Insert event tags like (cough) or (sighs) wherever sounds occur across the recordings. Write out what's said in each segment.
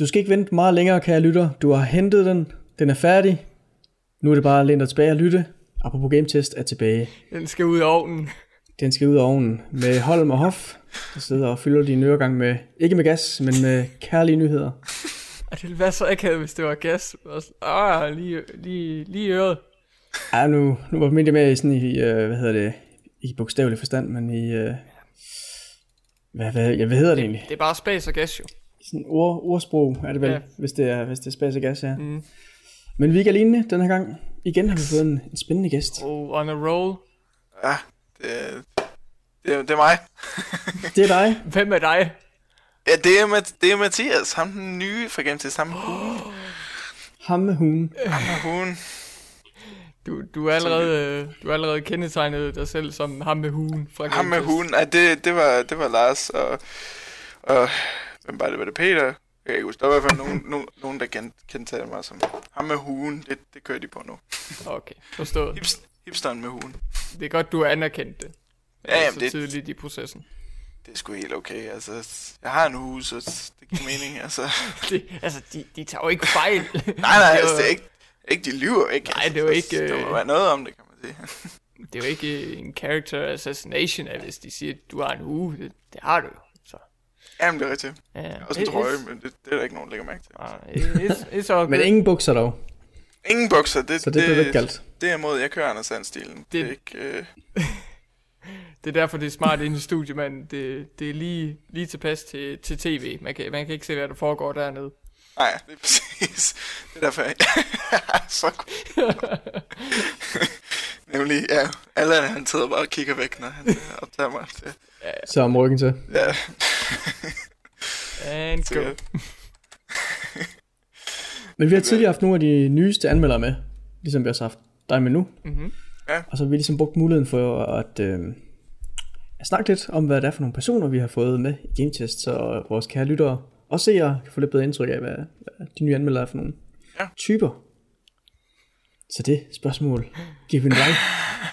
Du skal ikke vente meget længere, kære lytter. Du har hentet den. Den er færdig. Nu er det bare at læne dig tilbage og lytte. Apropos Game Test er tilbage. Den skal ud af ovnen. Den skal ud af ovnen med Holm og Hof, der sidder og fylder din øregang med, ikke med gas, men med kærlige nyheder. (laughs) Og det ville være så akavet, hvis det var gas. Ah, lige, lige, lige øret. Ej, nu, nu var jeg med i sådan i, øh, hvad hedder det, i bogstavelig forstand, men i, øh, hvad, hvad, ja, hvad hedder det egentlig? Det er bare spas og gas jo. Sådan ord, ordsprog er det vel, Ja. hvis det er, hvis det er spas og gas, ja. Mm. Men vi er ikke alene den her gang. Igen har vi fået en, en spændende gæst. Oh, on a roll. Ja, det, det, er- det er mig. (laughs) Det er dig. Hvem er dig? Ja, det er, det er Mathias, ham den nye fra Game Test, ham med hugen. Ham med hugen. Ham med hugen. Du, du, er allerede, du er allerede kendetegnet dig selv som ham med hugen. Fra Ham med hugen, ja, det, det, var, det var Lars, og, og hvem var det, var det Peter? Jeg kan ikke huske, der var i hvert fald nogen, nogen, nogen der kendte, kendte mig som ham med hugen, det, det kører de på nu. Okay, forstået. Hips, hipsteren med hugen. Det er godt, du har anerkendt det. Ja, jamen, så det- tidligt i processen. Det er sgu helt okay, altså, jeg har en hue, så det giver mening, altså. (laughs) Det, altså, de, de tager jo ikke fejl. (laughs) Nej, nej, altså, det er ikke, ikke de lyver ikke. Nej, altså, det er jo ikke, Der må øh, være noget om det, kan man sige. (laughs) det er jo ikke en character assassination, at hvis de siger, at du har en uge. Det, det har du jo. Jamen, det er rigtigt. ja, har også en trøje, men det, det er der ikke nogen, der lægger mærke til. ah, It's, it's all Men ingen bukser dog. Ingen bukser, det, Så det blev lidt galt. Det er imod, jeg kører Anders Sand-stilen. Det, det er Det- ikke... Øh, (laughs) Det er derfor, det er smart inde i studiet, mand. Det, det er lige, lige tilpas til, til tv. Man kan, man kan ikke se, hvad der foregår dernede. nej, det er præcis. Det er derfor, jeg... (laughs) så cool. (laughs) Nemlig, ja. Allan, han sidder bare og kigger væk, når han øh, optager mig. Det, Så om ryggen til. ja, And go. Men vi har tidligere haft nogle af de nyeste anmeldere med. Ligesom vi også har haft dig med nu. Mm-hmm. Og så har vi ligesom brugt muligheden for at, øh, at snakke lidt om, hvad det er for nogle personer, vi har fået med i Game Test, så vores kære lyttere og seere kan få lidt bedre indtryk af, hvad, hvad de nye anmeldere er for nogle Ja. typer. Så det spørgsmål giver vi en.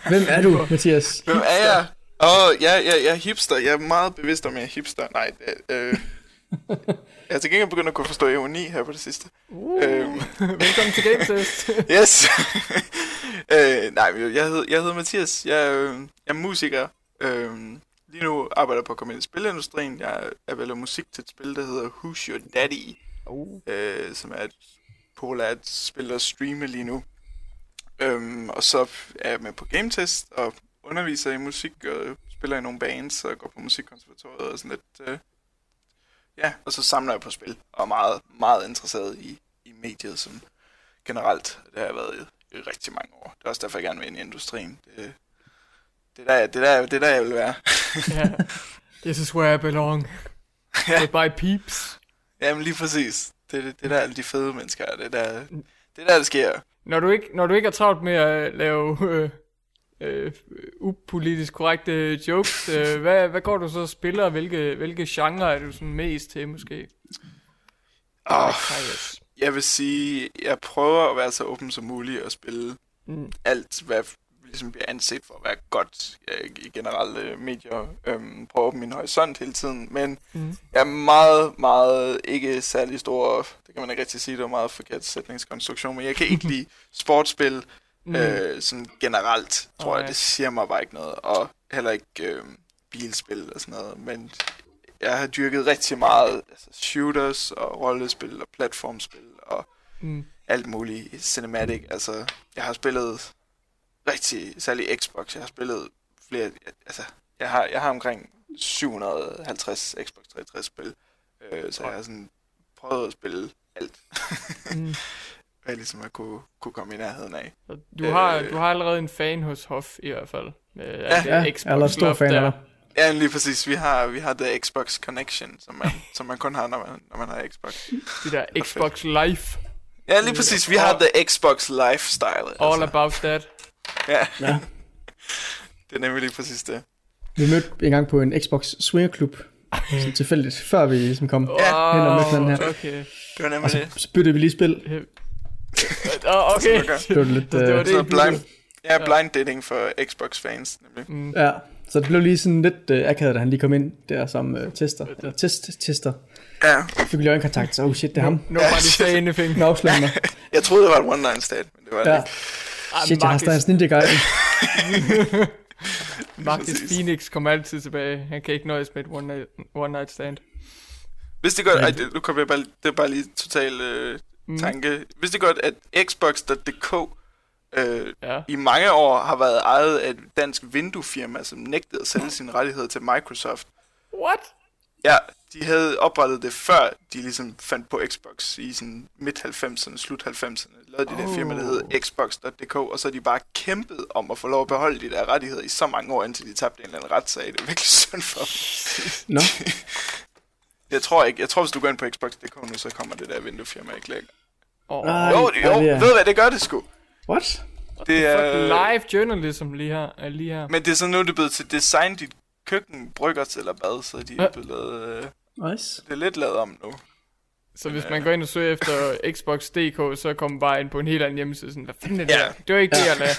Hvem er du, Mathias? Hvem er jeg? Åh, oh, jeg, jeg, jeg er hipster. Jeg er meget bevidst om, at jeg er hipster. Nej, det, øh, (laughs) jeg er til gengæld begyndt at kunne forstå ironi her på det sidste. Uh, Øhm. velkommen til Game Test. (laughs) Yes. (laughs) øh, nej, jeg hedder, jeg hedder Mathias. Jeg, er, øh, jeg er musiker. Øh, lige nu arbejder jeg på at komme ind i spilindustrien. Jeg er vel musik til et spil, der hedder Who's Your Daddy, uh. øh, som er et populært spil at streame lige nu. Øhm, og så er jeg med på Game Test og underviser i musik og spiller i nogle bands og går på musikkonservatoriet og sådan lidt. Øh, ja, og så samler jeg på spil og er meget, meget interesseret i, i mediet som generelt. Det har jeg været i, i rigtig mange år. Det er også derfor, jeg gerne vil ind i industrien. Det, det, er der, det, er der, det er der, jeg vil være. (laughs) Yeah. This is where I belong. (laughs) Ja. Goodbye peeps. Jamen lige præcis. Det, det, det er der, alle de fede mennesker er. Det er der, det er der, det sker. Når du ikke, når du ikke er travlt med at lave øh, øh, upolitisk korrekte jokes, øh, hvad, hvad går du så og spiller? Hvilke, hvilke genre er du sådan mest til, måske? Yes. Jeg vil sige, jeg prøver at være så åben som muligt og spille Mm. alt, hvad ligesom bliver anset for at være godt øh, i generelle medier. Øhm, prøver at åbne min horisont hele tiden, men Mm. jeg er meget, meget ikke særlig stor, det kan man ikke rigtig sige, det er meget forkert sætningskonstruktion, men jeg kan ikke (laughs) lide sportsspil Mm. øh, sådan generelt, tror Åh, jeg, det siger mig bare ikke noget, og heller ikke øh, bilspil og sådan noget, men jeg har dyrket rigtig meget altså shooters og rollespil og platformspil og Mm. alt muligt cinematic. Altså, jeg har spillet rigtig, særligt Xbox, jeg har spillet flere, altså, jeg har, jeg har omkring 750 Xbox 360 spil, øh, så jeg har sådan prøvet at spille alt, (laughs) Mm. Hvad jeg ligesom har kunne, kunne komme i nærheden af. Du har, Øh. du har allerede en fan hos Hof, i hvert fald. Med Ja. det Ja, Xbox jeg er stor fan der. Ja, lige præcis. Vi har, vi har The Xbox Connection, som man, (laughs) som man kun har, når man, når man har Xbox. De der Xbox Live. Ja, lige præcis. Vi har The Xbox Lifestyle. All altså. about that. (laughs) Ja, Ja. (laughs) det er nemlig lige præcis det. Vi mødte en gang på en Xbox Swingerklub, sådan tilfældigt, før vi ligesom kom Ja. hen og mødte den her. okay. Det var nemlig Og så, det. så byttede vi lige spil. (laughs) Oh, okay. gør. Det var lidt... Det var øh, det. Så blind, ja, blind dating for Xbox fans, nemlig. Mm. Ja, Så det blev lige sådan lidt øh, akavet, da han lige kom ind der som øh, tester, eller test-tester. Ja, Jeg fik lige øjenkontakt, så oh shit, det er ham. Nobody say anything. Nu afslører mig. (laughs) jeg troede, det var et one-line stat, men det var det Ja. ikke. Shit, jeg har stadig en ninja guide. (laughs) Marcus. Phoenix kommer altid tilbage. Han kan ikke nøjes med et one night, one night stand. Hvis det godt, ej, det, nu kommer jeg bare, det er bare lige total øh, Mm. tanke. Hvis det godt, at Xbox.dk øh, Ja. i mange år har været ejet af et dansk vinduefirma, som nægtede at sælge sine rettigheder til Microsoft. What? Ja, de havde oprettet det før de ligesom fandt på Xbox i sådan midt 90'erne, slut 90'erne. Lavede de oh. der firma, der hed Xbox.dk, og så har de bare kæmpet om at få lov at beholde de der rettigheder i så mange år, indtil de tabte en eller anden retssag. Det er virkelig synd for dem. Nå, (laughs) Jeg tror ikke, jeg tror hvis du går ind på Xbox.dk nu, så kommer det der vinduefirma ikke længere. Oh, Nej. Jo, ja, jo, det er- ved du hvad, det gør det sgu. what? Det er, live journalism lige her. Er lige her. men det er sådan nu, det er blevet til design dit køkken, brygger til eller bad, så de er Ja. blevet lavet, øh, Nice. det er lidt lavet om nu. Så hvis man går ind og søger efter (laughs) Xbox.dk, så kommer man bare ind på en helt anden hjemmeside. Sådan, hvad fanden er det Ja. der? Det var ikke det, jeg (laughs) lavede.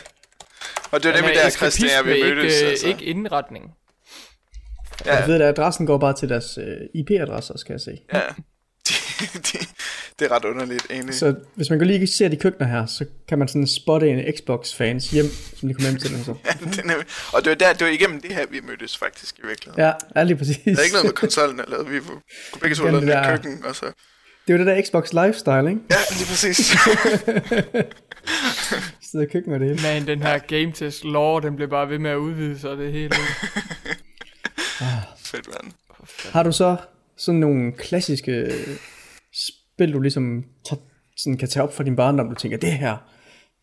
Og det er det med er der, Christian, jeg eskapisme, mødes. ikke, altså. ikke indretning. Ja. Jeg ved, at adressen går bare til deres øh, IP-adresser, skal jeg se. ja. (laughs) De, de, det er ret underligt, egentlig. Så hvis man går lige ser de køkkener her, så kan man sådan spotte en Xbox-fans hjem, som de kommer hjem til dem så. (laughs) Ja, det er og det var, der, det var igennem det her, vi mødtes faktisk i virkeligheden. Ja, ja lige præcis. Der er ikke noget med konsollen, eller vi kunne begge to lave det der- køkken, og så... Det er jo det der Xbox lifestyle, ikke? Ja, lige præcis. (laughs) Sidder i køkken og det hele. Men den her game test lore, den blev bare ved med at udvide sig det hele. (laughs) Fedt, mand. Har du så sådan nogle klassiske øh, spil, du ligesom tager, sådan kan tage op fra din barndom, du tænker, det her,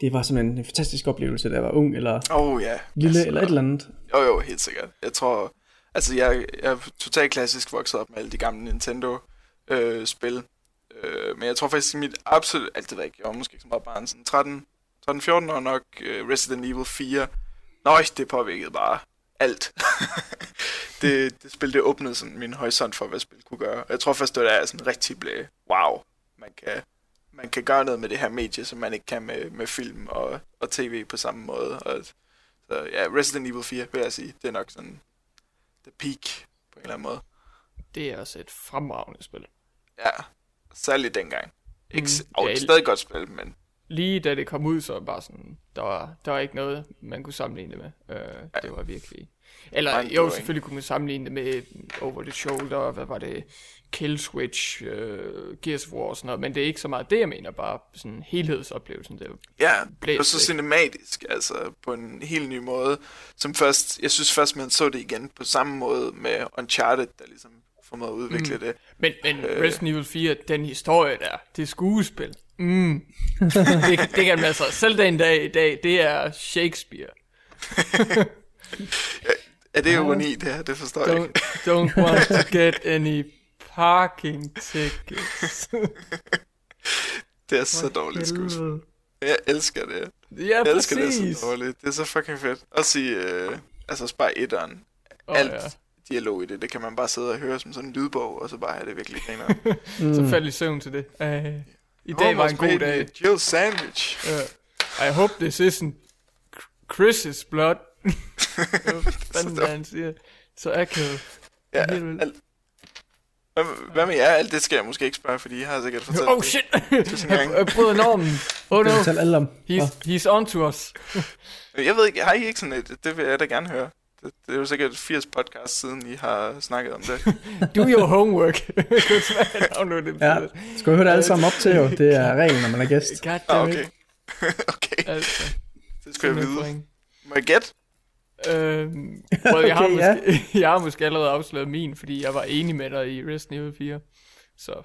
det var simpelthen en fantastisk oplevelse, da jeg var ung, eller oh, ja. lille, eller et eller andet. Jo, jo, helt sikkert. Jeg tror... Altså, jeg, jeg er totalt klassisk vokset op med alle de gamle Nintendo-spil. Øh, men jeg tror faktisk, at mit absolut... Alt det ved jeg ikke, jeg var måske ikke så meget barn. Sådan 13, 13-14 år nok. Øh, Resident Evil 4. Nøj, det påvirkede bare alt. (laughs) det, det spil, det åbnede sådan min horisont for, hvad spil kunne gøre. Jeg tror først, det var der, jeg sådan rigtig blev... Wow, man kan, man kan gøre noget med det her medie, som man ikke kan med, med film og, og tv på samme måde. Og, så ja, Resident Evil 4, vil jeg sige, det er nok sådan the peak på en eller anden måde. Det er også et fremragende spil. Ja, særligt dengang. Ikke, Mm, og ja, et stadig godt spil, men Lige da det kom ud, så var bare sådan, der var, der var ikke noget, man kunne sammenligne det med. Øh, det var virkelig... Eller Mind jo, selvfølgelig kunne man sammenligne det med Over the Shoulder, hvad var det, Kill Switch, øh, Gears of War og sådan noget, men det er ikke så meget det, jeg mener, bare sådan helhedsoplevelsen. Det er ja, det var så cinematisk, altså på en helt ny måde, som først, jeg synes først, man så det igen på samme måde med Uncharted, der ligesom formåede at udvikle mm. det. Men, men øh. Resident Evil 4, den historie der, det er skuespil. Mm. (laughs) det, det kan man altså, selv den dag i dag, det er Shakespeare. (laughs) (laughs) Er det ironi, det her? Det forstår jeg Don't, ikke. (laughs) don't want to get any parking tickets. (laughs) Det er så dårligt skuespil. Jeg elsker det. Ja, Jeg elsker det præcis. så dårligt. Det er så fucking fedt. Også i, øh, altså bare etteren. Åh, Alt ja. dialog i det, det kan man bare sidde og høre som sådan en lydbog, og så bare have det virkelig griner. Så faldt i søvn til det. Uh, I dag var en god dag. Jill sandwich. Uh, I hope this isn't Chris' blood. (laughs) Hvad fanden er han siger? Så akavet. Ja, Helt vildt. alt. Hvad, hvad med jer? Alt det skal jeg måske ikke spørge, fordi I har sikkert fortalt Oh det. shit! Gange. Jeg brød normen. Oh no, Det alle om. he's, he's on to us. Jeg ved ikke, har I ikke sådan et? Det vil jeg da gerne høre. Det, det er jo sikkert 80 podcast siden, I har snakket om det. (laughs) Do your homework. (laughs) Ja, skal vi høre det alle sammen op til jo. Det er reglen, når man er gæst. God Ah, damn okay. it. okay, Altså, det skal jeg vide. point. Må jeg gætte? Øhm, (laughs) well, jeg, har Okay, ja. måske, (laughs) jeg har måske allerede afsløret min, fordi jeg var enig med dig i Resident Evil 4. Så Nå,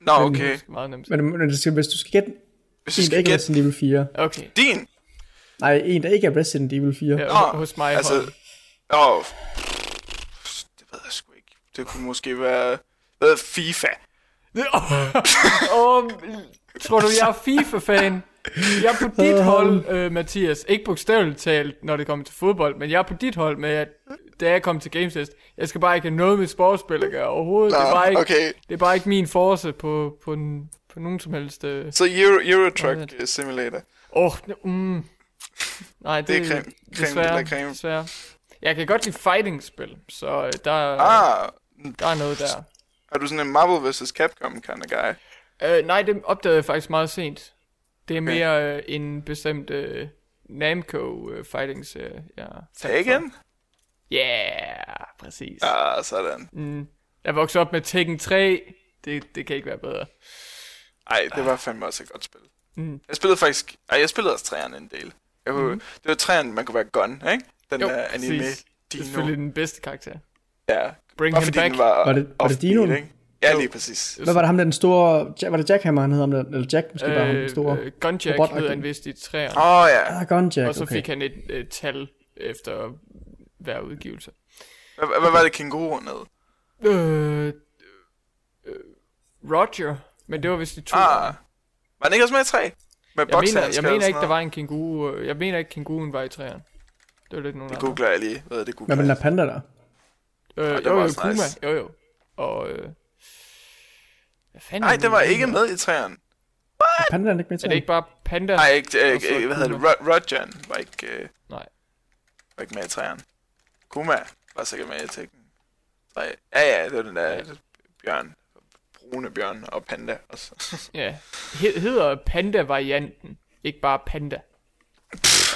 det er okay. måske meget nemt. Men, men det skal, hvis du skal gætte Hvis du en, der skal ikke er Resident Evil 4. Okay, din. Nej, en, der ikke er Resident Evil 4. ja, Nå, hos mig altså, åh, det ved jeg sgu ikke. Det kunne måske være, hvad, FIFA. (laughs) oh, tror du, jeg er FIFA-fan? Jeg er på dit hold, øh, Mathias. Ikke bogstaveligt talt, når det kommer til fodbold, men jeg er på dit hold med, at da jeg kom til Games Test, jeg skal bare ikke have noget med sportsspil at gøre overhovedet. Nå, det, er bare ikke, okay. det er bare ikke min force på, på, en, på nogen som helst... Øh, Så Euro, Euro Truck. Simulator. Åh, oh, mm. Nej, det, Det er creme- desværre, creme. desværre. Jeg kan godt lide fighting-spil, så øh, der, Ah, der er noget der. er du sådan en Marvel vs. Capcom kind of guy? Øh, nej, det opdagede jeg faktisk meget sent. Det er mere øh, en bestemt øh, Namco øh, er fan for. Tekken? Ja, yeah, præcis. Ah, sådan. Mm. Jeg voksede op med Tekken 3. Det, det kan ikke være bedre. Ej, det var fandme også et godt spil. Mm. Jeg spillede faktisk... Ej, jeg spillede også træerne en del. Jeg kunne, Det var træerne, man kunne være gun, ikke? Den Jo, der anime præcis. Det er Dino. selvfølgelig den bedste karakter. Ja, Bring bare him fordi back. den var, Var det- var det Dino'en? ikke? Ja, lige præcis. Hvad var det ham, der den store... Ja, Var det Jack Hammer, han hed ham der? Eller Jack, måske bare ham, den store... Øh, Gunjack robotagtig. hed han vist i træerne. Åh, oh, ja. Ah, Gunjack, og så okay. fik han et øh, tal efter hver udgivelse. Hvad, hvad var det, kænguruen hed? Øh, øh, Roger, men det var vist i to. Ah, var den ikke også med i tre? Med jeg mener, jeg mener ikke, der var en kænguru. Jeg mener ikke, kænguruen var i træerne. Det var lidt nogen Det googler jeg lige. Hvad er det, Hvad googler med den panda der? Øh, det jo, jo, Kuma. nice. Jo, jo. Og, øh, hvad Nej, det var ikke med i træerne. Er pandaen ikke med til? Er det ikke bare Panda? Nej, ikke, ikke, ikke hvad hedder det? Kuma. Ro- Roger var ikke, øh, Nej. var ikke med i træerne. Kuma var sikkert med i Tekken. Nej, ja, ja, det var den der Ja. bjørn. Brune bjørn og panda. Og så. (laughs) Ja. Hed- hedder Panda-varianten, ikke bare Panda.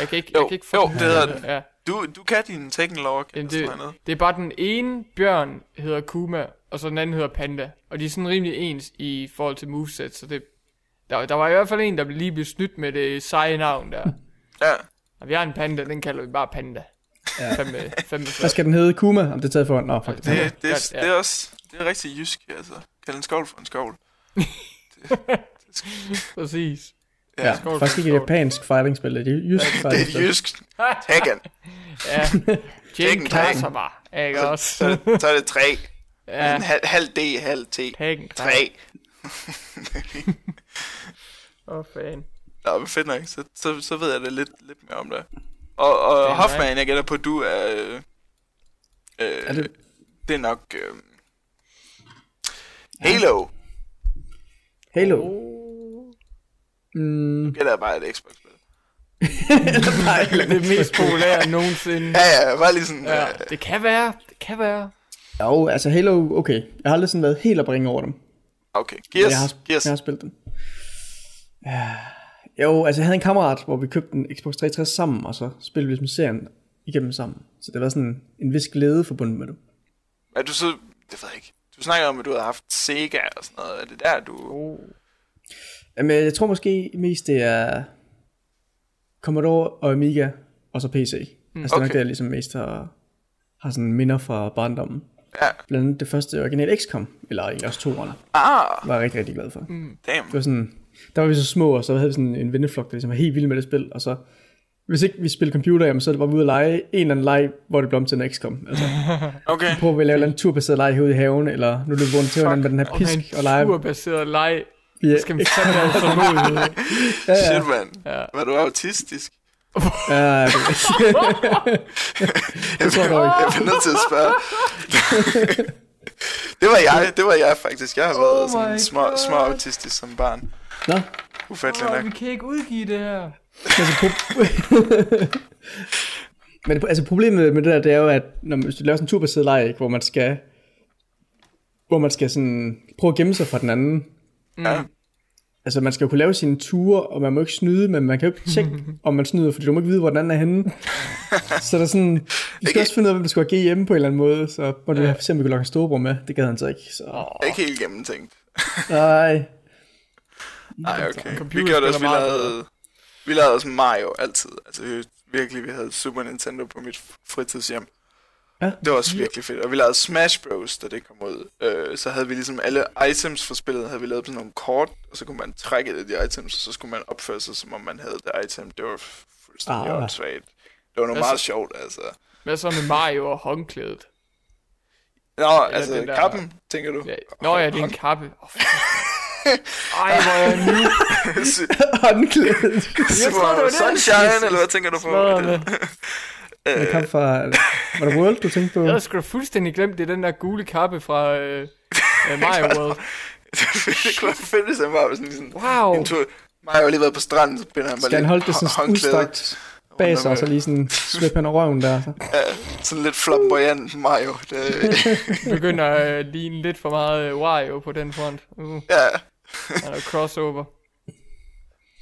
Jeg kan ikke, Jo, jeg kan ikke få jo, det hedder den. Ja. Du, du kan din Tekken kan Jamen, det, det... noget. det er bare den ene bjørn hedder Kuma, og så den anden hedder Panda. Og de er sådan rimelig ens i forhold til moveset, så det... Der, der var i hvert fald en, der lige blev snydt med det seje navn der. (laughs) Ja, Og vi har en panda, den kalder vi bare Panda. Ja. Femme, femme Hvad skal den hedde? Kuma? Om det er taget for... Nå, fuck. det, det, det, ja. det er også det er rigtig jysk, altså. Kald en skovl for en skovl. (laughs) Præcis. Ja, skål, faktisk ikke et skål. japansk fighting-spil, det er et jysk Det er fighting-spil. et jysk. Tekken. (laughs) Ja. (laughs) Tekken mig, ikke Så, også? så, så er det 3. (laughs) Ja, En halv, halv D, halv T. Tekken 3. Åh, fan. Nå, men fedt nok. Så, så, så ved jeg det lidt, lidt mere om det. Og, og Det Hoffman, jeg gætter på, du er... Øh, øh, Er det- det er nok... Øh, Halo. Halo. Oh. Mm, Gætter jeg bare et Xbox-spil. Det mest populære nogensinde. Ja, ja, bare lige sådan... Ja, Ja. det kan være. Det kan være. jo, altså Halo, okay. Jeg har aldrig sådan været helt at bringe over dem. Okay, Gears. jeg har, Gears. jeg har spillet dem. Ja. Jo, altså jeg havde en kammerat, hvor vi købte en Xbox 360 sammen, og så spillede vi ligesom serien igennem sammen. Så det var sådan en vis glæde forbundet med det. Er du så... Det ved jeg ikke. Du snakker om, at du har haft Sega og sådan noget. Er det der, du... Oh. Jamen, jeg tror måske mest det er Commodore og Amiga, og så PC. Mm, altså det er nok okay. det, jeg ligesom mest har, har sådan minder fra barndommen. Ja. Blandt andet det første original XCOM, eller egentlig også toeren, Ah, var jeg rigtig, rigtig glad for. Mm. damn. Det var sådan, der var vi så små, og så havde vi sådan en venneflok, der ligesom var helt vild med det spil, og så hvis ikke vi spillede computer, jamen, så var vi ude at lege en eller anden leg, hvor det blev om til en XCOM. Altså, (laughs) Okay. prøver vi at lave en turbaseret leg herude i haven, eller nu løber vi rundt til hinanden med den her pisk og lege. turbaseret leg. Vi Det skal vi fandme have tålmodighed. ja, ja, Shit, man. Ja. Var du autistisk? ja. (laughs) Jeg tror jeg ikke. Jeg bliver nødt til at spørge. det var jeg, det var jeg faktisk. Jeg har været Oh sådan små, små autistisk som barn. Nå, Ufattelig Oh, nok. vi kan ikke udgive det her. altså, pro- (laughs) Men altså problemet med det der, det er jo, at når man, hvis du laver sådan en turbaseret leg, hvor man skal hvor man skal sådan prøve at gemme sig fra den anden. Ja. Altså man skal jo kunne lave sine ture, og man må ikke snyde, men man kan jo ikke tjekke, (laughs) om man snyder, fordi du må ikke vide, hvor den anden er henne. så der er sådan, vi skal Ikke- også finde ud af, hvem der skal have hjemme på en eller anden måde, så må du Ja. se, om vi kan lokke storebror med. Det gad han så ikke. Så. Ikke helt gennemtænkt. Nej. Nej, okay. Vi gjorde det også, vi er lavede, vi lavede også Mario altid. Altså vi, virkelig, vi havde Super Nintendo på mit fritidshjem. Ja. Det var også virkelig fedt. Og vi lavede Smash Bros, da det kom ud. Øh, så havde vi ligesom alle items for spillet, havde vi lavet på sådan nogle kort, og så kunne man trække et af de items, og så skulle man opføre sig, som om man havde det item. Det var fuldstændig Ah. åndssvagt. Det var noget meget så- sjovt, altså. Hvad så med Mario og håndklædet? Nå, Eller altså der- kappen, tænker du? Ja. Nå ja, det er en kappe. Oh, (laughs) Ej, hvor er jeg nu. Håndklædet. Jeg tror, det var det. Sunshine, eller hvad tænker du på? (laughs) Med. Det kom fra... Var det World, du tænkte på? Jeg havde sgu fuldstændig glemt, det er den der gule kappe fra øh, øh, Mario (laughs) World. det kunne være fedt, hvis han var sådan, sådan Wow. en tur. Mario har lige været på stranden, så binder han bare Skal han holde det sådan udstrakt? bag sig, og så lige sådan (laughs) smidt hen røven der. Så. Ja, sådan lidt flamboyant Mario. Det, (laughs) Begynder at ligne lidt for meget uh, Wario på den front. Uh, ja, han er crossover.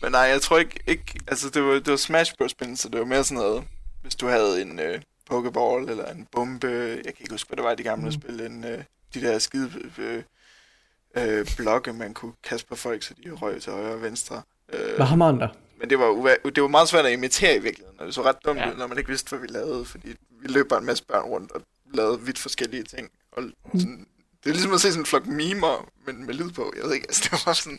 men nej, jeg tror ikke, ikke altså det var, det var Smash Bros. så det var mere sådan noget, hvis du havde en øh, Pokeball eller en bombe, jeg kan ikke huske, hvad det var i de gamle mm. spil, en, øh, de der skide øh, øh, blokke, man kunne kaste på folk, så de røg til højre og venstre. Øh, Hvad har man der? Men det var, uva- det var meget svært at imitere i virkeligheden, og det så ret dumt Ja. ja. når man ikke vidste, hvad vi lavede, fordi vi løb bare en masse børn rundt og lavede vidt forskellige ting. Og sådan, det er ligesom at se sådan en flok mimer, men med lyd på. Jeg ved ikke, altså det var sådan...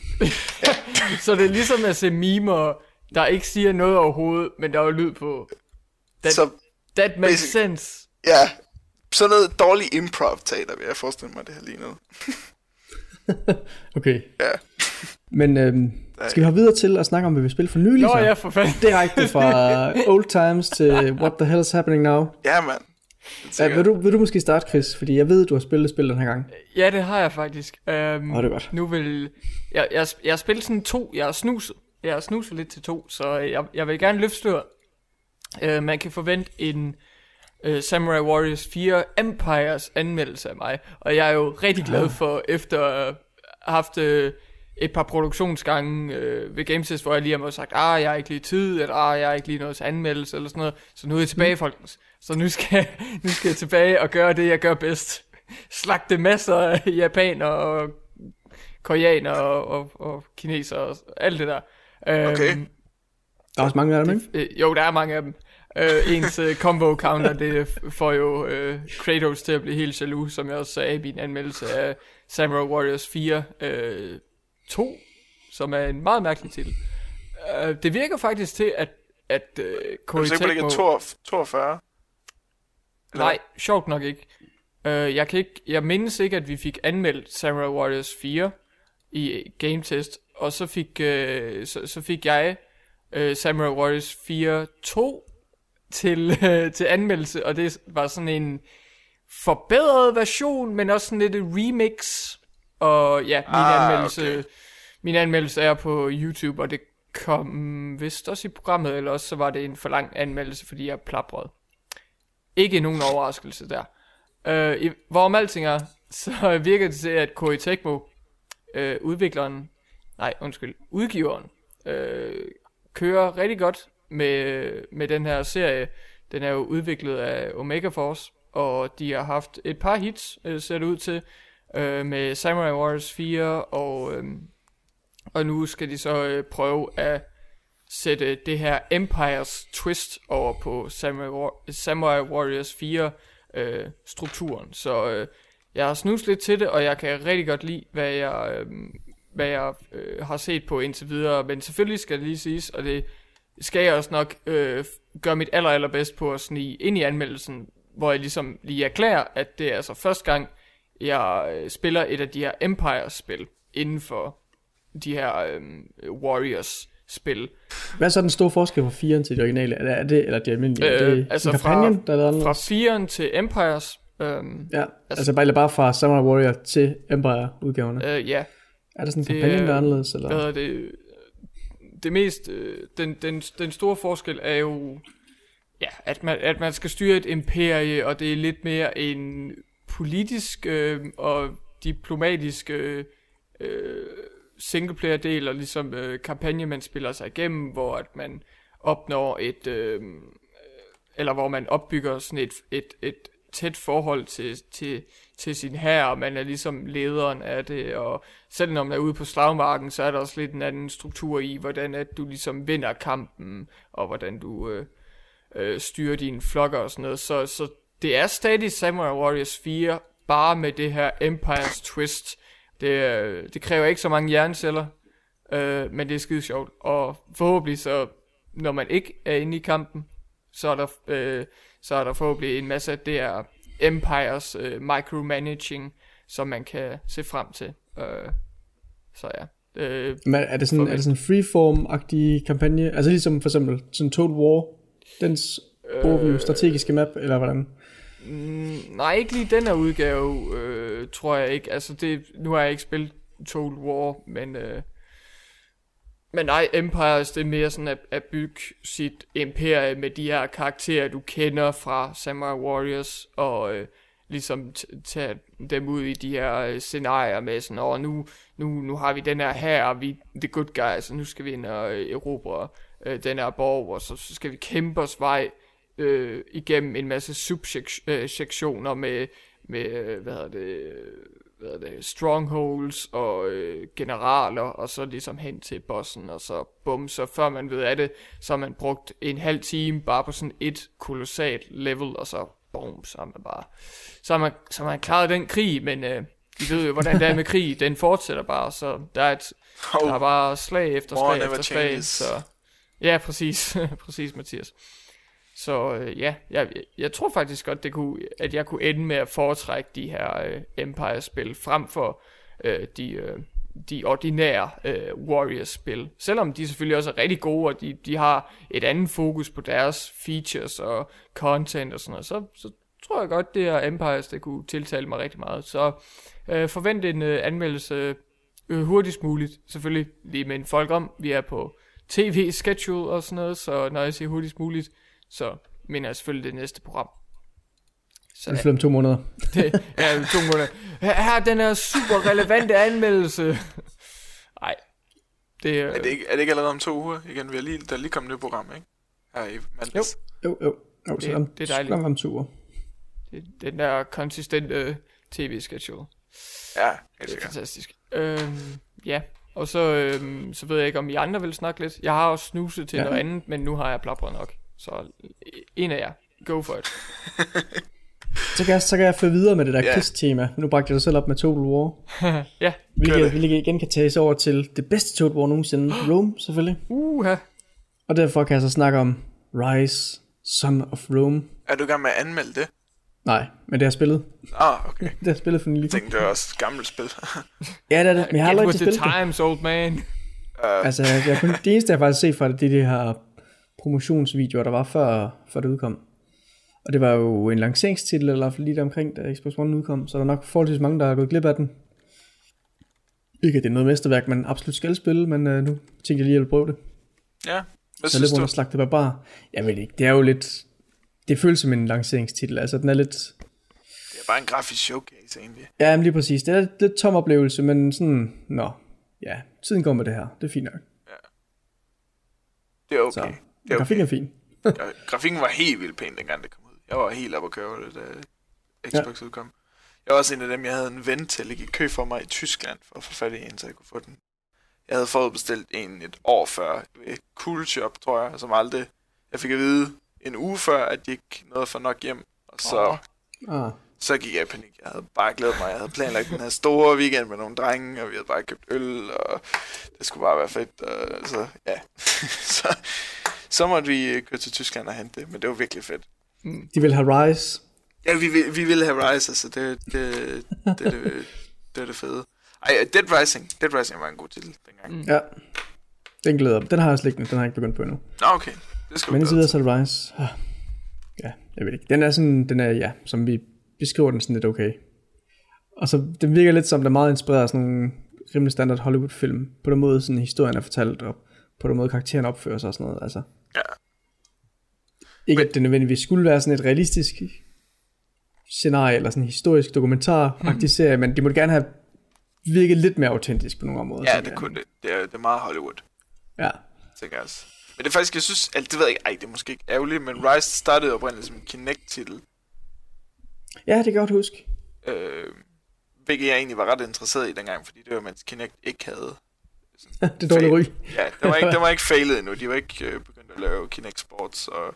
(laughs) Så det er ligesom at se mimer, der ikke siger noget overhovedet, men der er jo lyd på. That, Så that makes basic- sense. ja, sådan noget dårlig improv-teater, vil jeg forestille mig, det her lige nu. (laughs) Okay. Ja. Men øhm, skal vi have videre til at snakke om, hvad vi spiller for nylig? Nå så? ja, for fanden. Direkte fra (laughs) old times til what the hell is happening now. Ja, mand. Ja, vil, du, vil du måske starte, Chris? Fordi jeg ved, du har spillet spil den her gang. Ja, det har jeg faktisk. Um, Åh, det er godt. Nu vil... Jeg, jeg, jeg har spillet sådan to. Jeg har snuset. Jeg har snuset lidt til to, så jeg, jeg vil gerne løfte sløret. Uh, man kan forvente en uh, Samurai Warriors 4 Empires anmeldelse af mig. Og jeg er jo rigtig glad for, efter at have haft uh, et par produktionsgange uh, ved GameTest, hvor jeg lige har sagt, ah, jeg har ikke lige tid, eller ah, jeg har ikke lige noget anmeldelse, eller sådan noget. Så nu er jeg tilbage, mm. folkens. Så nu skal, (laughs) nu skal jeg tilbage og gøre det, jeg gør bedst. Slagte masser af japanere og koreanere og, og, og kinesere og alt det der. Okay. Øhm, Der er også mange af dem, ikke? Øh, jo, der er mange af dem. Øh, ens øh, combo counter, det får jo øh, Kratos til at blive helt jaloux, som jeg også sagde i min anmeldelse af Samurai Warriors 4 øh, 2, som er en meget mærkelig titel. Øh, det virker faktisk til, at, at øh, Er du Koei sikker på, det ikke Tecmo... er 42? Eller Nej, sjovt nok ikke. Øh, jeg, kan ikke. jeg mindes ikke, at vi fik anmeldt Samurai Warriors 4 i Game Test, og så fik, øh, så, så fik jeg øh, Samurai Warriors 4 2 til, øh, til anmeldelse, og det var sådan en forbedret version, men også sådan lidt et remix. Og ja, min Ah, anmeldelse okay. min anmeldelse er på YouTube, og det kom vist også i programmet, eller også så var det en for lang anmeldelse, fordi jeg plaprede. Ikke nogen overraskelse der. Øh, i, hvorom alting er, (laughs) så virker det til, at Koei Tecmo, øh, udvikleren, nej, undskyld, udgiveren, øh, kører rigtig godt med, med den her serie. Den er jo udviklet af Omega Force, og de har haft et par hits, øh, ser det ud til, øh, med Samurai Warriors 4, og, øh, og nu skal de så øh, prøve at sætte det her Empires twist over på Samurai, War- Samurai Warriors 4 øh, strukturen. Så øh, jeg har snuset lidt til det, og jeg kan rigtig godt lide, hvad jeg, øh, hvad jeg øh, har set på indtil videre. Men selvfølgelig skal det lige siges, og det skal jeg også nok øh, gøre mit aller, allerbedst på at snige ind i anmeldelsen, hvor jeg ligesom lige erklærer, at det er altså første gang, jeg øh, spiller et af de her Empires-spil inden for de her øh, Warriors-spil. Hvad er så den store forskel fra 4'eren til de originale? Er det, er det eller de almindelige? Øh, er det altså en fra- der er Fra anderledes? 4'eren til Empires, øhm, Ja, altså bare, eller bare fra Samurai Warrior til Empire-udgaverne. øh, ja, Er der sådan en det kampagne, er- der er anderledes? Eller? hvad hedder det, det mest, øh, den, den, den store forskel er jo, ja, at man, at man skal styre et imperie, og det er lidt mere en politisk øh, og diplomatisk øh, øh, singleplayer-del, og ligesom øh, kampagne, man spiller sig igennem, hvor at man opnår et, øh, eller hvor man opbygger sådan et, et, et tæt forhold til, til, til sin hær, og man er ligesom lederen af det, og selv når man er ude på slagmarken, så er der også lidt en anden struktur i, hvordan at du ligesom vinder kampen, og hvordan du øh, øh, styrer dine flokker og sådan noget, så, så det er stadig Samurai Warriors 4, bare med det her Empires twist. Det, øh, det kræver ikke så mange hjerneceller, øh, men det er skide sjovt, og forhåbentlig så, når man ikke er inde i kampen, så er der, øh, så er der forhåbentlig en masse af det her Empires øh, micromanaging, som man kan se frem til. Øh, så ja. Øh, Men er det sådan, er det sådan freeform-agtig kampagne? Altså ligesom for eksempel sådan Total War, dens overview, strategiske map, eller hvordan? mm, nej, ikke lige den her udgave, øh, tror jeg ikke. Altså, det, nu har jeg ikke spillet Total War, men... Øh, men nej, Empires, det er mere sådan at, at bygge sit imperie med de her karakterer, du kender fra Samurai Warriors, og øh, ligesom t- tage dem ud i de her øh, scenarier med sådan, og nu, nu, nu har vi den her her, og vi the good guys, og nu skal vi ind og øh, erobre øh, den her borg, og så, så skal vi kæmpe os vej øh, igennem en masse subsektioner øh, med, med øh, hvad hedder det, hvad det, strongholds og øh, generaler, og så ligesom hen til bossen, og så bum, så før man ved af det, så har man brugt en halv time bare på sådan et kolossalt level, og så bum, så har man bare, så har man, så har man klaret den krig, men øh, vi ved jo, hvordan det er med (laughs) krig, den fortsætter bare, så der er, et, der er bare slag efter slag efter slag, changes. så ja, præcis, (laughs) præcis Mathias. Så øh, ja, jeg, jeg tror faktisk godt, det kunne, at jeg kunne ende med at foretrække de her øh, Empire-spil frem for øh, de, øh, de ordinære øh, Warriors-spil. Selvom de selvfølgelig også er rigtig gode, og de, de har et andet fokus på deres features og content og sådan noget, så, så tror jeg godt, det her Empires, det kunne tiltale mig rigtig meget. Så øh, forvent en øh, anmeldelse øh, hurtigst muligt. Selvfølgelig lige med en folk om. Vi er på tv-schedule og sådan noget, så når jeg siger hurtigst muligt, så mener jeg selvfølgelig det næste program. Så Det er om to måneder. (laughs) det er to måneder. Her her er den her super relevante anmeldelse. Nej. Det er, Er det, ikke, er det ikke allerede om to uger? Igen, vi er lige, der er lige kommet et nyt program, ikke? Her i mandags. Jo, jo. jo så Det- om, det er dejligt. så om to uger. det, den der konsistente tv-schedule. Ja, helt Det er sikkert. fantastisk. Øhm, ja, og så, øhm, så ved jeg ikke, om I andre vil snakke lidt. Jeg har også snuset til Ja. ja. noget andet, men nu har jeg plapret nok. Så øh, en af jer, go for it. (laughs) Så kan jeg, så kan jeg føre videre med det der yeah. quiz-tema. Nu bragte jeg dig selv op med Total War. (laughs) ja, Hvilket, hvilket igen kan tages over til det bedste Total War nogensinde. (gasps) Rome, selvfølgelig. uha. Og derfor kan jeg så snakke om Rise, Son of Rome. Er du i gang med at anmelde det? Nej, men det har jeg spillet. Ah, okay. (laughs) Det har jeg spillet for nylig. Jeg tænkte, det var også et gammelt spil. Ja, det er det. Men jeg har aldrig the spillet det. times, old man. Altså, jeg, jeg, kun, det eneste, jeg faktisk har set fra det, det er de her promotionsvideoer, der var før, før det udkom. Og det var jo en lanceringstitel, eller lige der omkring, da Xbox One udkom, så der er nok forholdsvis mange, der har gået glip af den. Ikke, at det er noget mesterværk, man absolut skal spille, men øh, nu tænkte jeg lige, at jeg ville prøve det. Ja, hvad Så synes du? slagte barbar. Jeg ved ikke, det er jo lidt... Det føles som en lanceringstitel, altså den er lidt... Det er bare en grafisk showcase, egentlig. Ja, men lige præcis. Det er lidt, lidt tom oplevelse, men sådan... Nå, ja, tiden går med det her. Det er fint nok. Det er okay. Så, det okay. grafikken er fin. Grafikken var helt vildt pæn, dengang det kom ud. Jeg var helt oppe at køre det, da Xbox ja. udkom. Jeg var også en af dem, jeg havde en ven til at ligge i kø for mig i Tyskland, for at få fat i en, så jeg kunne få den. Jeg havde forudbestilt en et år før ved Cool Shop, tror jeg, som aldrig... Jeg fik at vide en uge før, at de ikke nåede for nok hjem. Og så, Åh. Ah, så gik jeg i panik. Jeg havde bare glædet mig. Jeg havde planlagt den her store weekend med nogle drenge, og vi havde bare købt øl, og det skulle bare være fedt. Og så, ja. (laughs) så, så måtte vi øh, køre til Tyskland og hente det, men det var virkelig fedt. de vil have Rise. Ja, vi, vil- vi ville have Rise, altså det, det, det, det, det, det er det fede. Ej, Dead Rising. Dead Rising var en god titel dengang. Mm. Ja. Den glæder. Den har jeg også liggende. Den har jeg ikke begyndt på endnu. Nå, okay. Det skal Men indtil videre så er det Rise. Ah. Ja, jeg ved ikke. Den er sådan, den er, ja, som vi beskriver den sådan lidt okay. Og så, den virker lidt som, den er meget inspireret af sådan nogle rimelig standard Hollywood-film. På den måde, sådan historien er fortalt, og på den måde, karakteren opfører sig og sådan noget. Altså, Ja. ikke Men- at det nødvendigvis skulle være sådan et realistisk scenarie, eller sådan en historisk dokumentar-agtig serie, men de måtte gerne have virket lidt mere autentisk på nogle områder. Ja, det jeg. kunne det. Det er, det er meget Hollywood, Ja, tænker jeg også. Men det er faktisk, jeg synes, altså, det ved jeg ikke, ej, det er måske ikke ærgerligt, men Rise startede oprindeligt som en Kinect-titel, ja det kan jeg godt huske. øh, hvilket jeg egentlig var ret interesseret i dengang, fordi det var, mens Kinect ikke havde (laughs) det dårligt ryg. Ja, det var ikke, det var ikke (laughs) failet endnu. De var ikke øh, begyndt at lave Kinect Sports og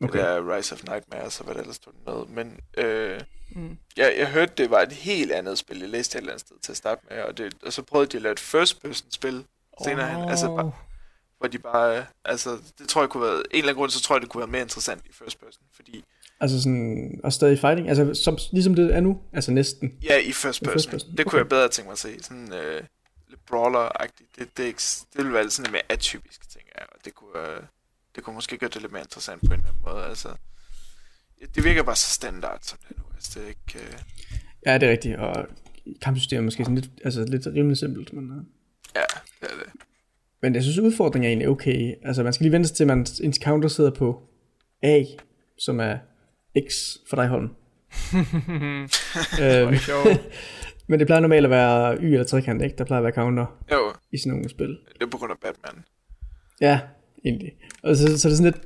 det Okay. der Rise of Nightmares og hvad der ellers stod med. Men øh, Mm. jeg, jeg hørte, det var et helt andet spil. Jeg læste et eller andet sted til at starte med, og, det, og så prøvede de at lave et first-person spil senere hen. Altså, bare, hvor de bare, altså, det tror jeg kunne være, en eller anden grund, så tror jeg, det kunne være mere interessant i first person, fordi, Altså sådan, og stadig fighting, altså som, ligesom det er nu, altså næsten. ja, i first I person, first person, det kunne okay. jeg bedre tænke mig at se, sådan øh, brawler-agtigt, det, det, ikke, det ville være sådan lidt mere atypisk, tænker jeg, og det kunne, øh, det kunne måske gøre det lidt mere interessant på en eller anden måde, altså, det virker bare så standard, som det er nu, altså, det er ikke, øh, Ja, det er rigtigt, og kampsystemet er måske sådan lidt, altså lidt rimelig simpelt, men uh, ja, det er det. Men jeg synes, udfordringen er egentlig okay. Altså, man skal lige vente til, at man, ens counter sidder på A, som er X for dig, Holm. Det (laughs) øhm. Men det plejer normalt at være Y eller trekant, ikke? Der plejer at være counter Jo, i sådan nogle spil. det er på grund af Batman. Ja, egentlig. Og så, så er det sådan lidt...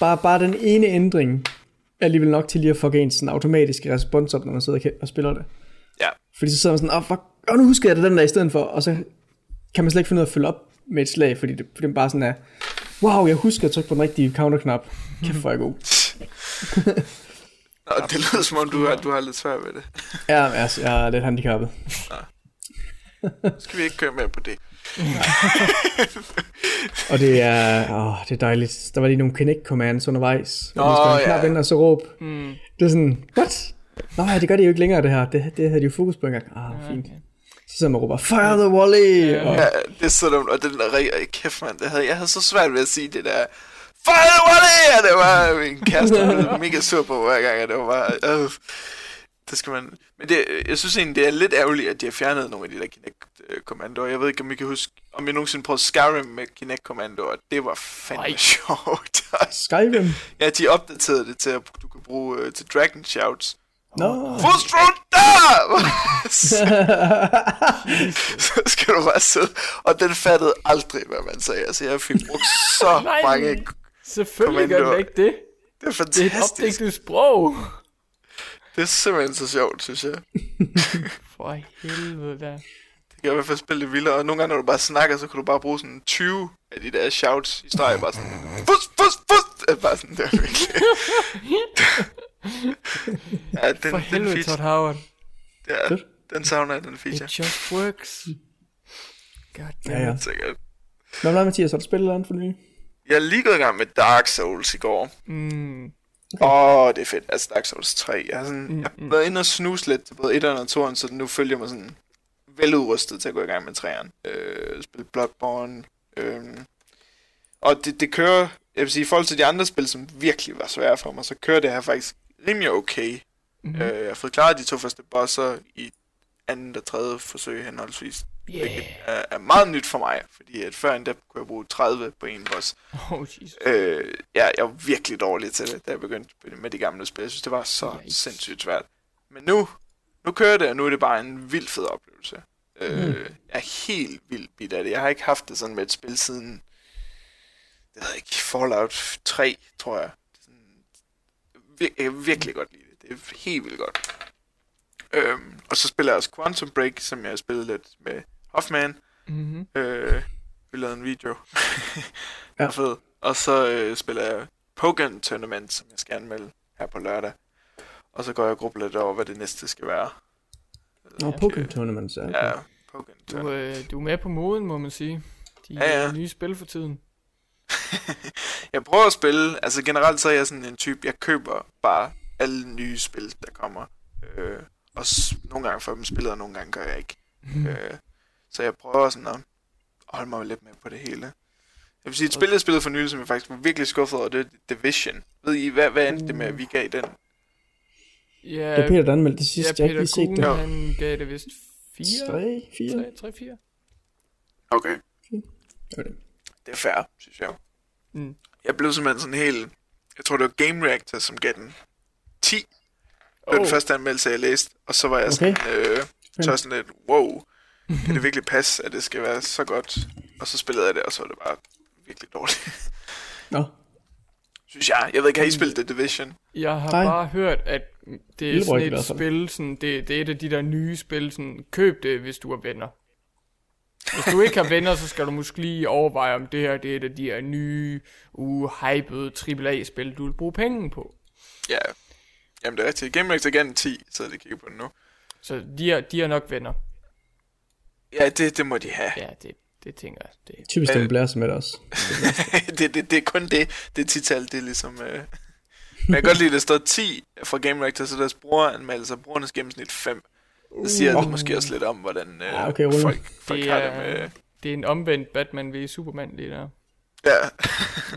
Bare, bare den ene ændring er alligevel nok til lige at fuck ens sådan automatiske respons op, når man sidder og spiller det. Ja, Fordi så sidder man sådan, åh oh, fuck, oh, nu husker jeg det den der i stedet for, og så kan man slet ikke finde ud af at følge op med et slag, fordi det, fordi det bare sådan er, wow, jeg husker at trykke på den rigtige counterknap. Kæft, hvor er jeg god. (laughs) Nå, det lyder som om, du har, du har lidt svært ved det. Ja, altså, jeg er lidt handicappet. Skal vi ikke køre med på det? Og det er, åh, det er dejligt. Der var lige nogle Kinect commands undervejs. Åh, oh, skal man ja. ind og så råbe. Mm. Det er sådan, what? Nå, ja, det gør det jo ikke længere, det her. Det, det havde de jo fokus på engang. Ah, fint. Så sidder man og råber, fire the! Ja. Og, Ja, det er så dumt, og den der rigtig kæft, mand, det havde, jeg havde så svært ved at sige det der, Fire what er det? var min kæreste, der blev (laughs) mega sur på hver gang, og det var bare, øh, det skal man, men det, jeg synes egentlig, det er lidt ærgerligt, at de har fjernet nogle af de der Kinect-kommandoer. Jeg ved ikke, om I kan huske, om jeg nogensinde prøvede Skyrim med Kinect-kommandoer. Det var fandme Ej. sjovt. (laughs) Skyrim? ja, de opdaterede det til, at du kan bruge øh, til Dragon Shouts. Throat der! (laughs) så skal du bare sidde. Og den fattede aldrig, hvad man sagde. Altså, jeg fik brugt så mange... Selvfølgelig gør det Kommandoer. ikke det. Det er Det er et fantastisk. opdigtet sprog. Det er simpelthen så sjovt, synes jeg. (laughs) For helvede da. Det kan i hvert fald spille det vildere. Og nogle gange, når du bare snakker, så kan du bare bruge sådan 20 af de der shouts i streg. Bare sådan... Fus, fus, fus! Det er bare sådan, det er virkelig... (laughs) ja, den, For den, helvede, Todd feature, Howard. ja, den savner jeg, den It feature. just works. God Ja, damn ja. it. Sikkert. Hvad med dig, Mathias? Har du spillet noget for nylig? Jeg er lige gået i gang med Dark Souls i går. Mm. Åh, oh, det er fedt. Altså Dark Souls 3. Jeg har, sådan, jeg har været inde og snuse lidt til både 1'eren og 2'eren, så nu følger jeg mig sådan veludrustet til at gå i gang med 3'eren. Øh, spille Bloodborne. Øh, og det, det kører, jeg vil sige, i forhold til de andre spil, som virkelig var svære for mig, så kører det her faktisk rimelig okay. Mm-hmm. Øh, jeg har fået klaret de to første bosser i andet og tredje forsøg henholdsvis. Yeah. Hvilket er, er meget nyt for mig, fordi at før der kunne jeg bruge 30 på en boss. (laughs) Oh, Jesus. Øh, ja, jeg var virkelig dårlig til det, da jeg begyndte med de gamle spil. Jeg synes, det var så Yikes. sindssygt svært. Men nu, nu kører det, og nu er det bare en vild fed oplevelse. Øh, jeg er helt vildt bit af det. Jeg har ikke haft det sådan med et spil siden, det ved ikke, Fallout 3, tror jeg. Sådan, jeg kan virkelig godt lide det. Det er helt vildt godt. Øhm, og så spiller jeg også Quantum Break, som jeg har spillet lidt med Hoffman. Mm-hmm. Øh, vi lavede en video. (laughs) Ja. fed. Og så øh, spiller jeg Pokémon Tournament, som jeg skal anmelde her på lørdag. Og så går jeg og grubler lidt over, hvad det næste skal være. Nå, Pokémon Tournaments, ja. Okay. Ja, Pokémon Du, Tournament. øh, du er med på moden, må man sige. De Ja, ja. nye spil for tiden. (laughs) jeg prøver at spille, altså generelt så er jeg sådan en type, jeg køber bare alle nye spil, der kommer. Øh, og nogle gange får jeg dem spillet, og nogle gange gør jeg ikke. Øh, så jeg prøver sådan at holde mig lidt med på det hele. Jeg vil sige, et spil, jeg spillede for nylig, som jeg faktisk var virkelig skuffet over, det er Division. Ved I, hvad, hvad endte det med, at vi gav den? Ja, Det er Peter, der anmeldte det ja, sidste. jeg har ikke set det. han gav det vist 4? 3, 4. 3, 3, 4. Okay. Okay. Det er fair, synes jeg. Mm. Jeg blev simpelthen sådan helt... Jeg tror, det var Game Reactor, som gav den 10. Det var den Oh. første anmeldelse, jeg læste. Og så var jeg Okay. sådan, øh, så sådan lidt, wow, (laughs) kan det virkelig passe, at det skal være så godt? Og så spillede jeg det, og så var det bare virkelig dårligt. (laughs) Nå, synes jeg. Jeg ved ikke, har I spillet The Division? Jeg har Nej. bare hørt, at det er sådan et spil, sådan, det, det er et af de der nye spil, sådan, køb det, hvis du er venner. Hvis du ikke har venner, så skal du måske lige overveje, om det her det er et af de her nye, uh, hypede AAA-spil, du vil bruge penge på. Ja. Jamen, det er rigtigt. Game Reactor den 10, så jeg kigger på den nu. Så de er, de er nok venner. Ja, det, det må de have. Ja, det, det tænker jeg. Det. typisk Øh. den blærer sig med det også. (laughs) det, det, det er kun det. Det tital, det er ligesom... Øh... Men jeg kan godt lide, at der står 10 fra Game Reactor, så deres brugeranmeldelser, brugernes gennemsnit 5. Det siger det måske også lidt om, hvordan øh, Ja, okay, rulle. folk, folk Det har det er, med... det er en omvendt Batman v Superman lige der. Ja.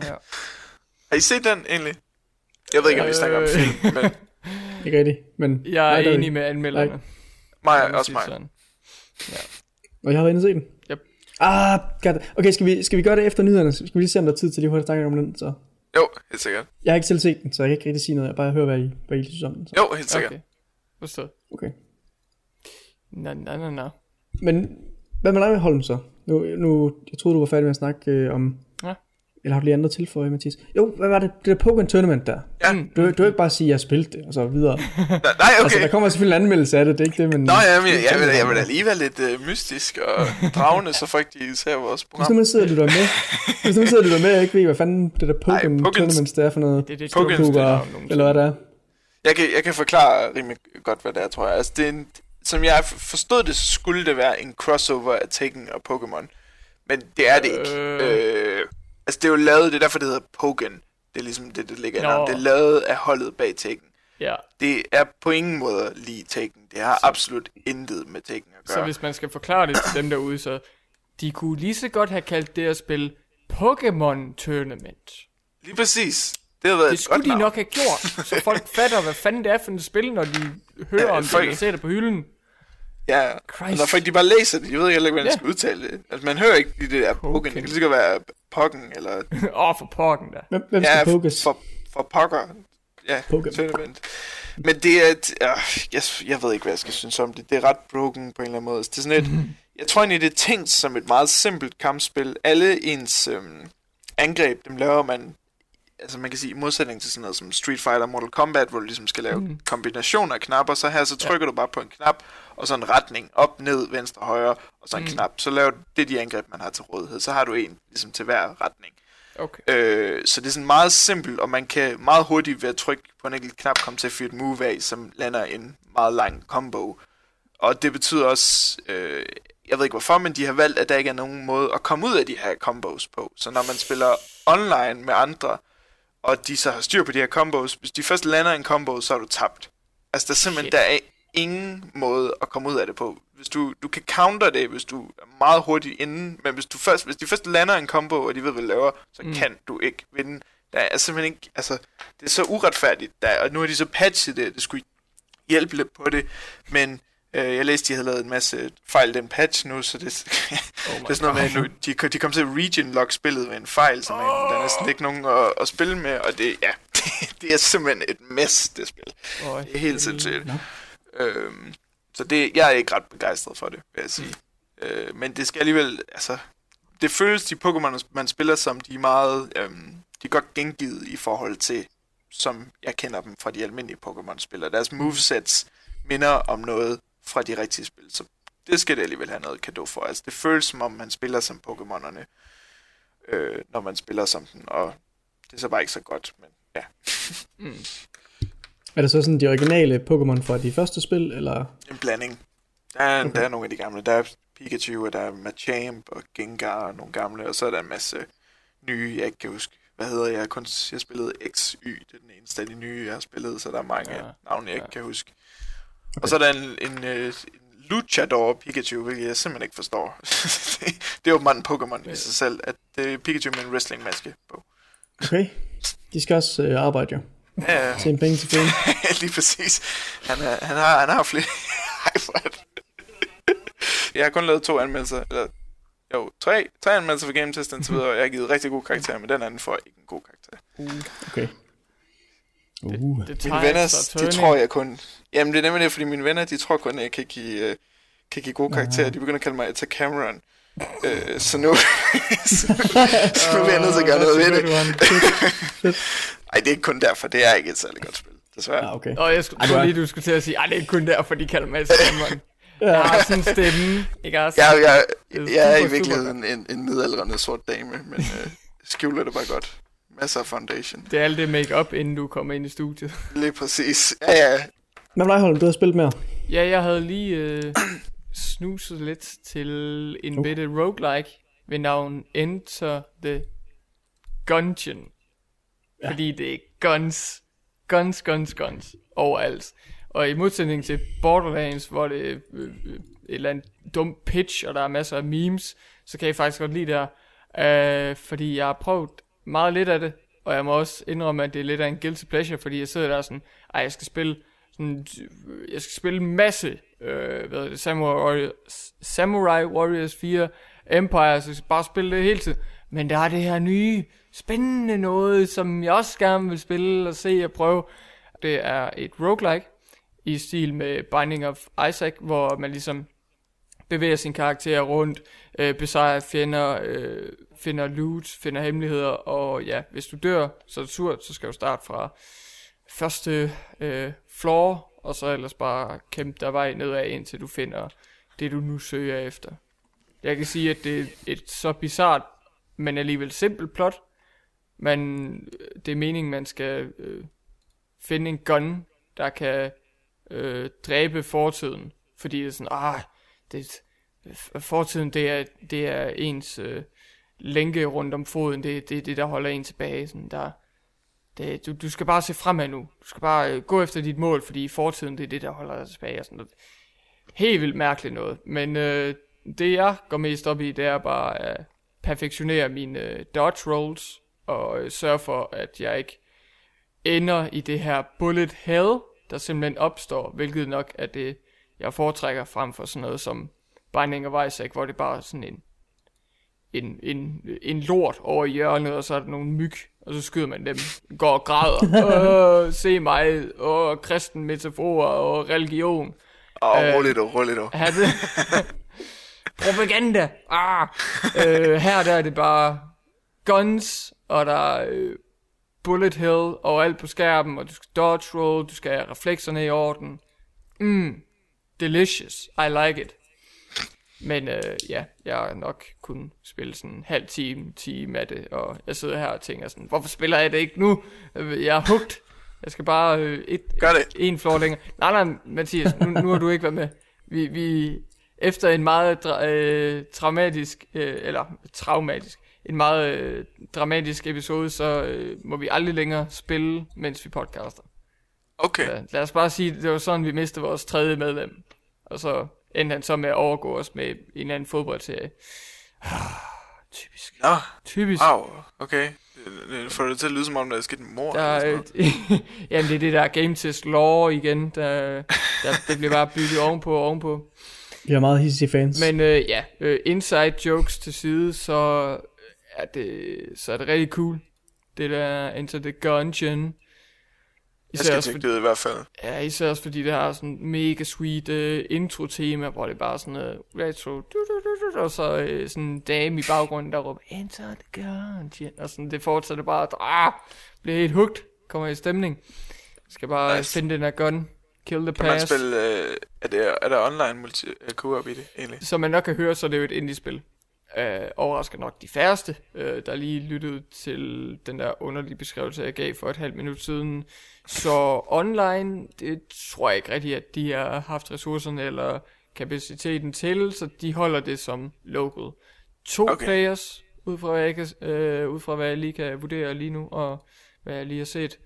Ja. (laughs) Har I set den egentlig? Jeg ved ikke, om vi snakker om Øh. film, men (laughs) Ikke rigtigt, men... Jeg Nej, er der- enig med anmelderne. Nej. mig, også mig. sådan. Og jeg har været inde og se den. Yep. Ah, it. Okay, skal vi, skal vi gøre det efter nyhederne? Skal vi lige se, om der er tid til lige hurtigt snakke om den? Så. Jo, helt sikkert. Jeg har ikke selv set den, så jeg kan ikke rigtig sige noget. Jeg bare hører, hvad I, hvad I synes om den. Så. Jo, helt sikkert. Okay. Forstået. Okay. Nå, nå, nå, nå. Men hvad med dig, Holm, så? Nu, nu, jeg troede, du var færdig med at snakke øh, om... Eller har du lige andet tilføje, Mathias? Jo, hvad var det? Det der Pokémon Tournament der. Ja. Du, du vil ikke bare sige, at jeg spillede det, og så videre. (laughs) Nej, nej, Altså, okay. der kommer selvfølgelig en anmeldelse af det, det er ikke det, men... Nå ja, men jeg, jeg, vil, jeg vil da lige være lidt uh, mystisk og dragende, så folk de ser vores Hvis nu program. man sidder og lytter med, hvis nu man sidder og lytter med, og ikke ved, hvad fanden det der Pokémon Tournament det er for noget, Det er det, Poker, navn nogensinde. eller hvad det er. Jeg kan, jeg kan forklare rimelig godt, hvad det er, tror jeg. Altså, det er en, som jeg forstod det, skulle det være en crossover af Tekken og Pokémon. Men det er det ikke. Øh. Øh, altså, det er jo lavet, det er derfor, det hedder Pokémon. Det er ligesom det, det ligger i Nå. navnet. Det er lavet af holdet bag Tekken. Ja, Det er på ingen måde lige Tekken. Det har absolut intet med Tekken at så gøre. hvis man skal forklare det til dem derude, så de kunne lige så godt have kaldt det at spille Pokémon Tournament. Lige præcis. Det har været Det skulle de navn. nok have gjort, så folk (laughs) fatter, hvad fanden det er for et spil, når de hører Ja, om det, folk- eller ser det på hylden. Ja, Christ. og når folk de bare læser det, jeg ved heller ikke, hvordan Ja. jeg skal udtale det. Altså, man hører ikke de der Pokémon. Det kan lige være Pokken, eller (laughs) Åh, oh, for pokken da. Hvem, hvem ja, skal Pokus? for, for Pokker. Ja, Pokken. Men det er, et, øh, jeg, jeg ved ikke, hvad jeg skal synes om det. Det er ret broken på en eller anden måde. Det er sådan et, jeg tror egentlig, det er tænkt som et meget simpelt kampspil. Alle ens øhm, angreb, dem laver man, altså man kan sige, i modsætning til sådan noget som Street Fighter Mortal Kombat, hvor du ligesom skal lave mm. kombinationer af knapper, så her så trykker ja. du bare på en knap, og så en retning, op, ned, venstre, højre, og så en mm. knap. Så laver du det de angreb, man har til rådighed. Så har du en ligesom til hver retning. Okay. Øh, så det er sådan meget simpelt, og man kan meget hurtigt ved at trykke på en enkelt knap komme til at fyre et move af, som lander en meget lang combo. Og det betyder også, øh, jeg ved ikke hvorfor, men de har valgt, at der ikke er nogen måde at komme ud af de her combos på. Så når man spiller online med andre, og de så har styr på de her combos, hvis de først lander en combo, så er du tabt. Altså der er simpelthen, Shit. der er ingen måde at komme ud af det på. Hvis du, du kan counter det, hvis du er meget hurtigt inde, men hvis, du først, hvis de først lander en combo, og de ved, hvad de laver, så mm. kan du ikke vinde. Der er simpelthen ikke, altså, det er så uretfærdigt, der, og nu har de så patchet det, det skulle hjælpe lidt på det, men øh, jeg læste, de havde lavet en masse fejl den patch nu, så det, Oh (laughs) det er sådan noget med, nu, de, de kom til at region-lock spillet med en fejl, så man, der er næsten ikke nogen at, at spille med, og det, ja, det, (laughs) det er simpelthen et mess, det spil. Oh, Det er helt sindssygt. Øhm, så det, jeg er ikke ret begejstret for det, vil jeg sige. Øh, men det skal alligevel, altså, det føles, de Pokémon, man spiller som, de er meget, øhm, de er godt gengivet i forhold til, som jeg kender dem fra de almindelige Pokémon-spillere. Deres movesets minder om noget fra de rigtige spil, så det skal det alligevel have noget kado for. Altså, det føles som om, man spiller som Pokémonerne, øh, når man spiller som den, og det er så bare ikke så godt, men ja. (laughs) Er det så sådan de originale Pokémon fra de første spil, eller? En blanding. Der er, okay. der er nogle af de gamle. Der er Pikachu, og der er Machamp, og Gengar, og nogle gamle, og så er der en masse nye, jeg ikke kan huske. Hvad hedder jeg? Kun, jeg spillede XY, det er den eneste af de nye, jeg har spillet, så der er mange Ja, ja. navne, jeg ikke ja. kan huske. Okay. Og så er der en, en, øh, en Luchador Pikachu, hvilket jeg simpelthen ikke forstår. (laughs) det, er åbenbart en Pokémon i sig selv, at det er Pikachu med en wrestlingmaske på. Okay. De skal også øh, arbejde jo. Ja, ja. Tjene penge til film. (laughs) lige præcis. Han, er, han, har, han har flere. (laughs) Jeg har kun lavet to anmeldelser, eller jo, tre, tre anmeldelser for Game Test indtil videre, og jeg har givet rigtig gode karakterer, men den anden får ikke en god karakter. Okay. Uh. Det Mine venner, de tror jeg kun... Jamen, det er nemlig det, fordi mine venner, de tror kun, at jeg kan give, uh, kan give gode karakterer. De begynder at kalde mig Etta Cameron. Uh, så nu... så, (laughs) så nu er jeg nødt til at gøre noget ved det. Ej, det er ikke kun derfor. Det er ikke et særligt godt spil, desværre. Ja, okay. Og jeg skulle lige, du skulle til at sige, at det er kun derfor, de kalder mig Cameron. (laughs) Jeg har sådan en stemme, ikke også? Jeg, jeg, Det er jeg er i virkeligheden en, en midaldrende sort dame, men uh, skjuler det bare godt. Masser af foundation. Det er alt det make-up, inden du kommer ind i studiet. (laughs) Lige præcis. Ja, ja. Men dig, Holm, du har spillet mere. Ja, jeg havde lige øh, (clears throat) snuset lidt til en Uh. bitte roguelike ved navn Enter the Gungeon. Ja. Fordi det er guns, guns, guns, guns overalt. Og i modsætning til Borderlands, hvor det er øh, øh, et eller andet dumt pitch, og der er masser af memes, så kan jeg faktisk godt lide det her. Øh, fordi jeg har prøvet meget lidt af det, og jeg må også indrømme, at det er lidt af en guilty pleasure, fordi jeg sidder der sådan, ej, jeg skal spille sådan, øh, jeg skal spille en masse øh, hvad det, Samurai Warriors, Samurai Warriors 4, Empire, så bare spille det hele tiden. Men der er det her nye, spændende noget, som jeg også gerne vil spille og se og prøve. Det er et roguelike i stil med Binding of Isaac, hvor man ligesom bevæger sin karakter rundt, øh, besejrer fjender, øh, finder loot, finder hemmeligheder, og ja, hvis du dør, så er det surt, så skal du starte fra første øh, floor, og så ellers bare kæmpe dig vej nedad, indtil du finder det, du nu søger efter. Jeg kan sige, at det er et så bizart, men alligevel simpelt plot, men øh, det er meningen, man skal øh, finde en gun, der kan øh, dræbe fortiden, fordi det er sådan, ah, det, fortiden, det er, det er ens øh, lænke rundt om foden, det er det, det, der holder en tilbage. Sådan der, det, du, du skal bare se fremad nu. Du skal bare øh, gå efter dit mål, fordi fortiden, det er det, der holder dig tilbage. Og sådan noget. Helt vildt mærkeligt noget. Men øh, det, jeg går mest op i, det er bare at perfektionere mine øh, dodge rolls, og øh, sørge for, at jeg ikke ender i det her bullet hell, der simpelthen opstår, hvilket nok er det, jeg foretrækker frem for sådan noget som Binding of Isaac, hvor det bare er sådan en, en, en, en lort over hjørnet, og så er der nogle myg, og så skyder man dem, går og græder, (laughs) øh, se mig, og kristen metafor og religion. Åh, oh, og. Her det, (laughs) propaganda. Ah. Øh, her der er det bare guns, og der er øh, bullet hell overalt på skærmen, og du skal dodge roll, du skal have reflekserne i orden. Mm, delicious. I like it. Men øh, ja, jeg har nok kun spille sådan en halv time, time af det, og jeg sidder her og tænker sådan, hvorfor spiller jeg det ikke nu? Jeg er hugt. Jeg skal bare øh, et, Gør det. en floor længere. Nej, nej, Mathias, nu, nu har du ikke været med. Vi, vi efter en meget dra- øh, traumatisk, øh, eller traumatisk, en meget øh, dramatisk episode, så øh, må vi aldrig længere spille, mens vi podcaster. Okay. Ja, lad os bare sige, det var sådan, vi mistede vores tredje medlem. Og så endte han så med at overgå os med en eller anden fodboldserie. (sighs) Typisk. Nå, Typisk. wow, okay. Får det til at lyde som om, der er sket en mor. Der eller er (laughs) jamen, det er det der game test lore igen, der, der, det bliver bare bygget ovenpå og ovenpå. Vi har meget hissige fans. Men øh, ja, øh, inside jokes til side, så er det, så er det rigtig cool. Det der Enter the Gungeon. Jeg Især skal også, fordi, det i hvert fald. ja, især også fordi det har sådan mega sweet uh, intro-tema, hvor det bare sådan noget retro, du, du, du, du, og så uh, sådan en dame i baggrunden, der råber, Enter the Gungeon, og sådan, det fortsætter bare, at ah, bliver helt hugt, kommer i stemning. Skal bare Nice. finde den her gun, kill the Kan man pass. spille... Øh, er, det, er der online multi øh, co-op i det, egentlig? Som man nok kan høre, så er det jo et indie-spil. Øh, overrasker nok de færreste, øh, der lige lyttede til den der underlige beskrivelse, jeg gav for et halvt minut siden. Så online, det tror jeg ikke rigtigt, at de har haft ressourcerne eller kapaciteten til, så de holder det som local. To Okay. okay. players, ud fra, hvad jeg kan, øh, ud fra hvad jeg lige kan vurdere lige nu, og hvad jeg lige har set.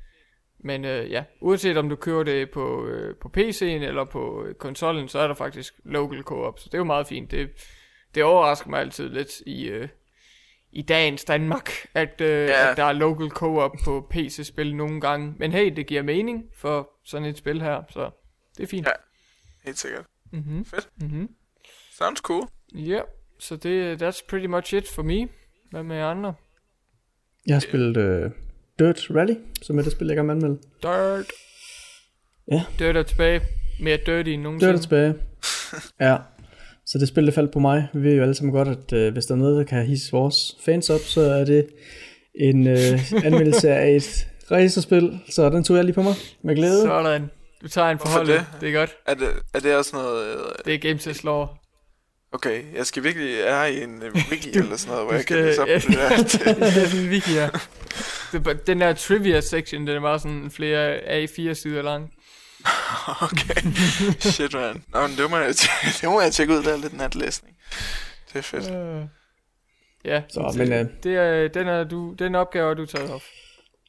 Men øh, ja, uanset om du kører det på, øh, på PC'en eller på øh, konsollen, så er der faktisk local co-op, så det er jo meget fint. Det, det overrasker mig altid lidt i, øh, i dagens Danmark, at, øh, Ja. at der er local co-op på PC-spil nogle gange. Men hey, det giver mening for sådan et spil her, så det er fint. Ja. Helt sikkert. Mhm. Fedt. Mhm. Sounds cool. Ja, så det, that's pretty much it for me. Hvad med andre? Jeg har spillet uh, Dirt Rally, som er det spil, jeg gerne vil anmelde. Dirt. Ja. Dirt er tilbage. Mere dirty end nogensinde. Dirt er tilbage. ja. Så det spil, det faldt på mig. Vi ved jo alle sammen godt, at uh, hvis der er noget, der kan hisse vores fans op, så er det en uh, anmeldelse af et racerspil. Så den tog jeg lige på mig med glæde. Så. Sådan. Du tager en Hvorfor forhold. det? Det? det er godt. Er det, er det også noget... Øh, Det er Game Test Law. okay, jeg skal virkelig... Er i en øh, (laughs) wiki eller sådan noget, hvor du jeg kan skal- læse op ja. på det der. (laughs) det er sådan en wiki bare- Den der trivia section, den er bare sådan flere A4 sider lang. (laughs) okay. Shit, man. Nå, men det må, jeg, (laughs) det må jeg tjekke ud, der er lidt natlæsning. Det er fedt. Øh. Ja, Så, det, men, øh, det er, den, er du, den opgave, har du taget op.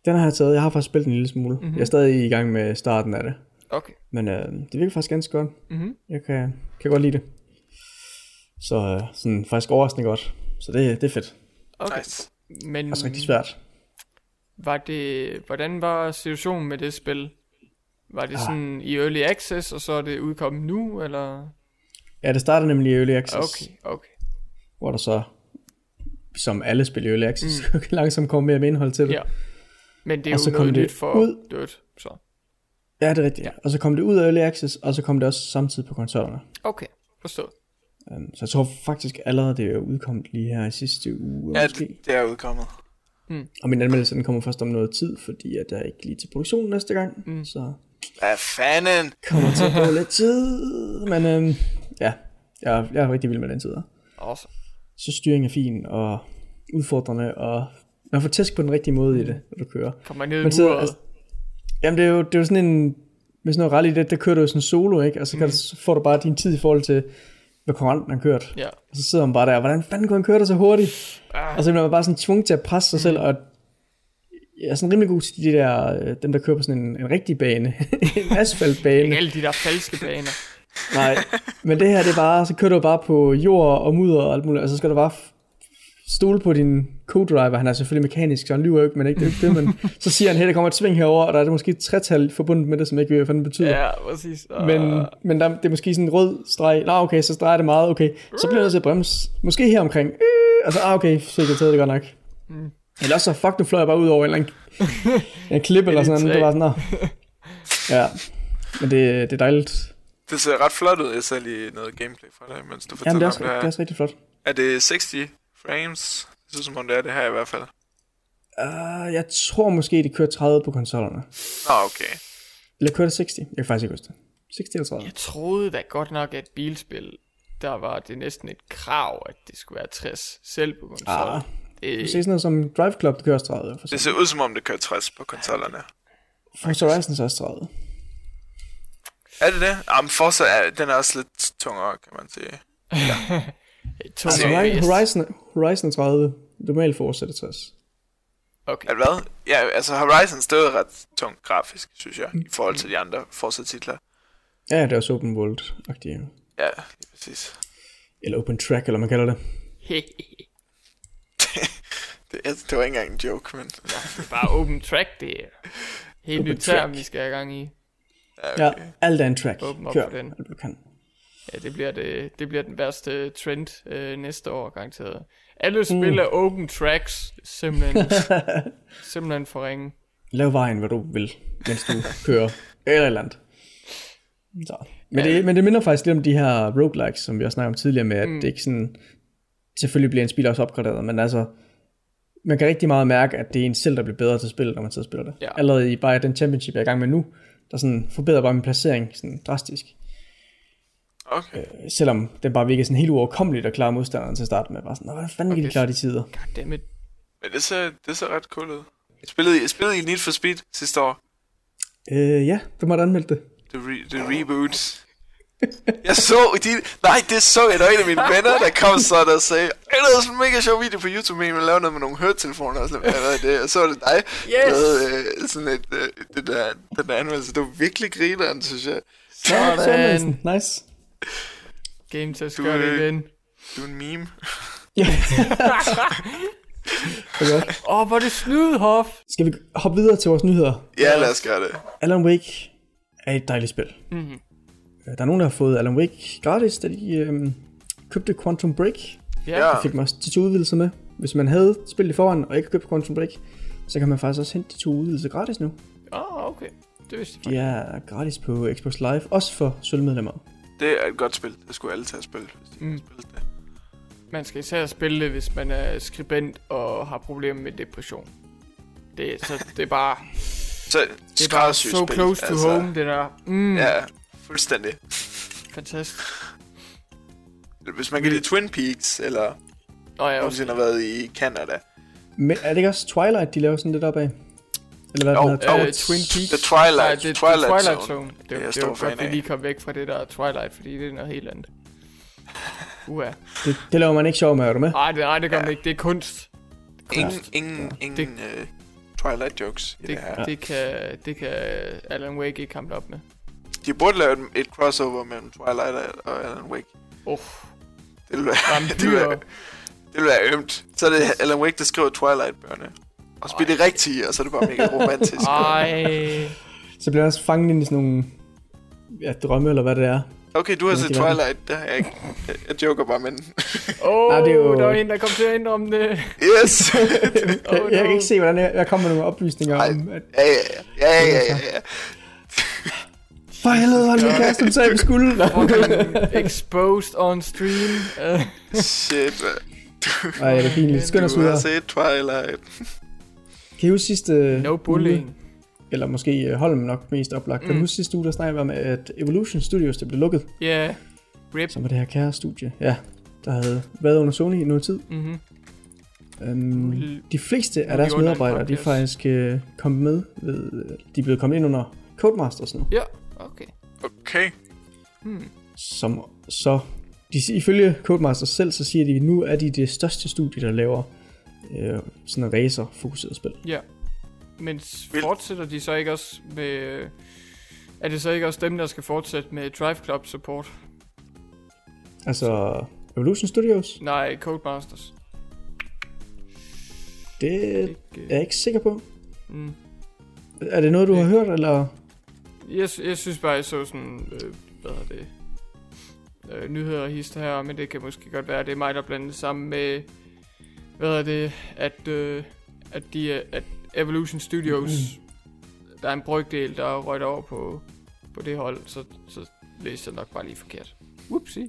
Den har jeg taget. Jeg har faktisk spillet den en lille smule. Mhm. Mm-hmm. Jeg er stadig i gang med starten af det. Okay. Men øh, det virker faktisk ganske godt. Mm-hmm. Jeg kan, kan godt lide det. Så øh, sådan faktisk overraskende godt. Så det, det er fedt. Okay. Nice. Men Det er også rigtig svært. var det, hvordan var situationen med det spil? Var det Ah. sådan i Early Access, og så er det udkommet nu, eller? Ja, det starter nemlig i Early Access, Okay, okay. hvor der så, som alle spil i Early Access, mm. (laughs) langsomt kommer mere med indhold til det. Ja. Men det er Og så jo kom noget det nyt for ud. Dirt, så. Ja, det er rigtigt. Ja. Ja. Og så kom det ud af Early Access, og så kom det også samtidig på konsollerne. Okay, forstået. Um, så jeg tror faktisk allerede, det er udkommet lige her i sidste uge, Ja, måske. det, det er udkommet. Og min anmeldelse den kommer først om noget tid, fordi at jeg er ikke lige til produktion næste gang. Mm. Så Hvad fanden? kommer til at gå lidt tid. Men øhm, ja, jeg, jeg er rigtig vild med den tid. Awesome. Så styring er fin og udfordrende, og man får tæsk på den rigtige måde i det, når du kører. Kommer ned i Men så, muret. altså, jamen det er jo, det er jo sådan en, sådan noget rally, det, der kører du jo sådan solo, ikke? Og så, kan du, så får du bare din tid i forhold til, hvad konkurrenten har kørt. Ja. Og så sidder man bare der, hvordan fanden kunne han køre det så hurtigt? Ah, Og så bliver man bare sådan tvunget til at presse sig selv, og jeg er sådan rimelig god til de der, øh, dem der kører på sådan en, en rigtig bane, (laughs) en asfaltbane. ikke alle de der falske baner. Nej, men det her, det er bare, så kører du bare på jord og mudder og alt muligt, og så skal du bare stole på din co-driver, han er selvfølgelig mekanisk, så han lyver jo ikke, men ikke det, ikke det men (laughs) så siger han, hey, der kommer et sving herover, og der er det måske et tretal forbundet med det, som jeg ikke ved, hvad det betyder. Ja, præcis. Uh, Men, men der, det er måske sådan en rød streg. Nå, okay, så drejer det meget. Okay, så bliver jeg nødt til at bremse. Måske her omkring. Øh, altså, ah, okay, så jeg taget det godt nok. Mm. Eller også så, fuck, nu fløj jeg bare ud over en eller anden (laughs) en klip eller sådan noget. Det var sådan, nå. Ja, men det, det er dejligt. Det ser ret flot ud. Jeg ser lige noget gameplay fra dig, mens du Jamen, det fortæller er også, om det det er her. også rigtig flot. Er det 60 frames? Det synes som om det er det her i hvert fald. Uh, jeg tror måske, de kører 30 på konsollerne. Nå, okay. Eller kører det 60? Jeg kan faktisk ikke huske det. 60 eller 30? Jeg troede da godt nok, at bilspil, der var det næsten et krav, at det skulle være 60 selv på konsol. Ah, det, Du ser sådan noget som Drive Club, det kører også 30. For, Det det ser ud som om, det kører 60 på konsollerne. Forza Horizon er også 30. Er det det? Jamen, Forza er, den er også lidt tungere, kan man sige. (laughs) to Altså, FPS. Horizon, Horizon er 30. Normalt Forza er det 60. Okay. Er det hvad? Ja, altså Horizon stod ret tungt grafisk, synes jeg, i forhold til de andre Forza-titler. Ja, det er også open world-agtigt. Ja, lige præcis. Eller open track, eller man kalder det. (laughs) Det, det var ikke engang en joke, men... Bare open track, det er helt nyt term, vi skal have gang i. Ja, Ja, okay. alt er en track. Åbn op Kør, for den. du kan. Ja, det bliver, det, det bliver den værste trend øh, næste år, garanteret. Alle spiller open tracks, simpelthen, (laughs) simpelthen for ringe. Lav vejen, hvad du vil, mens du kører. Eller et eller andet. Så. Men, det, men det minder faktisk lidt om de her roguelikes, som vi også snakkede om tidligere med, at mm. det ikke sådan... Selvfølgelig bliver en spil også opgraderet, men altså... Man kan rigtig meget mærke, at det er en selv, der bliver bedre til spillet, når man sidder og spiller det. Ja. Allerede i bare den championship, jeg er i gang med nu, der sådan forbedrer bare min placering sådan drastisk. okay. Selvom den bare virker sådan helt uoverkommeligt at klare modstanderen til at starte med. Bare sådan, "Nå, hvordan fanden kan de Okay. klare de tider? Goddammit. Men det ser, det ser ret cool ud. Jeg spillede, jeg spillede i Need for Speed sidste år. Øh, ja, du måtte anmelde det. The, re, the reboot. Jeg så de... Nej, det så jeg. Der en af mine venner, der kom så der sagde, "Hey, der er sådan en mega sjov video på YouTube, med, man laver noget med nogle høretelefoner og sådan noget. Hvad er det? Og så var det dig, Yes! der havde øh, sådan et, øh, det der, den der anmeldelse. Det var virkelig grineren, synes jeg. Så Sådan. Nice. Game gør det øh, igen. Du er en meme. Ja. (laughs) er godt. Åh, oh, hvor er det snyd, Hoff. Skal vi hoppe videre til vores nyheder? Ja, lad os gøre det. Alan Wake er et dejligt spil. Mhm. Øh, Der er nogen, der har fået Alan Wake gratis, da de øhm, købte Quantum Break. Ja, Ja. De fik man også de to udvidelser med. Hvis man havde spillet i forhånd og ikke købt Quantum Break, så kan man faktisk også hente de to udvidelser gratis nu. Åh, oh, okay. Det vidste jeg De er gratis på Xbox Live, også for sølvmedlemmer. Det er et godt spil. Det skulle alle tage at spille, hvis de mm. Har spillet det. Man skal især spille det, hvis man er skribent og har problemer med depression. Det, er- så det er bare, Så det er bare so spil, close to altså. home, det der. Mm, Ja, fuldstændig. fantastisk. Hvis man kan lide Twin Peaks, eller Og jeg nogensinde også, har været i Canada. Men er det ikke også Twilight, de laver sådan lidt op af? Eller hvad den hedder? Oh, Twin Peaks. The Twilight- Nej, det, Twilight the Twilight Zone. Zone. Det, Det er det, var godt, vi lige kom væk fra det der Twilight, fordi det er noget helt andet. Uha. Det, det laver man ikke sjov med, er du med? Nej, det, nej, det gør man ikke. Det er kunst. Ingen, ingen, ingen uh, Twilight jokes i det, Det, her. det, kan, det kan Alan Wake ikke hamle op med. De burde lave et, et crossover mellem Twilight og- Alan Wake. Oh, Det ville være, (laughs) det ville være, det ville være ømt. Så er det Alan Wake, der skriver Twilight-bøgerne. Og spiller det rigtige, og så er det bare mega romantisk. Ej. så bliver jeg også fanget ind i sådan nogle ja, drømme, eller hvad det er. Okay, du har set. Twilight, det har jeg ikke. Jeg- Jeg joker bare, men... Åh, oh, Nej, det er jo- der var en, der kom til at ændre om det. Yes! (laughs) jeg, Oh, jeg kan no. ikke se, hvordan jeg, jeg kommer med nogle oplysninger Ej. om, at Ja, ja, ja, ja, ja, ja. For helvede, han min kæreste, hun sagde, vi skulle. Exposed on stream. Uh, Shit, man. Ej, det er pinligt. Skynd os Du har videre. set Twilight. Kan I huske sidste no uge, bullying. eller måske øh, Holm nok mest oplagt. Kan Mm. du huske sidste uge, der snakkede om, at Evolution Studios, det blev lukket, Ja, yeah. rip. som var det her kære studie, ja, der havde været under Sony i noget tid. Mm-hmm. Um, L- de fleste af er deres medarbejdere, de er faktisk øh, kommet med, ved, de er blevet kommet ind under Codemasters nu, Ja, okay. Hmm. som så, de, ifølge Codemasters selv, så siger de, at nu er de det største studie, der laver øh, sådan en racer-fokuseret spil. Ja. Men fortsætter de så ikke også med... Er det så ikke også dem, der skal fortsætte med Drive Club support? Altså, Evolution Studios, Nej, Codemasters. det Ikke, er jeg ikke sikker på. mm. Er det noget, du har hørt, eller? Jeg, jeg synes bare, jeg så sådan... Øh, hvad hedder det? Øh, nyheder og hister her, men det kan måske godt være, at det er mig, der blander det sammen med... Hvad er det? At, øh, at, de, er- at Evolution Studios... Der er en brygdel, der er røget over på, på det hold, så, så læste jeg nok bare lige forkert. Whoopsie.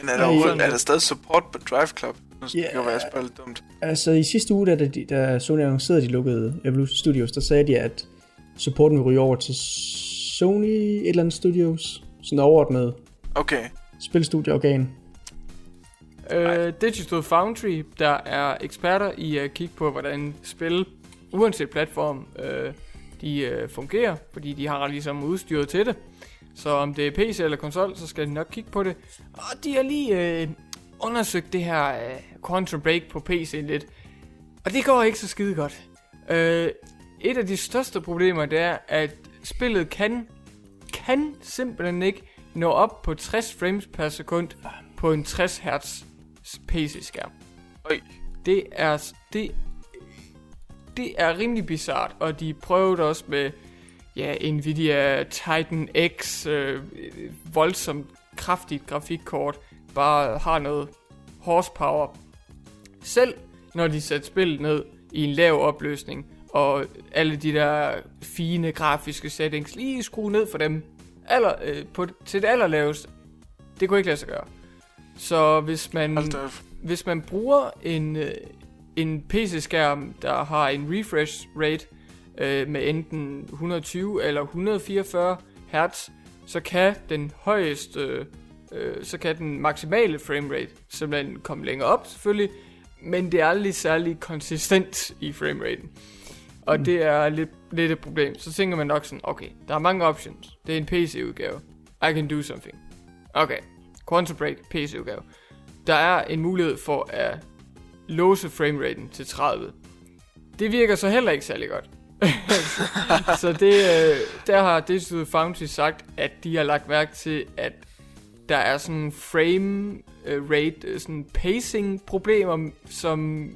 Men er der, overhovedet, sådan- er der stadig support på Drive Club? Ja. yeah. jo være spillet dumt. Altså, i sidste uge, da, da, da Sony annoncerede, at de lukkede Evolution Studios, der sagde de, at supporten vil ryge over til Sony et eller andet studios. Sådan overordnet Okay. spilstudieorgan. Uh, Digital Foundry, der er eksperter i at kigge på, hvordan spil, uanset platform, uh, de uh, fungerer, fordi de har ligesom udstyret til det. Så om det er PC eller konsol, så skal de nok kigge på det. Og de har lige uh, undersøgt det her uh, Quantum Break på PC lidt. Og det går ikke så skide godt. Uh, et af de største problemer, det er, at spillet kan, kan simpelthen ikke nå op på 60 frames per sekund på en 60 Hz PC-skærm. Øj. Det er, det, det er rimelig bizart, og de prøvede også med ja, Nvidia Titan X, øh, voldsomt kraftigt grafikkort, bare har noget horsepower. Selv når de satte spillet ned i en lav opløsning, og alle de der fine grafiske settings lige skrue ned for dem aller, øh, på, til det allerlaveste, det kunne ikke lade sig gøre. Så hvis man, hvis man bruger en, øh, en PC-skærm, der har en refresh rate øh, med enten 120 eller 144 Hz, så kan den højeste, øh, øh, så kan den maksimale framerate simpelthen komme længere op selvfølgelig, men det er aldrig særlig konsistent i frameraten. Og mm. det er lidt, lidt et problem. Så tænker man nok sådan, okay, der er mange options. Det er en PC-udgave. I can do something. Okay, Quantum Break, PC-udgave. Der er en mulighed for at låse frameraten til 30. Det virker så heller ikke særlig godt. (laughs) så det, øh, der har Digital Foundry sagt, at de har lagt mærke til, at der er sådan frame øh, rate, øh, sådan pacing problemer, som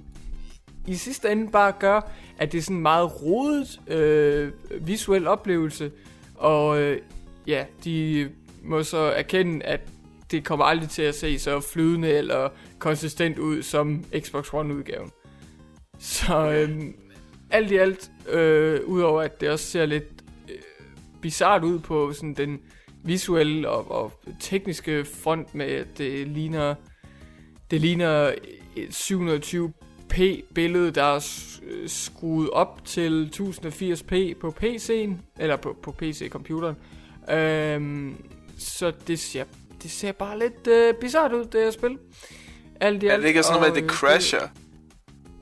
i sidste ende bare gør, at det er sådan en meget rodet øh, visuel oplevelse. Og øh, ja, de må så erkende, at det kommer aldrig til at se så flydende eller konsistent ud som Xbox One-udgaven. Så øh, alt i alt, øh, udover at det også ser lidt øh, bizart ud på sådan den visuelle og, og tekniske front med, at det ligner, det ligner øh, 720 P-billede, der er øh, skruet op til 1080p på PC'en, eller på, på PC-computeren. Øhm, så det ser, det ser bare lidt øh, bizart ud, det her spil. Alt i alt, er det ikke sådan noget med, at det øh, crasher? Det,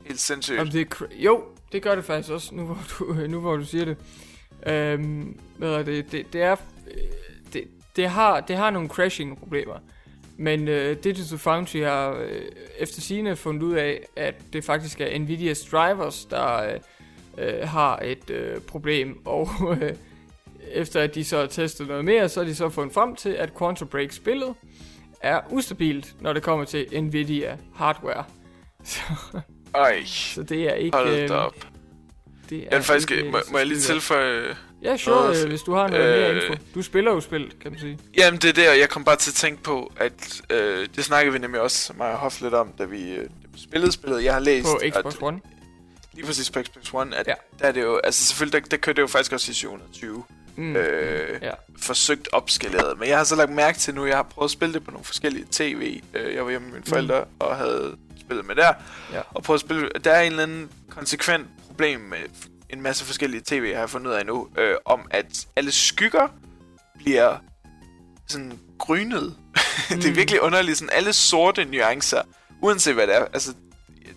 Helt sindssygt. Om det, jo, det gør det faktisk også, nu hvor du, (laughs) nu hvor du siger det. Øhm, hvad det, det, det er... Øh, det, det har, det har nogle crashing problemer. Men øh, Digital Foundry har øh, efter sigende fundet ud af, at det faktisk er Nvidias drivers, der øh, øh, har et øh, problem. (laughs) Og øh, efter at de så har testet noget mere, så har de så fundet frem til, at Quantum Break spillet er ustabilt, når det kommer til Nvidia hardware. (laughs) Så, Ej, så det er ikke... hold øh, op. det er Jeg faktisk, ikke må, må jeg lige tilføje, Ja, sure, øh, hvis du har noget mere øh, info. Du spiller jo spillet, kan man sige. Jamen, det er der, jeg kom bare til at tænke på, at øh, det snakkede vi nemlig også, mig og Hoff lidt om, da vi, øh, spillede spillet. Jeg har læst, På Xbox at, One. lige præcis på Xbox One, at Ja. der er det jo, altså selvfølgelig, der, der kører det jo faktisk også i 720. Mm. Øh, Ja. forsøgt opskaleret. Men jeg har så lagt mærke til nu, jeg har prøvet at spille det på nogle forskellige tv. Øh, jeg var hjemme med mine forældre mm. og havde spillet med der. Ja. Og prøvet at spille... Der er en eller anden konsekvent problem med en masse forskellige tv, jeg har fundet ud af nu, øh, om at alle skygger bliver sådan grynet. Mm. (laughs) det er virkelig underligt. Sådan alle sorte nuancer, uanset hvad det er. Altså,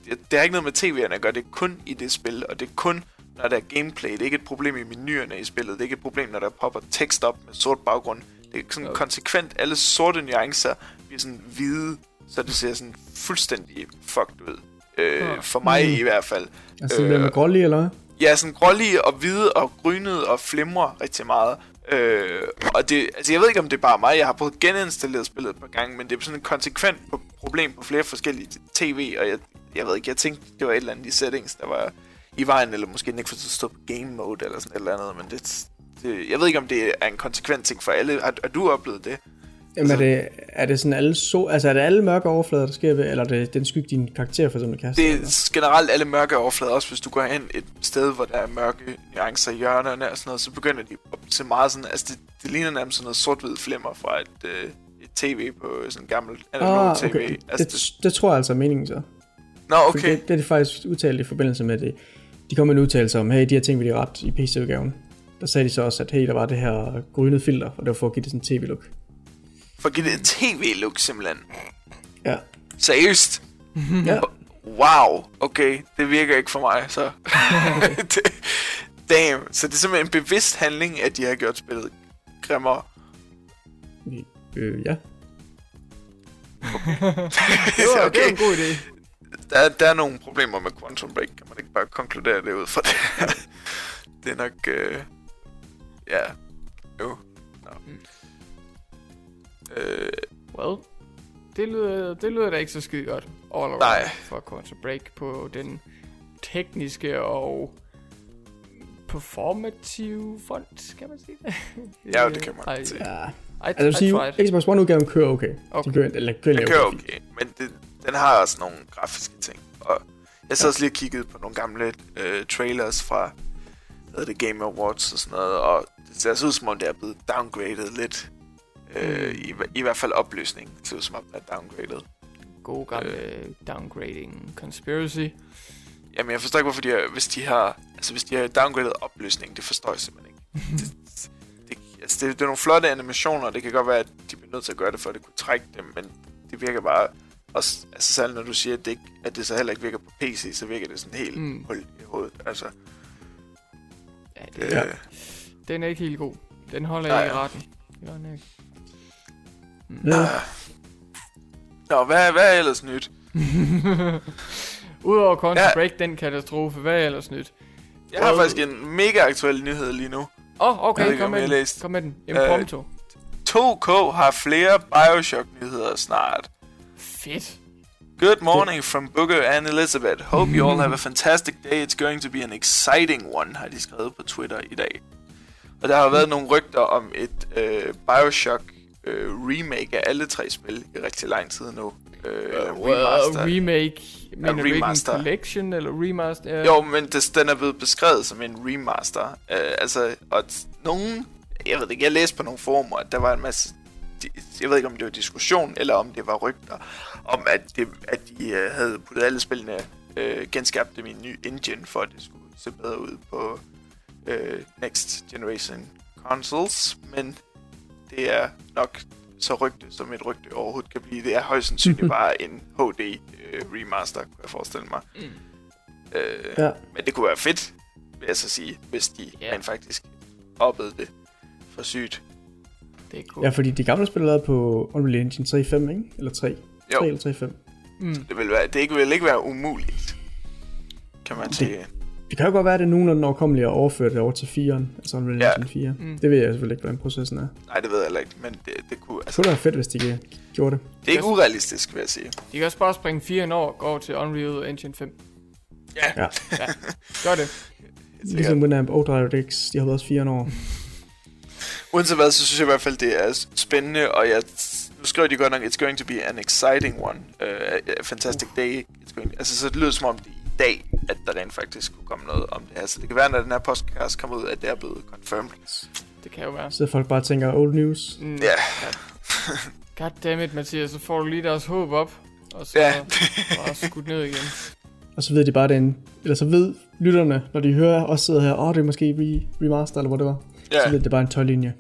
det, det har ikke noget med tv'erne at gøre. Det er kun i det spil, og det er kun når der er gameplay. Det er ikke et problem i menuerne i spillet. Det er ikke et problem, når der popper tekst op med sort baggrund. Det er sådan Okay. konsekvent. Alle sorte nuancer bliver sådan hvide, så det ser sådan fuldstændig fucked ud. Øh, Ja. for mig Mm. i hvert fald. Altså, øh, med grålige, eller hvad? Ja, sådan grålige og hvide og grynede og flimrer rigtig meget. Øh, og det, altså jeg ved ikke, om det er bare mig. Jeg har prøvet geninstalleret spillet et par gange, men det er sådan et konsekvent problem på flere forskellige tv, og jeg, jeg ved ikke, jeg tænkte, det var et eller andet i settings, der var i vejen, eller måske den ikke for stå på game mode eller sådan et eller andet, men det, det, jeg ved ikke, om det er en konsekvent ting for alle. Har, har du oplevet det? Jamen, er Altså- det, er det sådan alle so, altså er det alle mørke overflader, der sker ved, eller er det den skygge, din karakter for eksempel kaster? Det eller? er generelt alle mørke overflader, også hvis du går hen et sted, hvor der er mørke nuancer i hjørnerne og sådan noget, så begynder de at se meget sådan, altså det, det ligner nærmest sådan noget sort-hvid flimmer fra et, øh, et tv på sådan en gammel analog Ah, tv. okay. Altså, det, det, det, tror jeg altså er meningen så. nå, For okay. Det, det er de faktisk udtalt i forbindelse med det. De kom med en udtalelse om, hey, de her ting vil de ret i PC-udgaven. Der sagde de så også, at hey, der var det her grynet filter, og det var for at give det sådan en tv-look. For at give det et tv-look simpelthen. Ja. Seriøst? ja. Wow, okay. Det virker ikke for mig, så. (laughs) det, damn. Så det er simpelthen en bevidst handling, at de har gjort spillet grimmere. Øh, ja. (laughs) Det var, det var en god idé. Der, der er nogle problemer med Quantum Break, kan man ikke bare konkludere det ud fra det. (laughs) det er nok, øh, ja, jo. Nå. Øh, Well, det lyder, det lyder da ikke så skide godt. All around Nej. for Quantum Break på den tekniske og performative front, kan man sige det? (laughs) Ja, det kan man I, sige. ja. I, Altså, I sige, tried. Xbox One-udgaven kører okay. Okay. De kører, eller kører, den kører fint. okay, men det, den har også nogle grafiske ting. Og jeg så også lige og kiggede på nogle gamle øh, trailers fra hvad det, Game Awards og sådan noget, og det ser så ud som om, det er blevet downgraded lidt. Øh, i, I hvert fald opløsning. Ser ud som om, det er downgraded. God gamle downgrading conspiracy. Jamen, jeg forstår ikke, hvorfor de har, hvis de har, altså hvis de har downgraded opløsning, det forstår jeg simpelthen ikke. (laughs) det, det, altså, det, det, er nogle flotte animationer, det kan godt være, at de bliver nødt til at gøre det, for at det kunne trække dem, men det virker bare, også, altså særligt når du siger, at det, ikke, at det så heller ikke virker på PC, så virker det sådan helt Mm. hul i hovedet. Altså, Ja, det, ja. Den er ikke helt god. Den holder Nej. ikke i retten. Det gør den ikke. Ja. Ah. Nå, hvad, hvad er ellers nyt? (laughs) Udover Quantum Ja. Break, den katastrofe, hvad er ellers nyt? Jeg har faktisk en mega aktuel nyhed lige nu. Åh, oh, okay, Jeg ved ikke, kom om med den. Kom med den. Impromptu. 2K har flere Bioshock-nyheder snart. Fedt. Good morning from Booker and Elizabeth. Hope you all have a fantastic day. It's going to be an exciting one, har de skrevet på Twitter i dag. Og der har været nogle rygter om et øh, Bioshock øh, remake af alle tre spil i rigtig lang tid nu. Øh, eller Uh, remake. Mener du ikke en remaster. collection eller remaster? Ja. Jo, men det, den er blevet beskrevet som en remaster. Øh, altså, og nogen... Jeg ved ikke, jeg læste på nogle forumer, at der var en masse... De, jeg ved ikke, om det var diskussion, eller om det var rygter, om at, det, at de øh, havde puttet alle spillene, øh, genskabt dem i en ny engine, for at det skulle se bedre ud på øh, next generation consoles. Men det er nok så rygte, som et rygte overhovedet kan blive. Det er højst sandsynligt (laughs) bare en HD øh, remaster, kunne jeg forestille mig. Mm. Øh, Ja. men det kunne være fedt, vil jeg så sige, hvis de yeah. rent faktisk oppede det for sygt. Det er cool. ja, fordi de gamle spil er lavet på Unreal Engine 3.5, ikke? Eller 3. Jo. 3 eller 3.5. Mm. Det vil, være, det ikke, vil ikke være umuligt, kan man sige. Det kan jo godt være, at det er nogenlunde overkommeligt at overføre det over til 4'eren, altså Unreal Ja. Engine 4. Mm. Det ved jeg selvfølgelig ikke, hvordan processen er. Nej, det ved jeg heller ikke, men det, det kunne... Det Altså, kunne da være fedt, hvis de gjorde det. det er ikke urealistisk, vil jeg sige. De kan også bare springe 4 år og gå over til Unreal Engine 5. Ja, Ja. Ja, gør det. Ligesom Winamp og DriveX, de har været også fire år. (laughs) Uanset hvad, så synes jeg i hvert fald, det er spændende, og jeg, nu skriver de godt nok, it's going to be an exciting one. Uh, a fantastic day. It's going, altså, så det lyder som om det er i dag, at der rent faktisk kunne komme noget om det her. Så det kan være, når den her podcast kommer ud, at det er blevet confirmed. Det kan jo være. Så folk bare tænker, old news. Mm, Ja. (laughs) Goddammit, Mathias, så får du lige deres håb op. Og så Ja. (laughs) bare skudt ned igen. Og så ved de bare, det er en, eller så ved lytterne, når de hører os sidder her, åh, oh, det er måske re- remaster, eller hvor det var. Ja, Så ved de, det bare en 12-linje.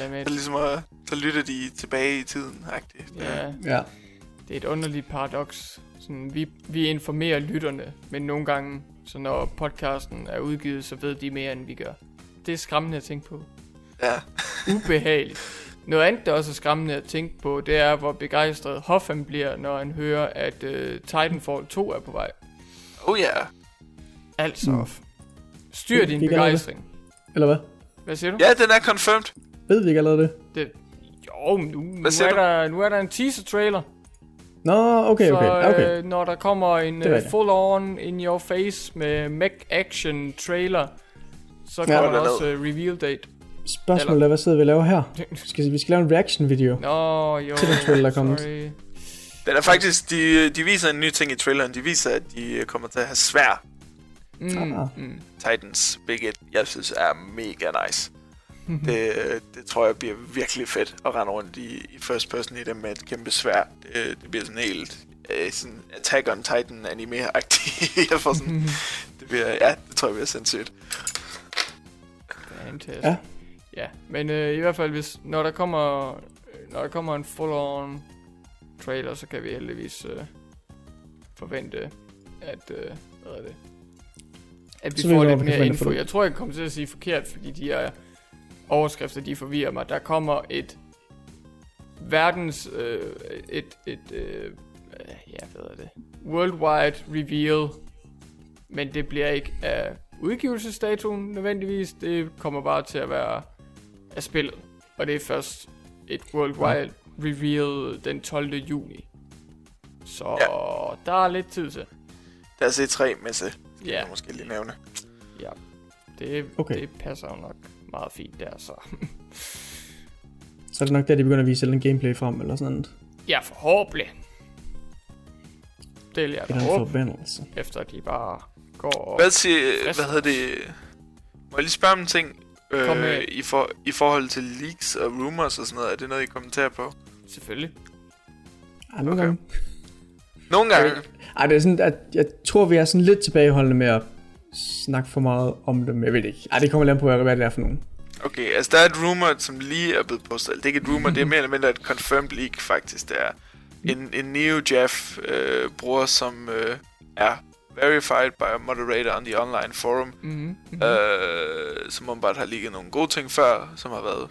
Dammit. (laughs) det er ligesom at, så lytter de tilbage i tiden, agtigt. Ja, Ja. det er et underligt paradoks. Sådan, vi, vi informerer lytterne, men nogle gange, så når podcasten er udgivet, så ved de mere, end vi gør. Det er skræmmende at tænke på. Ja. Ubehageligt. Noget andet, der også er skræmmende at tænke på, det er, hvor begejstret Hoffman bliver, når han hører, at uh, Titanfall 2 er på vej. Oh ja. Yeah. Altså, Mm. styr din det. begejstring. Eller hvad? Hvad siger du? Ja, den er confirmed. Ved vi ikke allerede det? Jo, nu, nu, Hvad siger er du? der, nu er der en teaser-trailer. Nå, okay, okay. Så okay. øh, når der kommer en uh, rigtigt. full-on in-your-face med mech action trailer, så Ja. kommer der også uh, reveal date. Spørgsmålet er, hvad sidder vi og laver her? (laughs) Skal, vi skal lave en reaction video. Nå, jo, Til den trailer, der er sorry. Den er faktisk, de, de viser en ny ting i traileren. De viser, at de kommer til at have svær Mm, Ah. mm. Titans Big It, jeg synes er mega nice. Det, det tror jeg bliver virkelig fedt at rende rundt i, i first person i det med et kæmpe svær. Det, det bliver sådan helt øh, sådan Attack on Titan anime-agtigt. (laughs) jeg får sådan, det bliver, ja, det tror jeg bliver sindssygt. Fantastisk. Ja. Ja, men øh, i hvert fald, hvis, når der kommer, når der kommer en full-on trailer, så kan vi heldigvis øh, forvente, at, øh, hvad er det? At vi Så får lidt mere info. Jeg tror, jeg kommer til at sige forkert, fordi de her overskrifter, de forvirrer mig. Der kommer et verdens, øh, et, et, øh, ja, hvad er det? Worldwide reveal, men det bliver ikke af udgivelsesdatoen nødvendigvis. Det kommer bare til at være af spillet. Og det er først et worldwide reveal den 12. juni. Så Ja. der er lidt tid til. Der er C3-messe, skal Ja. jeg måske lige nævne. Ja, det, Okay. det passer jo nok meget fint der, så. (laughs) Så er det nok der, de begynder at vise en gameplay frem, eller sådan noget. ja, forhåbentlig. Det vil jeg da håbe, efter at de bare går og... Hvad, siger, hvad hedder det? Må jeg lige spørge om en ting? Kom med. Øh, i, for, I forhold til leaks og rumors og sådan noget, er det noget, I kommenterer på? Selvfølgelig. Ej, nogle Okay. gange. Nogle gange. Ej, det er sådan, at jeg tror, vi er sådan lidt tilbageholdende med at snakke for meget om dem. Jeg ved det ikke. Ej, det kommer lidt på, hvad det er for nogen. Okay, altså der er et rumor, som lige er blevet postet. Det er ikke et rumor, det er mere eller mindre et confirmed leak faktisk. Det er en, en Neo Jeff øh, bror, som øh, er verified by a moderator on the online forum. Mm-hmm. Mm. Øh, som åbenbart har ligget nogle gode ting før, som har været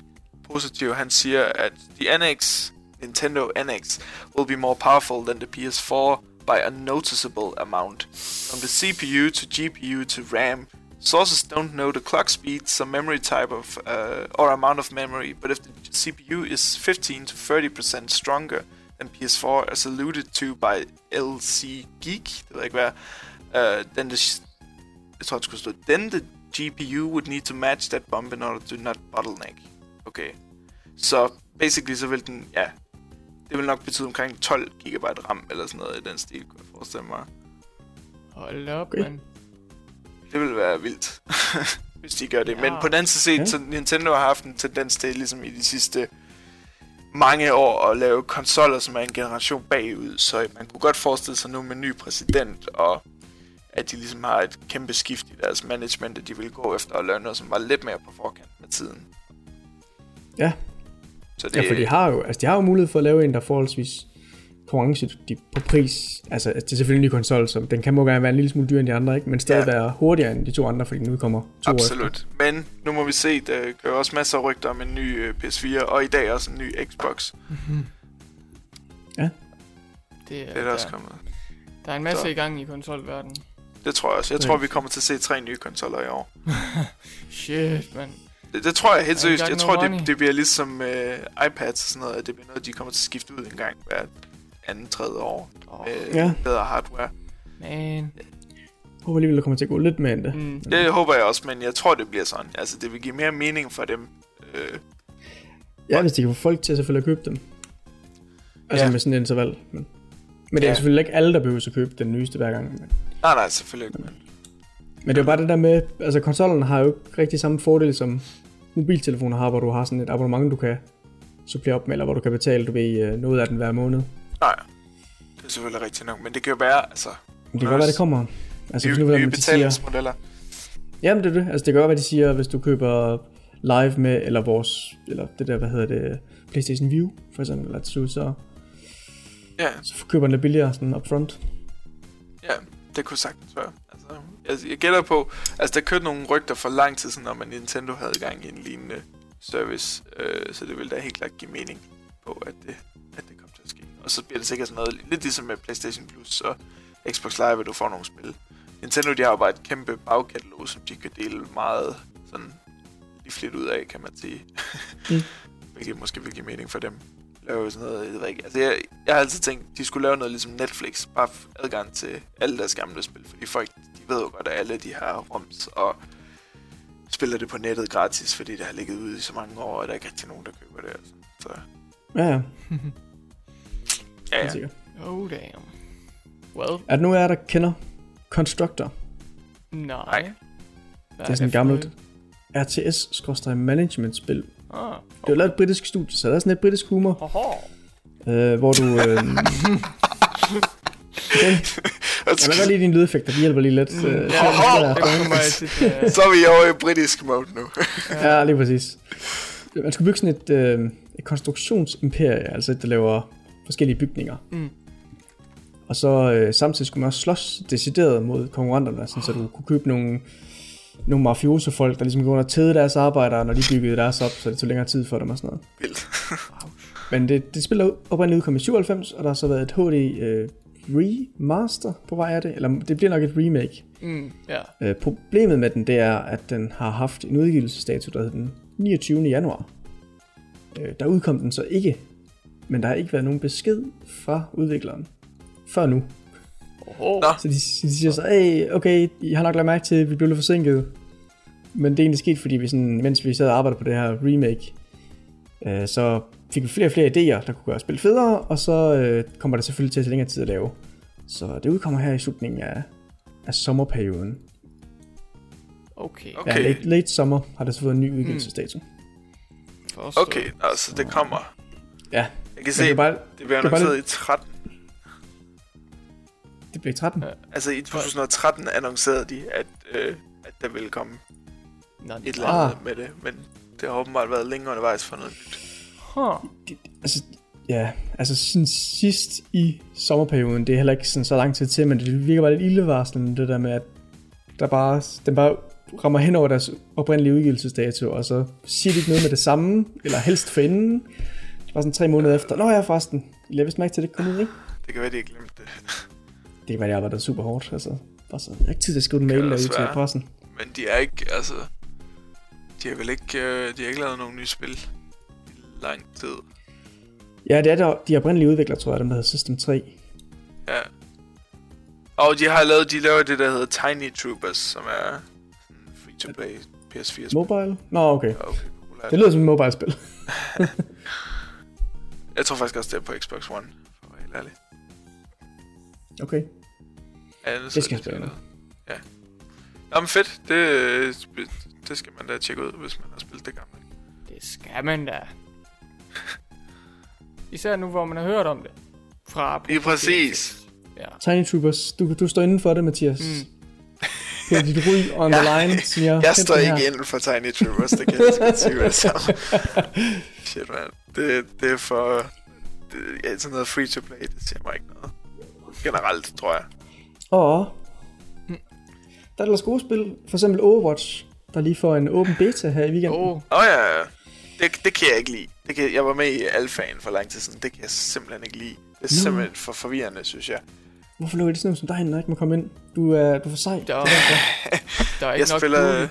positive. Han siger, at the NX, Nintendo NX, will be more powerful than the PS4 by a noticeable amount. From the CPU to GPU to RAM, sources don't know the clock speed, some memory type of uh, or amount of memory, but if the CPU is 15 to 30% stronger than PS4, as alluded to by LC Geek, ikke hvad, uh, then the then the GPU would need to match that bump in order to not bottleneck. Okay. Så basically så vil den, ja, det vil nok betyde omkring 12 GB RAM eller sådan noget i den stil, kunne jeg forestille mig. Hold op, Okay. mand. Det vil være vildt, (laughs) hvis de gør det. Ja. Men på den anden side set, Ja. så Nintendo har haft en tendens til, ligesom i de sidste mange år, at lave konsoller, som er en generation bagud. Så man kunne godt forestille sig nu med ny præsident, og at de ligesom har et kæmpe skift i deres management, at de vil gå efter at lave noget, som var lidt mere på forkant med tiden. Ja. Så det, Ja, for de har jo, altså, de har jo mulighed for at lave en, der er forholdsvis konkurrencedygtig på pris. Altså, det er selvfølgelig en ny konsol, så den kan må gerne være en lille smule dyrere end de andre, ikke? men stadig Ja. være hurtigere end de to andre, fordi den udkommer to år efter. Absolut. Men nu må vi se, der gør jo også masser af rygter om en ny øh, PS4, og i dag også en ny Xbox. Det er, Det er der også kommet. der er en masse Så. i gang i konsolverdenen. Det tror jeg også. Jeg Ja. tror, vi kommer til at se tre nye konsoller i år. (laughs) Shit, mand. Det, det tror jeg helt Er seriøst. Jeg tror, det, det bliver ligesom øh, iPads og sådan noget, at det bliver noget, de kommer til at skifte ud en gang hver anden, tredje år. Oh, Øh, Ja. Bedre hardware. man. håber alligevel, der kommer til at gå lidt mere end det. Mm. Det håber jeg også, men jeg tror, det bliver sådan. Altså, det vil give mere mening for dem. Øh, Ja, hvis de kan få folk til at selvfølgelig at købe dem. Altså Ja. med sådan et interval. Men, men det er Ja. selvfølgelig ikke alle, der behøver at købe den nyeste hver gang. Men, nej, nej, selvfølgelig ikke. Men, men det er jo bare det der med, altså konsollen har jo ikke rigtig samme fordel som mobiltelefoner har, hvor du har sådan et abonnement, du kan supplere op med, eller hvor du kan betale, du ved, øh, noget af den hver måned. nej, det er selvfølgelig rigtigt nok. Men det kan jo være, altså, Men det kan godt være, det kommer. Altså, nye, nu, nye de siger, betalingsmodeller. Jamen det er det. Altså det gør, hvad de siger, hvis du køber live med, eller vores, eller det der, hvad hedder det, PlayStation View, for eksempel, eller slut, så, Ja, så køber den lidt billigere sådan upfront. ja, det kunne sagtens være. Altså, jeg, gætter på, altså der kørte nogle rygter for lang tid siden, om at Nintendo havde gang i en lignende service, øh, så det ville da helt klart give mening på, at det, at det kom til at ske. Og så bliver det sikkert sådan noget, lidt ligesom med PlayStation Plus og Xbox Live, at du får nogle spil. Nintendo, de har jo bare et kæmpe bagkatalog, som de kan dele meget sådan livligt ud af, kan man sige. Mm. (laughs) Hvilket måske vil give mening for dem. Lave sådan noget, jeg ved ikke. Altså, jeg, jeg har altid tænkt, de skulle lave noget ligesom Netflix. Bare adgang til alle deres gamle spil. Fordi folk, ved jo godt, at alle de har roms og spiller det på nettet gratis, fordi det har ligget ude i så mange år, og der er ikke rigtig nogen, der køber det. Altså. Så Ja, ja, ja. Oh, damn. Well, Er der nogen af jer, der kender Constructor? nej. Hvad Det er sådan et gammelt RTS-management-spil. Ah, Det er jo lavet et britisk studie, så der er sådan lidt britisk humor, Hoho. øh, hvor du... Øh, (laughs) okay. (laughs) Jeg kan godt lide dine lydeffekter, de hjælper lige lidt. Øh, Ja, så er der- det kunne man altid, øh, Så er vi over i britisk mode nu. Ja, lige præcis. Man skulle bygge sådan et, øh, et konstruktionsimperie, altså et, der laver forskellige bygninger. Mm. Og så øh, samtidig skulle man også slås decideret mod konkurrenterne, sådan, så du kunne købe nogle, nogle mafioso-folk, der ligesom går under tæde deres arbejdere, når de byggede deres op, så det tog længere tid for dem og sådan noget. Vildt. Men det, det spiller oprindeligt udkom i 97, og der har så været et HD øh, remaster på vej af det, eller det bliver nok et remake. mm, ja. Øh, problemet med den, det er, at den har haft en udgivelsesdato, der hedder den 29. januar. Øh, der udkom den så ikke, men der har ikke været nogen besked fra udvikleren før nu. Oh. Så de, de siger så, hey, okay, I har nok lagt mærke til, at vi blev lidt forsinket. Men det er egentlig sket, fordi vi sådan, mens vi sad og arbejdede på det her remake, øh, så fik vi flere og flere idéer, der kunne gøre spil federe, og så øh, kommer det selvfølgelig til at tage længere tid at lave. Så det udkommer her i slutningen af, af sommerperioden. Okay. Okay. Ja, late, late summer har det så fået en ny udgivelsesdato. Mm. Okay, altså det kommer. Ja, Jeg kan men se, det, bare, det bliver det er bare annonceret i 13. det blev 13. Ja. Altså i 2013 annoncerede de, at, øh, at der ville komme Nå, et eller andet Ah. med det. Men det har åbenbart været længe undervejs for noget nyt. Huh. Altså, ja, altså sådan sidst i sommerperioden, det er heller ikke sådan så lang tid til, men det virker bare lidt ildevarslende, det der med, at der bare, den bare rammer hen over deres oprindelige udgivelsesdato, og så siger de ikke noget med det samme, eller helst for inden. Det er bare sådan tre måneder efter. Nå ja, forresten. Jeg vist mærke til, at det kom ud, ikke? Det kan være, de ikke glemte det. Det kan være, jeg arbejder super hårdt, altså. Bare så, jeg har ikke tid til at skrive en mail Kan der også ud til pressen. Men de er ikke, altså... De har vel ikke, øh, de har ikke lavet nogen nye spil lang tid. Ja, det er der, de oprindelige udviklere, tror jeg, dem der hedder System 3. Ja. Og de har lavet, de laver det, der hedder Tiny Troopers, som er free-to-play PS4 spil. Mobile? Nå, okay. Okay, populært. Det lyder som et mobile-spil. (laughs) Jeg tror faktisk også, det er på Xbox One, for at være helt ærlig. Okay. Ja, Det ser skal jeg spille. ud. Ja. Nå, men fedt. Det, øh, det skal man da tjekke ud, hvis man har spillet det gamle. Det skal man da. Især nu, hvor man har hørt om det. Fra Lige præcis. Ja. Tiny Troopers, du, du står inden for det, Mathias. Mm. Det er dit ry on the (laughs) line, siger Jeg "Hent står den her." ikke inden for Tiny Troopers, det kan jeg sige. (laughs) Shit, man. Det, det er for... Det, ja, sådan noget free-to-play, det siger mig ikke noget. Generelt, tror jeg. Og der er ellers gode spil. For eksempel Overwatch, der lige får en åben beta her i weekenden. Oh, Åh oh, ja, ja. det, det kan jeg ikke lide. Det kan, jeg var med i alfaen for lang tid siden. Det kan jeg simpelthen ikke lide. Det er Nå. simpelthen for forvirrende, synes jeg. Hvorfor lukker de sådan nogen som dig, når ikke må komme ind? Du er, du er for sej. der, der er (laughs) ikke Jeg nok spiller... Jeg,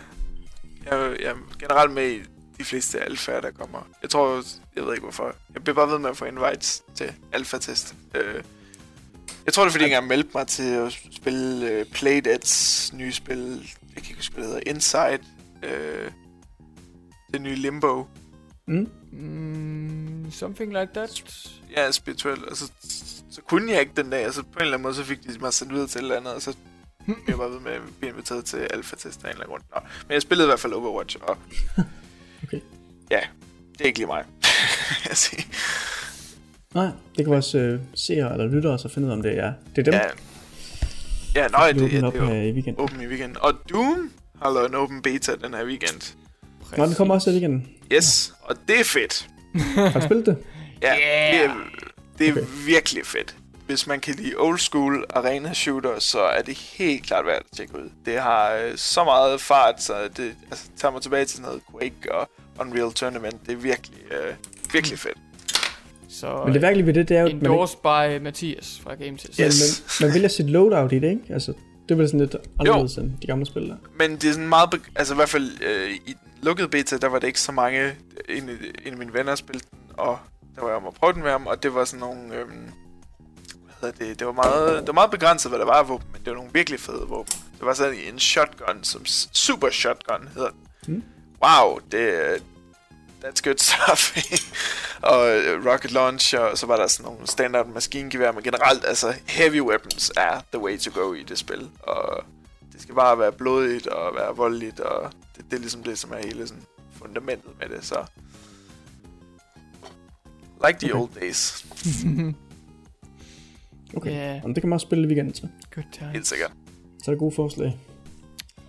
jeg er generelt med i de fleste alfaer, der kommer. Jeg tror, jeg ved ikke hvorfor. Jeg bliver bare ved med at få invites til alfa-test. Øh, Jeg tror, det er fordi, jeg engang meldte mig til at spille uh, Playdeads nye spil. Jeg kan ikke huske, hvad det hedder. Inside. Uh, det nye Limbo. Mm. Mm, something like that. Ja, spirituelt. Altså, så kunne jeg ikke den dag. Altså, på en eller anden måde, så fik de mig sendt videre til et eller andet, og så blev jeg bare ved med at blive inviteret til alfa-test af en eller anden grund. Nå. Men jeg spillede i hvert fald Overwatch, og... (laughs) Okay. Ja, det er ikke lige mig. (laughs) jeg sige. Nej, det kan vores øh, seere eller lyttere så finde ud af, om det er. Det er dem, Ja, ja nej, der det, det er i weekenden. åben i weekenden. Og Doom har lavet en open beta den her weekend. Nå, den kommer også i weekenden. Yes, og det er fedt. (laughs) Har du spillet det? Ja, Yeah. det er, det er Okay. virkelig fedt. Hvis man kan lide old school arena shooter, så er det helt klart værd at tjekke ud. Det har øh, så meget fart, så det altså, tager mig tilbage til sådan noget Quake og Unreal Tournament. Det er virkelig, øh, virkelig fedt. Så Men det værkelige ved det, det er jo, at man, ikke, endorsed by Mathias fra Game Test. Yes. man, man vælger sit loadout i det, ikke? Altså, det vel sådan lidt anderledes end de gamle spil der. Men det er sådan meget... Be- altså i hvert fald øh, i den lukkede beta, der var det ikke så mange... En, en af mine venner spillede den, og der var jeg om at prøve den med ham, og det var sådan nogle... Øhm, hvad hedder det? Det var, meget, det var meget begrænset, hvad der var af våben, men det var nogle virkelig fede våben. Det var sådan en shotgun, som super shotgun hedder den. Mm. Wow, det er- That's good stuff. (laughs) og øh, rocket launcher, og så var der sådan nogle standard maskingevær, men generelt, altså heavy weapons er the way to go i det spil. Og det skal bare være blodigt og være voldeligt, og det, det er ligesom det, som er hele sådan fundamentet med det, så... Like the Okay. old days, (laughs) Okay. Ja. Jamen, det kan man også spille i weekenden så. Good time. helt sikkert. Så er der gode forslag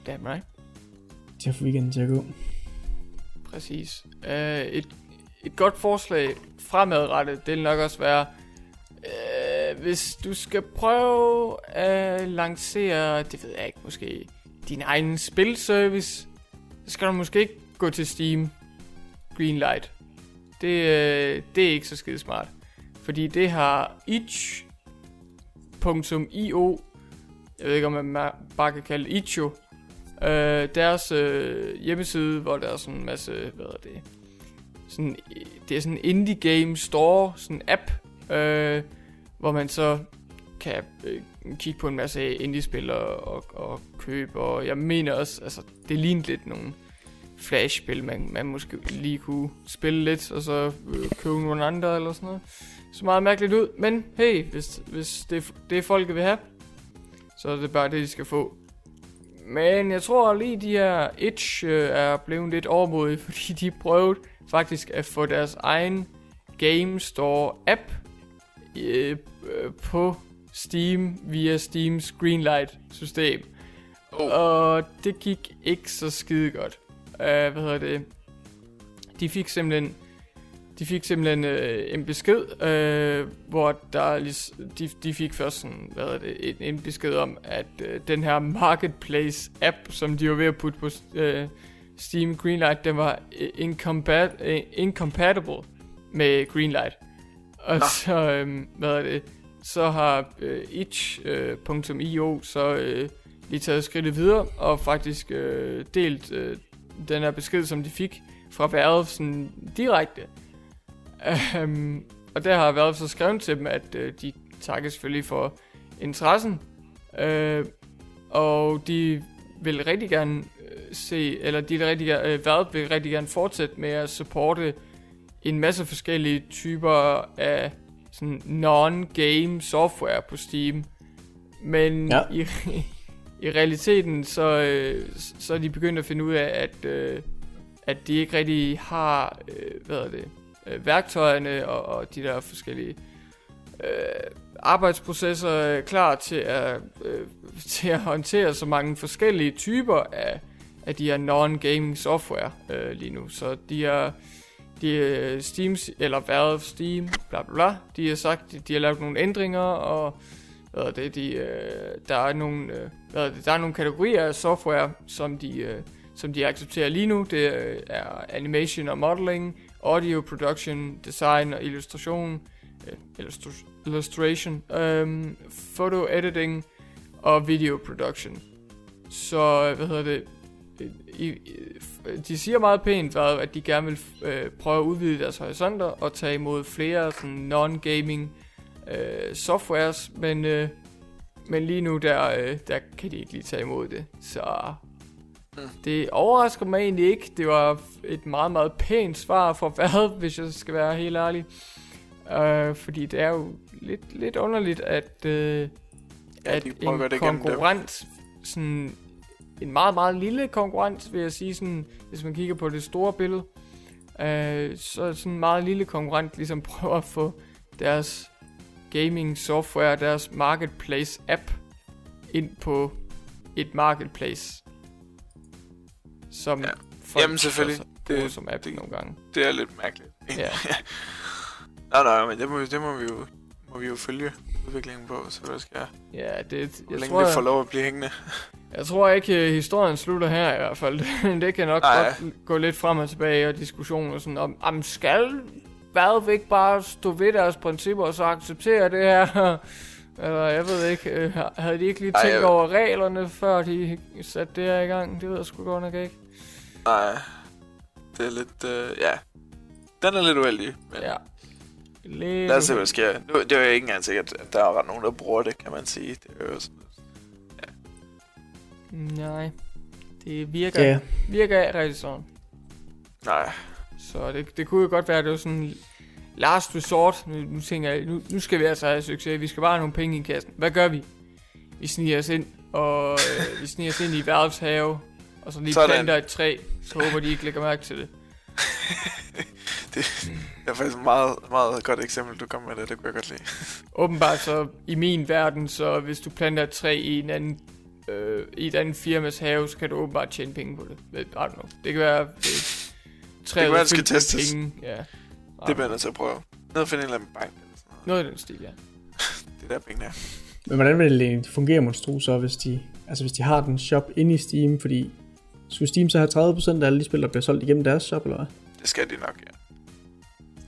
Damn right. til at få weekenden til at gå. Præcis. Uh, et, et godt forslag fremadrettet, det vil nok også være, uh, hvis du skal prøve at lancere, det ved jeg ikke, måske din egen spilservice, så skal du måske ikke gå til Steam Greenlight. Det, uh, det er ikke så skide smart. Fordi det har itch.io, jeg ved ikke om man bare kan kalde det itch.io, Øh, deres øh, hjemmeside, hvor der er sådan en masse, hvad er det, sådan, øh, det er sådan en indie game store, sådan en app, øh, hvor man så kan øh, kigge på en masse indie-spil og, og, og købe, og jeg mener også, altså det lignede lidt nogle flash-spil, man, man måske lige kunne spille lidt, og så øh, købe nogle andre eller sådan noget. Så meget mærkeligt ud, men hey, hvis, hvis det, det er folket vil have, så er det bare det, de skal få. Men jeg tror lige, de her Itch øh, er blevet lidt overmodige, (laughs) fordi de prøvede faktisk at få deres egen Game Store app øh, øh, på Steam via Steams Greenlight system. Oh. Og det gik ikke så skide godt. Uh, hvad hedder det? De fik simpelthen de fik simpelthen øh, en besked, øh, hvor der de, de fik først sådan, hvad er det, en, en besked om, at øh, den her marketplace app, som de var ved at putte på øh, Steam Greenlight, den var øh, incompat- øh, incompatible med Greenlight. Og Nå. så, øh, hvad er det, så har øh, itch.io så øh, lige taget skridtet videre og faktisk øh, delt øh, den her besked, som de fik fra Valve sådan direkte. Um, og der har Valve så skrevet til dem, at øh, de takker selvfølgelig for interessen. Øh, og de vil rigtig gerne øh, se, eller de vil rigtig gerne, øh, Valve vil rigtig gerne fortsætte med at supporte en masse forskellige typer af sådan non-game software på Steam. Men Ja. i, i realiteten, så, øh, så er de begyndt at finde ud af, at, øh, at de ikke rigtig har, øh, hvad er det, øh, værktøjerne og, og de der forskellige øh, arbejdsprocesser øh, klar til at, øh, (laughs) til at håndtere så mange forskellige typer af, af de her non-gaming software øh, lige nu. Så de er de øh, Steam, eller Valve, Steam, bla bla bla, de har sagt, de, de har lavet nogle ændringer, og hvad er det, de, øh, der, er nogle, øh, hvad er det, der er nogle kategorier af software, som de, øh, som de accepterer lige nu. Det øh, er animation og modeling, audio production, design og illustration, øh, illustru- illustration, øhm, photo editing og video production. Så, øh, hvad hedder det, øh, i, i, de siger meget pænt, hvad, at de gerne vil øh, prøve at udvide deres horisonter og tage imod flere sådan non-gaming øh, softwares, men, øh, men lige nu, der, øh, der kan de ikke lige tage imod det. Så Mm. det overrasker mig egentlig ikke. Det var et meget, meget pænt svar for hvad, (laughs) hvis jeg skal være helt ærlig. Øh, fordi det er jo lidt, lidt underligt, at, øh, Ja, at at en det igennem dem. konkurrent, sådan en meget, meget lille konkurrent, vil jeg sige, sådan, hvis man kigger på det store billede, øh, så sådan en meget lille konkurrent ligesom (laughs) prøver at få deres gaming software, deres marketplace app ind på et marketplace, som Ja. folk Jamen, selvfølgelig. også bruger Det- som app det- nogle gange. Det er lidt mærkeligt. Ja. nej, (laughs) nej, men det må, det må vi jo må vi jo følge udviklingen på, så hvad sker. Ja, det, Hvor jeg, længe tror, det får lov at blive hængende. (laughs) jeg tror ikke, at historien slutter her i hvert fald. (laughs) det kan nok Nej. godt gå lidt frem og tilbage og diskussioner sådan om, om skal Valve ikke bare stå ved deres principper og så acceptere det her? Eller jeg ved ikke, øh, havde de ikke lige Ej, tænkt jeg- over reglerne, før de satte det her i gang? Det ved jeg sgu godt nok ikke. Nej, det er lidt, øh, ja. Den er lidt uheldig, men ja. Ja. Lidt lad os se, hvad der sker. Nu, det er jo ikke engang sikkert, at der er ret nogen, der bruger det, kan man sige. Det er jo sådan, Nej. Det virker, Ja, virker ikke rigtig sådan. nej, Så det, det kunne jo godt være, at det var sådan last resort. Nu, nu tænker jeg, nu, nu skal vi altså have succes. Vi skal bare have nogle penge i kassen. Hvad gør vi? Vi sniger os ind, og øh, vi sniger os ind i Valves have, og så lige Sådan. planter et træ. Så håber de ikke lægger mærke til det. (laughs) det er faktisk et meget, meget godt eksempel, du kom med det. Det kunne jeg godt lide. (laughs) Åbenbart så i min verden, så hvis du planter et træ i en anden øh, i et andet firmas have, så kan du åbenbart tjene penge på det. I don't know. Det kan være, det, træet være, er det skal testes. Penge. Ja. Det bliver jeg nødt til at prøve. Ned og finde en eller anden bank eller sådan noget. Noget i den stil, ja. (laughs) Det der penge der. men hvordan vil det fungere monstro så, hvis de, altså hvis de har den shop inde i Steam, fordi skulle Steam så have 30% af alle de spil, der bliver solgt igennem deres shop, eller hvad? Det skal de nok, ja.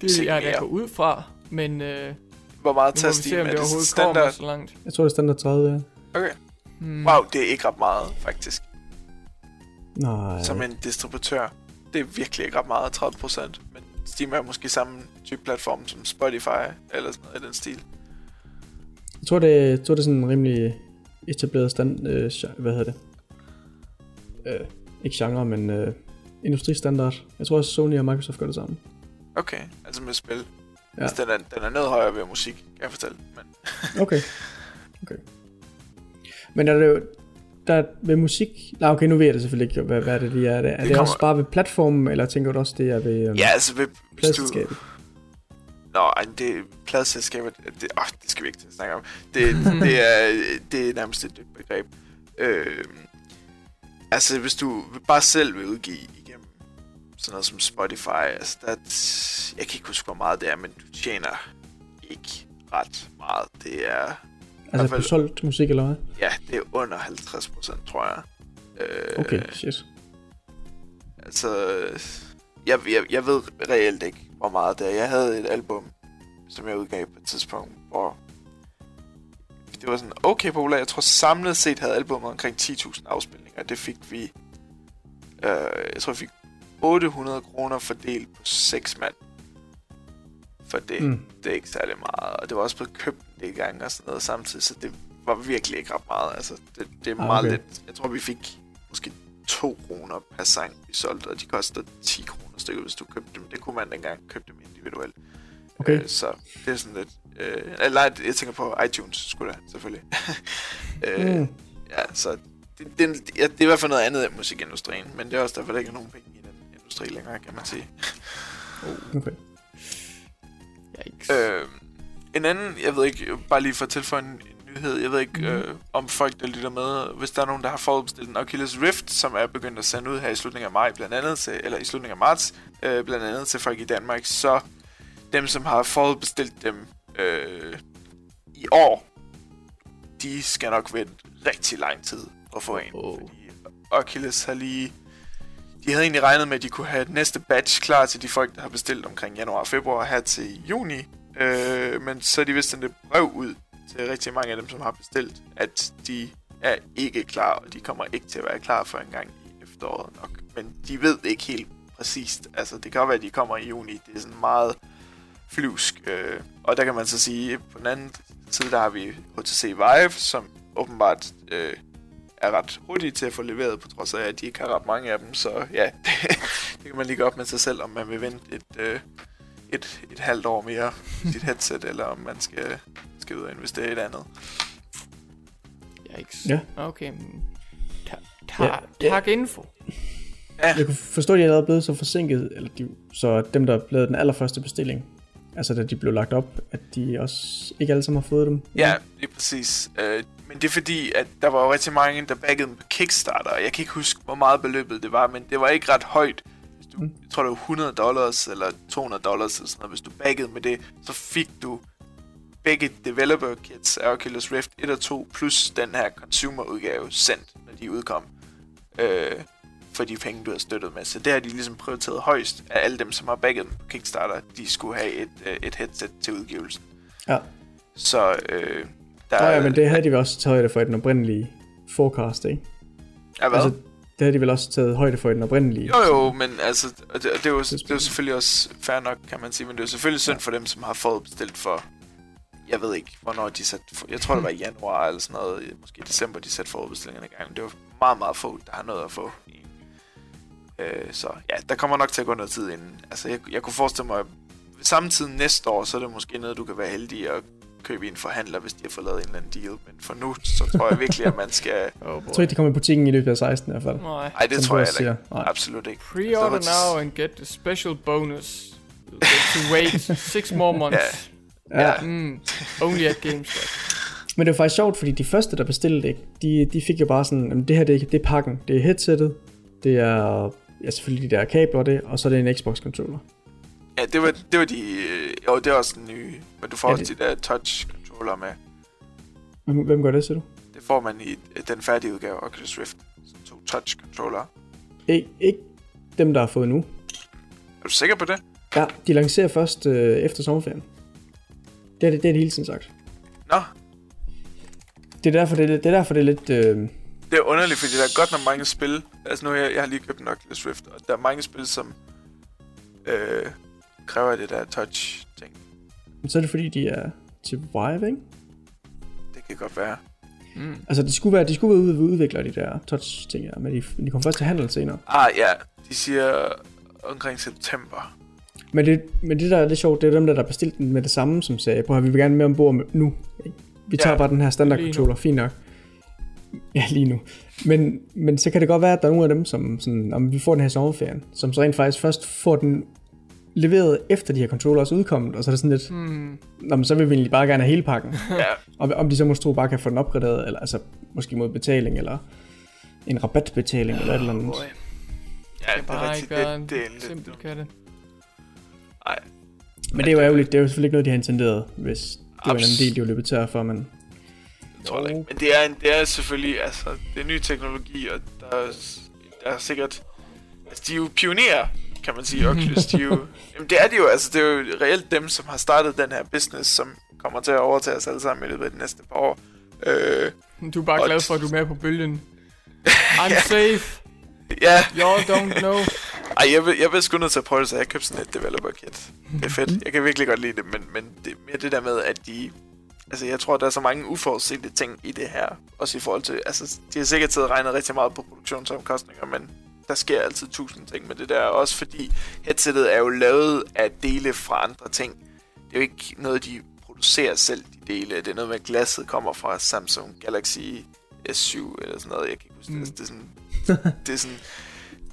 Det er jeg da mere. gå ud fra, men øh, Hvor meget tager vi se, Steam? om Er det det overhovedet kommer standard? så langt. Jeg tror, det er standard 30, ja. Okay. Hmm. Wow, det er ikke ret meget, faktisk. Nej, Som en distributør. Det er virkelig ikke ret meget, 30%. Men Steam er måske samme type platform som Spotify, eller sådan noget i den stil. jeg tror, det, jeg tror, det er sådan en rimelig etableret stand, øh, hvad hedder det? Øh, ikke genre, men øh, industristandard. Jeg tror også Sony og Microsoft gør det samme. Okay, altså med spil. Ja. Altså, den, er, den er noget højere ved musik, kan jeg fortælle. Men (laughs) Okay. okay. Men er det jo, der er ved musik... Nej, okay, nu ved jeg det selvfølgelig ikke, hvad, hvad det lige er. Er det, det, kommer- også bare ved platformen, eller tænker du også, det er ved um, ja, altså hvis, hvis du... pladselskabet? Nå, ej, det pladselskabet, det, åh, det skal vi ikke snakke om. Det, (laughs) det, er, det er nærmest et begreb. Øh, altså, hvis du bare selv vil udgive igennem sådan noget som Spotify, altså, der, jeg kan ikke huske, hvor meget det er, men du tjener ikke ret meget. Det er, Altså fald- på solgt musik, eller hvad? ja, det er under 50 procent, tror jeg. Øh, Okay, shit. Altså, jeg, jeg, jeg ved reelt ikke, hvor meget det er. Jeg havde et album, som jeg udgav på et tidspunkt, hvor det var sådan okay populært. Jeg tror samlet set havde albumet omkring 10.000 afspilninger. Det fik vi, øh, jeg tror vi fik 800 kroner fordelt på 6 mand. For det, Mm. det er ikke særlig meget. Og det var også blevet købt en del gange og sådan noget samtidig, så det var virkelig ikke ret meget. Altså, det, det er Ah, meget okay. lidt. Jeg tror, vi fik måske 2 kroner per sang, vi solgte, og de kostede 10 kroner stykket, hvis du købte dem. Det kunne man dengang købe dem individuelt. Okay. Øh, så det er sådan lidt... Øh, eller jeg tænker på iTunes, skulle det selvfølgelig. (laughs) øh, Mm. Ja, så det, det, ja, det er i hvert fald noget andet end musikindustrien, men det er også derfor, der ikke er nogen penge i den industri længere, kan man sige. Okay. Yikes. Øh, en anden, jeg ved ikke, bare lige for at tilføje en, en nyhed, jeg ved ikke mm. øh, om folk, der lytter med, hvis der er nogen, der har forudbestilt en Oculus Rift, som er begyndt at sende ud her i slutningen af maj, blandt andet til, eller i slutningen af marts, øh, blandt andet til folk i Danmark, så dem, som har forudbestilt dem øh, i år, de skal nok vente rigtig lang tid at få en, Oh. fordi Oculus har lige de havde egentlig regnet med, at de kunne have et næste batch klar til de folk, der har bestilt omkring januar og februar her til juni. Øh, men så er de vist sendt et brev ud til rigtig mange af dem, som har bestilt, at de er ikke klar, og de kommer ikke til at være klar for en gang i efteråret nok. Men de ved ikke helt præcist. Altså, det kan være, at de kommer i juni. Det er sådan meget flyvsk. Øh, og der kan man så sige, på den anden side, der har vi HTC Vive, som åbenbart øh, er ret hurtige til at få leveret, på trods af, at de ikke har ret mange af dem. Så ja, (laughs) det, det kan man lige op med sig selv, om man vil vente et, øh, et, et halvt år mere i sit headset, (laughs) eller om man skal, skal ud og investere i et andet. Yikes. Ja. Okay. men Ta- ta- Ja, ja. tak info. Ja, Jeg kunne forstå, at de er allerede blevet så forsinket, eller de, så dem, der lavede den allerførste bestilling, altså da de blev lagt op, at de også ikke alle sammen har fået dem. Ja, det er præcis. Øh, men det er fordi, at der var jo rigtig mange, der baggede dem på Kickstarter, og jeg kan ikke huske, hvor meget beløbet det var, men det var ikke ret højt. Hvis du, Mm. jeg tror, det var 100 dollars eller 200 dollars eller sådan noget. Hvis du baggede med det, så fik du begge developer kits af Oculus Rift 1 og 2, plus den her consumer udgave sendt, når de udkom. Øh, for de penge, du har støttet med. Så det har de ligesom prioriteret højst af alle dem, som har dem på Kickstarter. De skulle have et, øh, et headset til udgivelsen. Ja. Så øh, der Nå, ja, men det havde de vel også taget højde for i den oprindelige forecast, ikke? er hvad? Altså, det havde de vel også taget højde for i den oprindelige. Jo jo, men altså, det, det, er jo, det er jo selvfølgelig også fair nok, kan man sige, men det er jo selvfølgelig synd for dem, som har fået bestilt for, jeg ved ikke, hvornår de satte, for, jeg tror det var i januar eller sådan noget, måske i december, de satte forudbestillingerne i gang, men det var meget, meget få, der har noget at få. Øh, så ja, der kommer nok til at gå noget tid inden. Altså, jeg, jeg kunne forestille mig, at tid næste år, så er det måske noget, du kan være heldig at købe i en forhandler, hvis de har fået lavet en eller anden deal. Men for nu, så tror jeg virkelig, at man skal... (laughs) Oh Jeg tror ikke, de kommer i butikken i løbet af 16 i hvert fald. Nej. Ej, det Som tror jeg heller ikke. Nej. Absolut ikke. Pre-order Altså, now and get the special bonus. You'll get to wait six more months. Ja. Mm, only at GameStop. Men det var faktisk sjovt, fordi de første, der bestilte det, de, de fik jo bare sådan, det her det er, det er pakken. Det er headsettet, det er ja, selvfølgelig de der kabler og det, og så er det en Xbox-controller. Ja, det var, det var de... Øh, jo, det er også den nye. Men du får Ja, også det- de der touch-controller med. Hvem, hvem gør det, siger du? Det får man i øh, den færdige udgave af Oculus Rift. Sådan to touch-controller. Ik- ikke dem, der har fået nu. Er du sikker på det? Ja, de lancerer først øh, efter sommerferien. Det er det, det er det hele tiden sagt. Nå, Det er derfor, det er, det er, derfor, det er lidt... Øh, det er underligt, fordi der er godt nok mange spil. Altså nu jeg, jeg har lige købt en Oculus Rift, og der er mange spil, som øh, kræver det der touch-ting. så er det fordi, de er til Vive, ikke? Det kan godt være. Mm. Altså, de skulle være, de skulle være ude ved udviklere, de der touch-ting her, men de, de kom først til handel senere. Ah ja, de siger omkring september. Men det, men det der er lidt sjovt, det er dem der, der bestilte den med det samme, som sagde, prøv at vi vil gerne med ombord med, nu. Vi tager Ja, bare den her standard controller, fint nok. (laughs) Ja, lige nu. Men, men så kan det godt være, at der er nogle af dem, som sådan, om vi får den her sommerferien, som så rent faktisk først får den leveret efter de her controllers er udkommet, og så er det sådan lidt, Mm. Nå, men så vil vi egentlig bare gerne have hele pakken. (laughs) Ja, Om, om de så måske bare kan få den opgraderet, eller altså måske mod betaling, eller en rabatbetaling, eller et eller andet. Boy. ja det er Bare rigtigt. ikke gøre Det, en det er en lidt simpel dum. katte. Ej, Men det er jo ærgerligt, det er jo selvfølgelig ikke noget, de har intenderet, hvis det var en Abs- anden del, de var løbet tør for, men det tror jeg ikke. Men det er, en, det er selvfølgelig, altså, det er ny teknologi, og der er, der er sikkert... Altså, de er jo pionerer, kan man sige, (laughs) Oculus. De er jo, jamen, det er de jo, altså, det er jo reelt dem, som har startet den her business, som kommer til at overtage os alle sammen i løbet af de næste par år. Øh, Du er bare Og glad for, at du er med på bølgen. (laughs) I'm safe. ja, Y'all don't know. (laughs) ej, jeg vil, jeg vil sgu nødt til at prøve det, så jeg købte sådan et developer kit. Det er fedt. Jeg kan virkelig godt lide det, men, men det er mere det der med, at de... Altså, jeg tror, der er så mange uforudsete ting i det her. Også i forhold til... Altså, de har sikkert taget regnet rigtig meget på produktionsomkostninger, men der sker altid tusind ting med det der. Også fordi headsettet er jo lavet af dele fra andre ting. Det er jo ikke noget, de producerer selv, de dele. Det er noget med, at glasset kommer fra Samsung Galaxy S7 eller sådan noget. Jeg kan ikke huske Mm. det. Det er sådan... det er sådan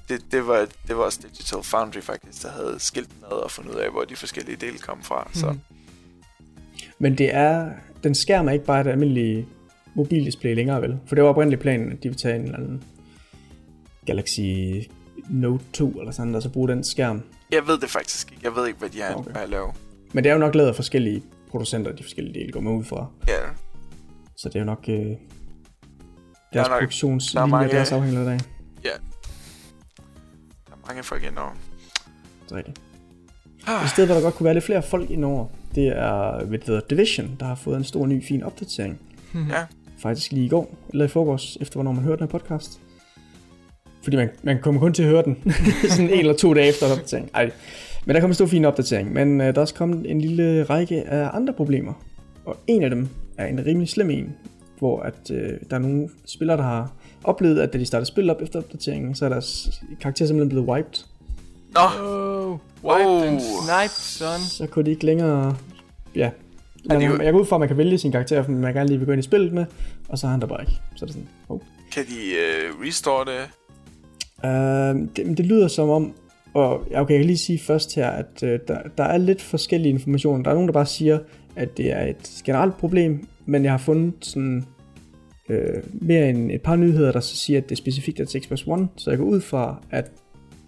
det, det, var, det var også Digital Foundry faktisk, der havde skilt med og fundet ud af, hvor de forskellige dele kom fra. Så Mhm. Men det er, den skærm er ikke bare et almindeligt mobildisplay længere, vel? For det var oprindeligt planen, at de ville tage en eller anden Galaxy Note 2 eller sådan, og så bruge den skærm. jeg ved det faktisk ikke. Jeg ved ikke, hvad de har Okay. okay. med at lave. Men det er jo nok lavet af forskellige producenter, de forskellige dele går med ud fra. Ja, Så det er jo nok øh, deres Der er nok- produktionslinje, der er mange- deres afhænger af. der er mange folk indover. Det er rigtigt. Ah, Et sted, hvor der godt kunne være lidt flere folk indover, det er ved The Division, der har fået en stor ny fin opdatering. ja, Faktisk lige i går, eller i forgårs, efter hvornår man hørte den her podcast. Fordi man, man kommer kun til at høre den (laughs) sådan en eller to dage efter opdatering. Ej. Men der kommer en stor fin opdatering, men øh, der er også kommet en lille række af andre problemer. Og en af dem er en rimelig slem en, hvor at, øh, der er nogle spillere, der har oplevet, at da de starter spil op efter opdateringen, så er deres karakter simpelthen blevet wiped. Nå, Oh, oh. and Oh. snipe, son. Så kunne de ikke længere... Ja, Er det man, jo- jeg går ud fra, at man kan vælge sin karakter, som man gerne lige vil gå ind i spillet med, og så har han der bare ikke. Så er det sådan, oh. kan de øh, restore det? Uh, det, det lyder som om, og ja, okay, jeg kan lige sige først her, at uh, der, der er lidt forskellige informationer. Der er nogen, der bare siger, at det er et generelt problem, men jeg har fundet sådan uh, mere end et par nyheder, der så siger, at det specifikt er til Xbox One, så jeg går ud fra, at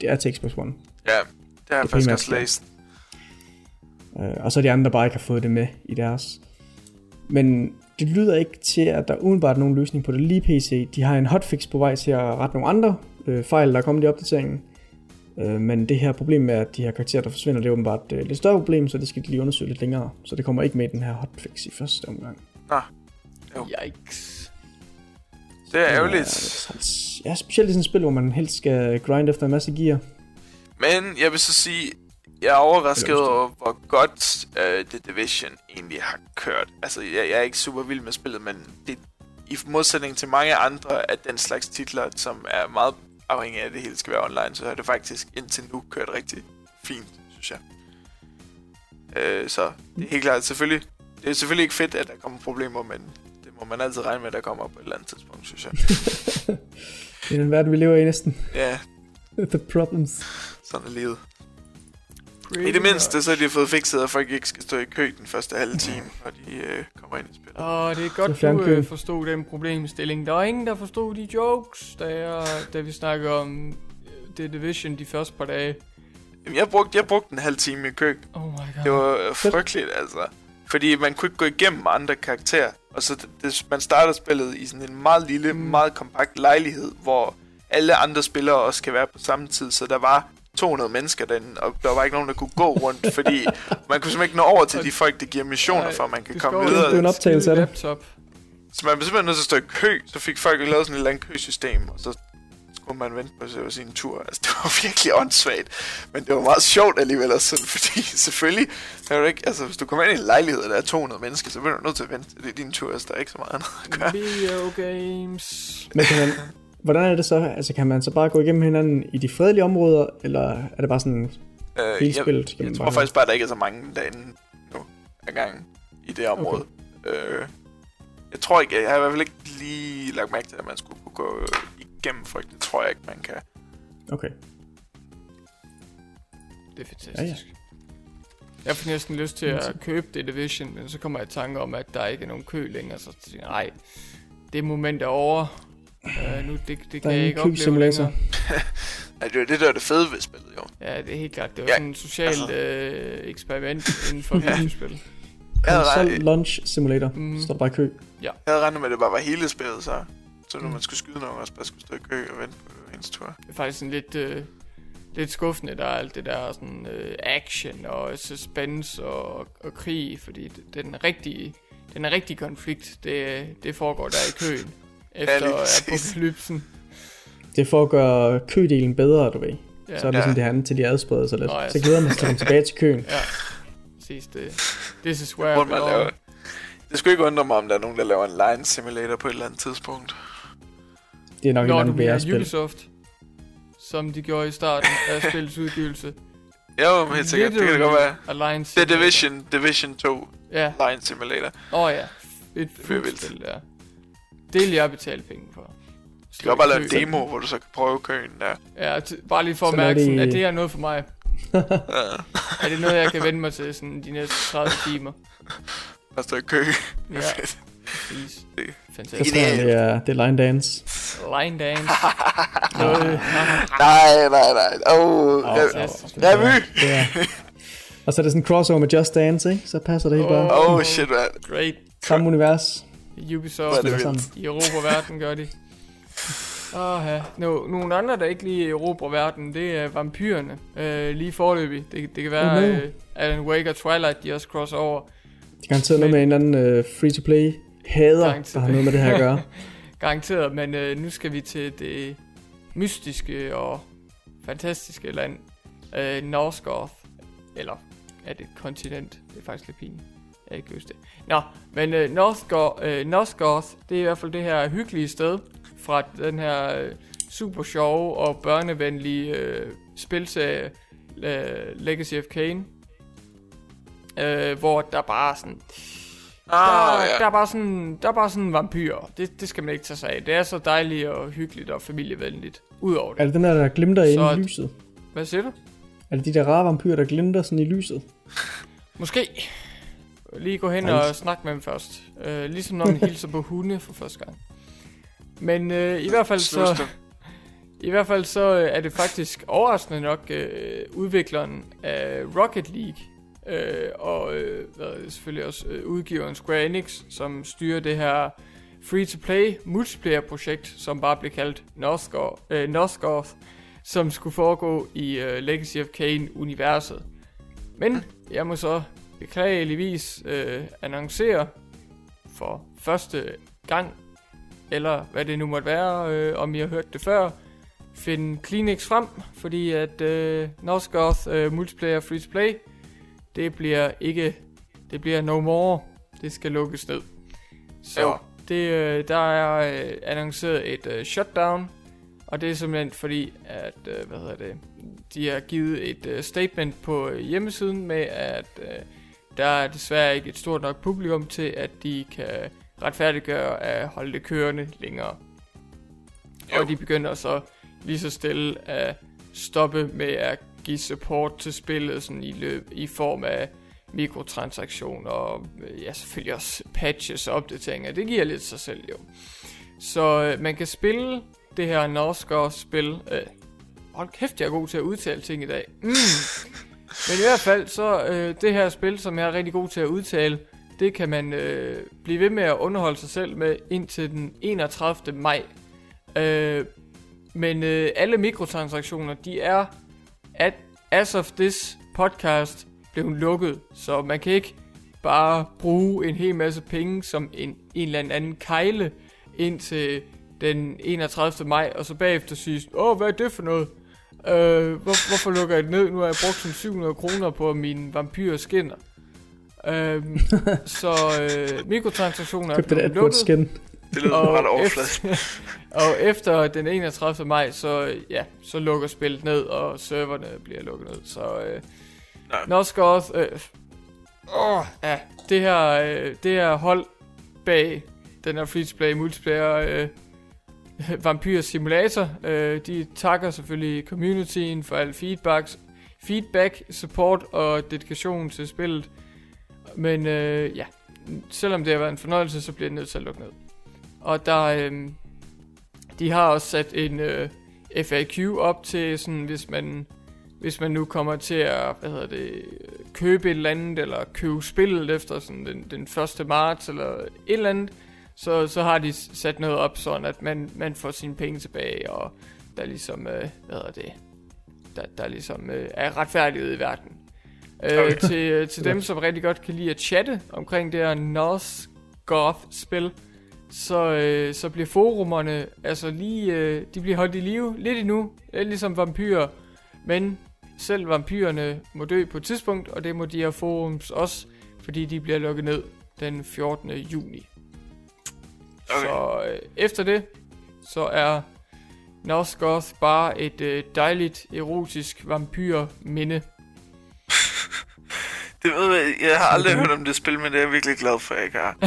det er til Xbox One. Ja, det har jeg er faktisk primært også læst. Uh, og så er de andre, der bare ikke har fået det med i deres. Men det lyder ikke til, at der umiddelbart er nogen løsning på det lige PC. De har en hotfix på vej til at rette nogle andre øh, fejl, der er kommet i opdateringen. Øh, men det her problem med, at de her karakterer, der forsvinder, det er åbenbart et øh, lidt større problem, så det skal de lige undersøge lidt længere. Så det kommer ikke med i den her hotfix i første omgang. Yikes. Det er ærgerligt. det er træls. Ja, specielt i sådan et spil, hvor man helst skal grind efter en masse gear. Men jeg vil så sige, jeg er overrasket er over, hvor godt uh, The Division egentlig har kørt. Altså, jeg, jeg er ikke super vild med spillet, men det, i modsætning til mange andre af den slags titler, som er meget afhængige af, at det hele skal være online, så har det faktisk indtil nu kørt rigtig fint, synes jeg. Uh, så det er helt klart, selvfølgelig, det er selvfølgelig ikke fedt, at der kommer problemer, men det må man altid regne med, at der kommer på et eller andet tidspunkt, synes jeg. (laughs) I den verden, vi lever i næsten. Ja, (laughs) The problems. Sådan er livet. Pretty I det mindste, så har de fået fikset, at folk ikke skal stå i kø den første halve time, når de øh, kommer ind i spillet. Åh, det er Så godt, fjern du øh, forstod den problemstilling. Der var ingen, der forstod de jokes, da, jeg, da vi snakkede om øh, The Division de første par dage. Jamen, jeg brugte, jeg brugte en halv time i kø. Oh my god. Det var øh, frygteligt, altså. Fordi man kunne ikke gå igennem andre karakterer. Og så det, det, man starter spillet i sådan en meget lille, Mm. meget kompakt lejlighed, hvor alle andre spillere også skal være på samme tid. Så der var 200 mennesker derinde, og der var ikke nogen, der kunne gå rundt, fordi man kunne simpelthen ikke nå over til de folk, der giver missioner, for at man kan komme videre. Det er en optagelse af det. Laptop. Så man blev simpelthen nødt til at stå i kø, så fik folk lavet sådan et eller andet køsystem, og så skulle man vente på sig sin tur. Altså, det var (laughs) virkelig åndssvagt. Men det var meget sjovt alligevel også sådan, (laughs) fordi selvfølgelig, der er jo ikke, altså, hvis du kommer ind i en lejlighed, og der er 200 mennesker, så bliver du nødt til at vente til det er din tur, altså, der er ikke så meget andet at gøre. Video games. Men kan man, hvordan er det så? Altså, kan man så bare gå igennem hinanden i de fredelige områder, eller er det bare sådan Øh, hele jeg, spillet? Jeg man tror bare- faktisk bare, at der ikke er så mange derinde nu ad gangen i det område. Okay. Øh, jeg tror ikke, jeg har i hvert fald ikke lige lagt mærke til, at man skulle kunne gå igennem folk. Det tror jeg ikke, man kan. Okay. Det er fantastisk. Ja, ja. Jeg får næsten lyst til at købe The Division, men så kommer jeg i tanke om, at der ikke er nogen kø længere, så tænker jeg, nej, det moment er over. Uh, nu, det, det Der kan er jeg en ikke opleve længere. (laughs) Ja, det er det, der er det fede ved spillet, jo. Ja, det er helt klart. Det var Ja, sådan et socialt altså- øh, eksperiment inden for (laughs) Ja. videospil. Regnet, Launch Simulator. Mm. Står der bare i kø. jeg havde regnet med, at det bare var hele spillet, så, så når Mm. man skulle skyde nogen, også bare skulle stå i kø og vente på ens tur. Det er faktisk sådan lidt, øh, lidt skuffende, der er alt det der sådan, øh, action og suspense og, og krig, fordi det, den rigtige, den rigtige konflikt, det, det foregår der i køen. Efter præcis. apokalypsen. Det for at gøre kødelen bedre, du ved. Ja, Så er det Ja. sådan, det andet til de adspreder sig lidt. Nå, ja. Så glæder man sig til at komme tilbage til køen. (laughs) ja. Præcis det. This is where I man lave, det skulle ikke undre mig, om der er nogen, der laver en line simulator på et eller andet tidspunkt. Det er nok en Når du anden VR-spil. Ubisoft, som de gjorde i starten af (laughs) spillets udgivelse. Jo, men helt sikkert. Det kan det godt være. Alliance The Simulator. Division, Division 2 Ja, line simulator. åh oh, ja. Et bliver vildt. Der. Det vil jeg betale penge for. Du kan bare lave en demo, hvor du så kan prøve køen der. Ja, t- bare lige for at mærke sådan, at det er noget for mig. (laughs) Er det noget, jeg kan vende mig til sådan de næste 30 timer? Bare stå i kø. Ja, (laughs) præcis. Det- Fantastisk. tror det er, det er line dance. Line dance. (laughs) Nej, nej, nej. Åh, oh, er- Revy! det Og så er det sådan en crossover med Just Dance, ikke? Så passer det helt bare. Oh, shit, man. Great. Samme univers. Ubisoft er i Europa-verden gør de. Åh, ja. No, nogle andre, der ikke lige erobrer verden, det er vampyrerne. Øh, lige forløbig. Det, det kan være, no. øh, Alan Wake og Twilight, de også crosser over. Det kan garanteret noget med en eller anden uh, free-to-play hader, der har noget med det her at gøre. (laughs) Garanteret, men øh, nu skal vi til det mystiske og fantastiske land. Øh, Norskoth. eller er det et kontinent? Det er faktisk lidt pinligt. Jeg kan ikke huske det. Nå, men øh, Northgård, øh, Northgård, det er i hvert fald det her hyggelige sted fra den her øh, super sjove og børnevenlige øh, spilserie øh, Legacy of Kain. Øh, hvor der bare er sådan... Ah, der, ja. der, er bare sådan, der er bare sådan vampyrer. Det, det skal man ikke tage sig af. Det er så dejligt og hyggeligt og familievenligt. Udover det. Er det den der, der glimter inde Så- i lyset? Hvad siger du? Er det de der rare vampyrer, der glimter sådan i lyset? Måske. Lige gå hen Nice. og snakke med dem først. Øh, ligesom når man (laughs) hilser på hunde for første gang. Men øh, i hvert fald så... I hvert fald så øh, er det faktisk overraskende nok øh, udvikleren af Rocket League øh, og øh, hvad selvfølgelig også øh, udgiveren Square Enix, som styrer det her free-to-play multiplayer projekt, som bare blev kaldt Northgård, øh, som skulle foregå i øh, Legacy of Kain universet. Men jeg må så beklageligvis øh, annoncere for første gang, eller hvad det nu måtte være, øh, om I har hørt det før, finde Kleenex frem, fordi at øh, Northgård øh, multiplayer free to play, det bliver ikke, det bliver no more, det skal lukkes ned. Så Jo. det, øh, der er øh, annonceret et øh, shutdown, og det er simpelthen fordi, at, øh, hvad hedder det, de har givet et øh, statement på øh, hjemmesiden med, at øh, der er desværre ikke et stort nok publikum til, at de kan retfærdiggøre at holde det kørende længere. Jo. Og de begynder så lige så stille at stoppe med at give support til spillet sådan i, løb, i form af mikrotransaktioner og ja, selvfølgelig også patches og opdateringer. Det giver lidt sig selv jo. Så øh, man kan spille det her Northgård-spil. Øh, hold kæft, jeg er god til at udtale ting i dag. Mm. (laughs) Men i hvert fald så øh, det her spil, som jeg er rigtig god til at udtale, det kan man øh, blive ved med at underholde sig selv med indtil den 31. maj. Øh, men øh, alle mikrotransaktioner, de er at as of this podcast blev lukket, så man kan ikke bare bruge en hel masse penge som en, en eller anden kejle indtil den 31. maj, og så bagefter sige, åh, hvad er det for noget? Øh, hvor, hvorfor lukker jeg det ned? Nu har jeg brugt sådan 700 kroner på mine vampyrer skinner. Øhm, (laughs) så øh, mikrotransaktioner er Købte det blevet lukket. skin. Det lyder Og ret overfladisk. (laughs) og efter den 31. maj, så, ja, så lukker spillet ned, og serverne bliver lukket ned. Så øh, Nej. Northgård, øh, åh, ja, det her, øh, det her hold bag den her free-to-play multiplayer øh, (laughs) vampyr simulator, øh, de takker selvfølgelig communityen for al feedback, feedback, support og dedikation til spillet. Men øh, ja, selvom det har været en fornøjelse, så bliver det nødt til at lukke ned. Og der, øh, de har også sat en øh, FAQ op til, sådan, hvis man hvis man nu kommer til at hvad hedder det, købe et eller andet, eller købe spillet efter sådan den, den 1. marts, eller et eller andet, så, så har de sat noget op, sådan at man, man får sine penge tilbage, og der ligesom, øh, hvad hedder det, der, der ligesom øh, er retfærdighed i verden. Øh, Okay. til, til (laughs) dem, som rigtig godt kan lide at chatte omkring det her North Goth-spil, så, øh, så bliver forumerne, altså lige, øh, de bliver holdt i live lidt endnu, lidt ligesom vampyrer, men selv vampyrerne må dø på et tidspunkt, og det må de her forums også, fordi de bliver lukket ned den 14. juni. Okay. Så øh, efter det, så er Northgoth bare et øh, dejligt, erotisk vampyr-minde. (laughs) Det ved jeg, jeg har aldrig hørt om det spil, men det er jeg virkelig glad for, at jeg ikke har. (laughs)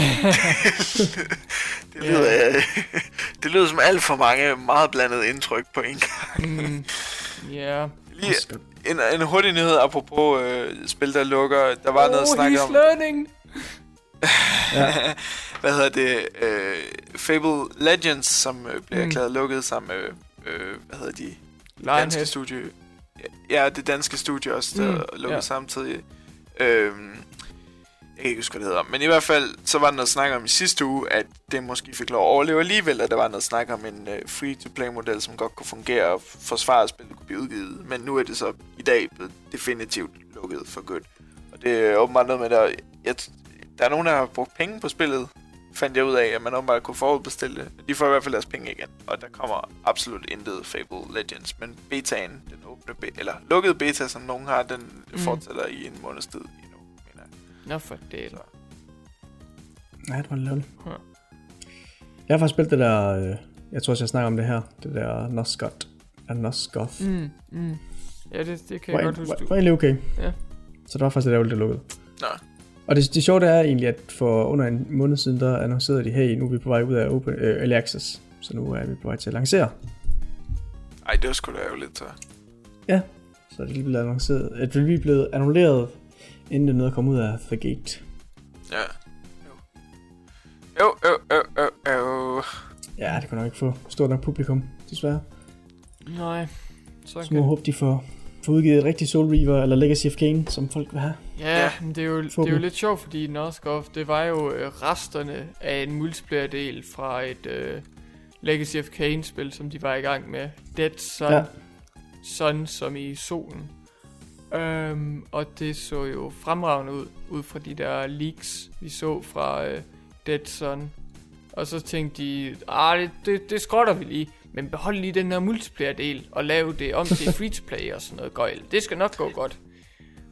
det, lyder, øh, (laughs) det lyder som alt for mange meget blandede indtryk på en gang. Mm, ja. Lige en, en hurtig nyhed apropos øh, spil, der lukker. Der var noget oh, snakke he's om. learning! Hvad hedder det? Øh, Fable Legends, som øh, bliver Mm. erklæret lukket sammen med, øh, hvad hedder de? Lionhead. danske studie. Ja, det danske studie også, der Mm, lukket ja. samtidig. Øhm, jeg kan ikke huske, hvad det hedder. Men i hvert fald, så var der noget snak om i sidste uge, at det måske fik lov at overleve alligevel, at der var noget snak om en uh, free-to-play-model, som godt kunne fungere og forsvare at spillet kunne blive udgivet. Men nu er det så i dag blevet definitivt lukket for godt. Og det er åbenbart noget med, der, jeg, der er nogen, der har brugt penge på spillet, fandt jeg ud af, at man åbenbart kunne forudbestille det. De får i hvert fald deres penge igen, og der kommer absolut intet Fable Legends. Men betaen, den åbne be- eller lukkede beta, som nogen har, den mm. fortsætter i en måneds tid endnu, mener jeg. Nå for det. Så. Ja, det var lidt ærgerligt. Ja. Jeg har faktisk spillet det der, øh, jeg tror også jeg snakker om det her, det der Noscott. Ja, Nosgoth. Mm. Mm, mm. Ja, det, det kan Var, jeg godt huske. var, du- var egentlig okay. Ja. Så det var faktisk lidt ærgerligt, det lukkede. Nå, Og det, det sjove det er egentlig, at for under en måned siden, der annoncerede de, hey, nu er vi på vej ud af open, øh, Early Access. Så nu er vi på vej til at lancere. ej, det var sgu da ærgerligt, så. Ja, så er det lige blevet annonceret. At det er lige blevet annulleret, inden det nåede at komme ud af The Gate. Ja. Jo. Jo, jo, jo, jo, jo. Ja, det kunne nok ikke få stort nok publikum, desværre. Nej, så Så må jeg håbe, de får, får udgivet et rigtigt Soul Reaver eller Legacy of Kain, som folk vil have. Ja, Ja. men det er jo, det er jo lidt sjovt, fordi Nosgoth, det var jo øh, resterne af en multiplayer-del fra et øh, Legacy of Kain-spil, som de var i gang med. Dead Sun, Ja. Sun som i solen. Um, og det så jo fremragende ud, ud fra de der leaks, vi så fra øh, Dead Sun. Og så tænkte de, ah, det, det, det skrotter vi lige, men behold lige den her multiplayer-del, og lave det om til (laughs) free-to-play og sådan noget gøjl. Det skal nok gå godt.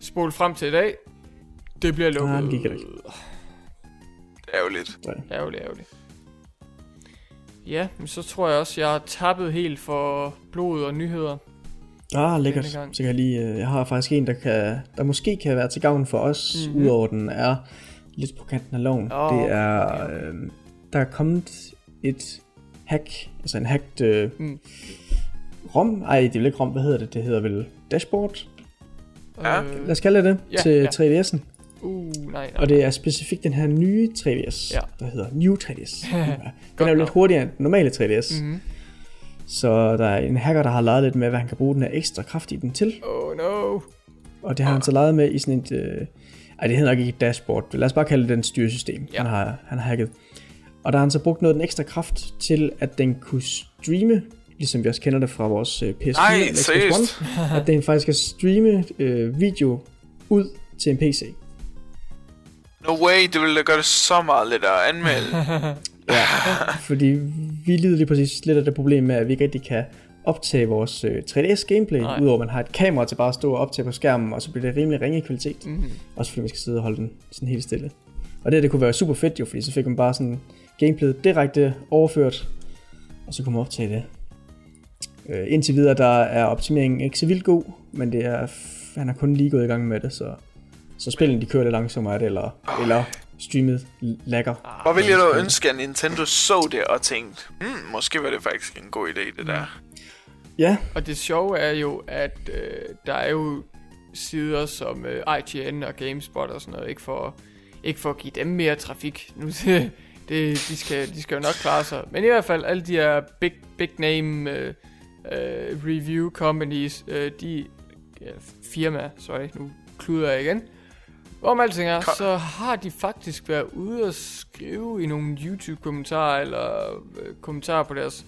Spol frem til i dag. Det bliver lukket. Nej, det gik ikke. Det er ærgerligt. Ærgerligt, ærgerligt. Ja, men så tror jeg også, jeg har tappet helt for blod og nyheder. Ah, lækkert. Så kan jeg lige, øh, jeg har faktisk en, der, kan, der måske kan være til gavn for os, Mhm. mm-hmm. udover den er lidt på kanten af loven. Åh, det er, okay. øh, der er kommet et hack, altså en hacked øh, Mm. ROM, ej det er vel ikke ROM, hvad hedder det? Det hedder vel dashboard, Ja. Øh, lad os kalde det det, Ja, til ja. 3DS'en. uh, nej, nej. Og det er specifikt den her nye 3DS, Ja. der hedder New 3DS. den er (laughs) jo lidt hurtigere end den normale 3DS. Mhm. Så der er en hacker, der har leget lidt med, hvad han kan bruge den her ekstra kraft i den til. Oh no. Og det har han så leget med i sådan et... Øh, ej, det hedder nok ikke et dashboard. Lad os bare kalde det den styresystem, Ja. han, har, han har hacket. Og der har han så brugt noget af den ekstra kraft til, at den kunne streame, ligesom vi også kender det fra vores øh, PS4 Nej, eller Xbox seriøst? One, at den faktisk kan streame øh, video ud til en PC. No way, det ville da gøre det så meget lettere at anmelde. (laughs) Fordi vi lider lige præcis lidt af det problem med, at vi ikke rigtig kan optage vores øh, 3DS gameplay, Nej. udover at man har et kamera til bare at stå og optage på skærmen, og så bliver det rimelig ringe kvalitet. Mm. Også fordi man skal sidde og holde den sådan helt stille. Og det, det kunne være super fedt jo, fordi så fik man bare sådan gameplayet direkte overført, og så kunne man optage det. Øh, indtil videre, der er optimeringen ikke så vildt god, men det er, han har kun lige gået i gang med det, så, så spillene de kører lidt langsommere af det, eller, eller streamet lagger. Hvor ville jeg dog ønske, at Nintendo så det og tænkte, hmm, måske var det faktisk en god idé, det der. Ja, Og det sjove er jo, at øh, der er jo sider som øh, IGN og GameSpot og sådan noget, ikke for, ikke for at give dem mere trafik. (laughs) Nu, det, det, de, skal, de skal jo nok klare sig. Men i hvert fald, alle de her big, big name øh, øh, review companies, øh, de ja, firma, sorry, nu kluder jeg igen. Hvorom alting er, Kom. så har de faktisk været ude og skrive i nogle YouTube-kommentarer, eller øh, kommentarer på deres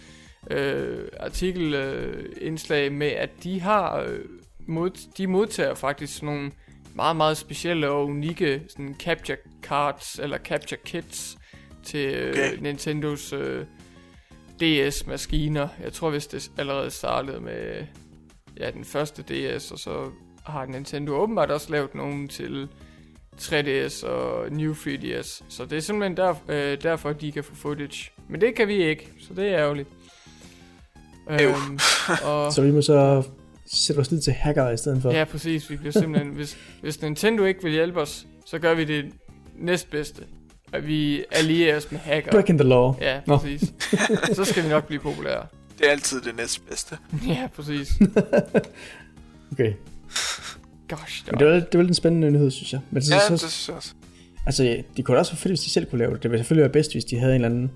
øh, artikelindslag øh, indslag med, at de har øh, mod, de modtager faktisk nogle meget, meget specielle og unikke sådan capture cards, eller capture kits til øh, Okay. Nintendos øh, DS-maskiner. Jeg tror, hvis det allerede startede med ja, den første DS, og så har Nintendo åbenbart også lavet nogen til 3DS og New 3DS. Så det er simpelthen der, øh, derfor, de kan få footage. Men det kan vi ikke, så det er ærgerligt. Øv. Øhm, og, (laughs) så vi må så sætte vores lid til hacker i stedet for. ja, præcis. Vi bliver simpelthen, (laughs) hvis, hvis Nintendo ikke vil hjælpe os, så gør vi det næstbedste. At vi allierer os med hacker. Breaking the law. Ja, præcis. så skal vi nok blive populære. Det er altid det næstbedste. (laughs) ja, præcis. (laughs) Okay. Gosh, det Men det var... det var lidt en spændende nyhed, synes jeg. Men så, Ja, så, det synes jeg også. Altså, ja, det kunne også være fedt, hvis de selv kunne lave det. Det ville selvfølgelig være bedst, hvis de havde en eller anden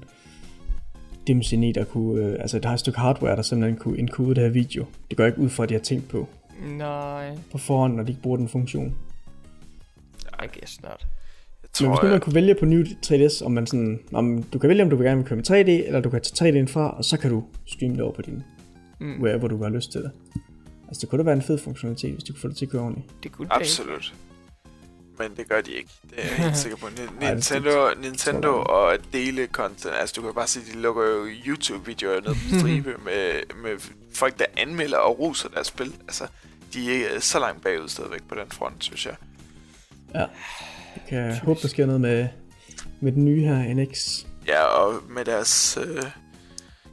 dimsen i, der kunne... Øh, altså, der har et stykke hardware, der simpelthen kunne encode det her video. Det går ikke ud fra, at de har tænkt på Nej, på forhånd, når de ikke bruger den funktion. I guess not. Jeg Men hvis tror, nu man kunne vælge på New 3DS, om man sådan... Om, du kan vælge, om du vil gerne vil køre med 3D, eller du kan tage 3D'en fra, og så kan du streame det over på din... Mm. Wherever du har lyst til det. Altså, det kunne da være en fed funktionalitet, hvis du kunne få det til at køre ordentligt. Det kunne absolut. men det gør de ikke. Det er jeg helt (laughs) sikker på. Ej, Nintendo, Nintendo tror og at dele content, altså du kan bare se, de lukker jo YouTube-videoer ned på (laughs) stribe med, med folk, der anmelder og roser deres spil. Altså, de er ikke så langt bagud stadigvæk på den front, synes jeg. Jeg kan håbe, der sker noget med, med den nye her, NX. Ja, og med deres... Øh...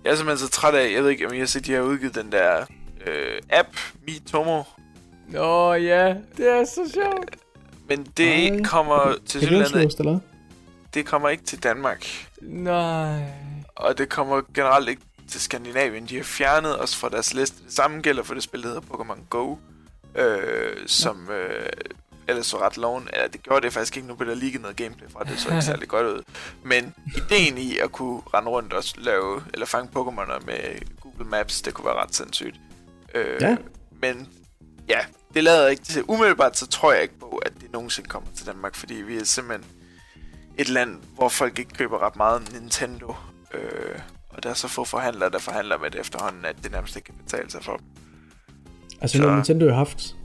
Jeg er simpelthen så træt af, jeg ved ikke, om I har set, de har udgivet den der øh, app, Mitomo, Nå ja, det er så sjovt. men det Ej. kommer til Kan det kommer ikke til Danmark. Nej. Og det kommer generelt ikke til Skandinavien. De har fjernet os fra deres liste. Det samme gælder for det spil, der hedder Pokémon Go. Øh, som øh, ellers så ret loven. Ja, det gjorde det faktisk ikke. Nu blev der ligget noget gameplay fra det, så ikke særlig godt ud. Men ideen i at kunne rende rundt og lave, eller fange Pokémoner med Google Maps, det kunne være ret sindssygt. Øh, Ja. Men ja, det lader ikke til. Umiddelbart så tror jeg ikke på, at det nogensinde kommer til Danmark, fordi vi er simpelthen et land, hvor folk ikke køber ret meget Nintendo. Øh, og der er så få forhandlere, der forhandler med det efterhånden, at det nærmest ikke kan betale sig for dem. Altså, Så- når Nintendo har haft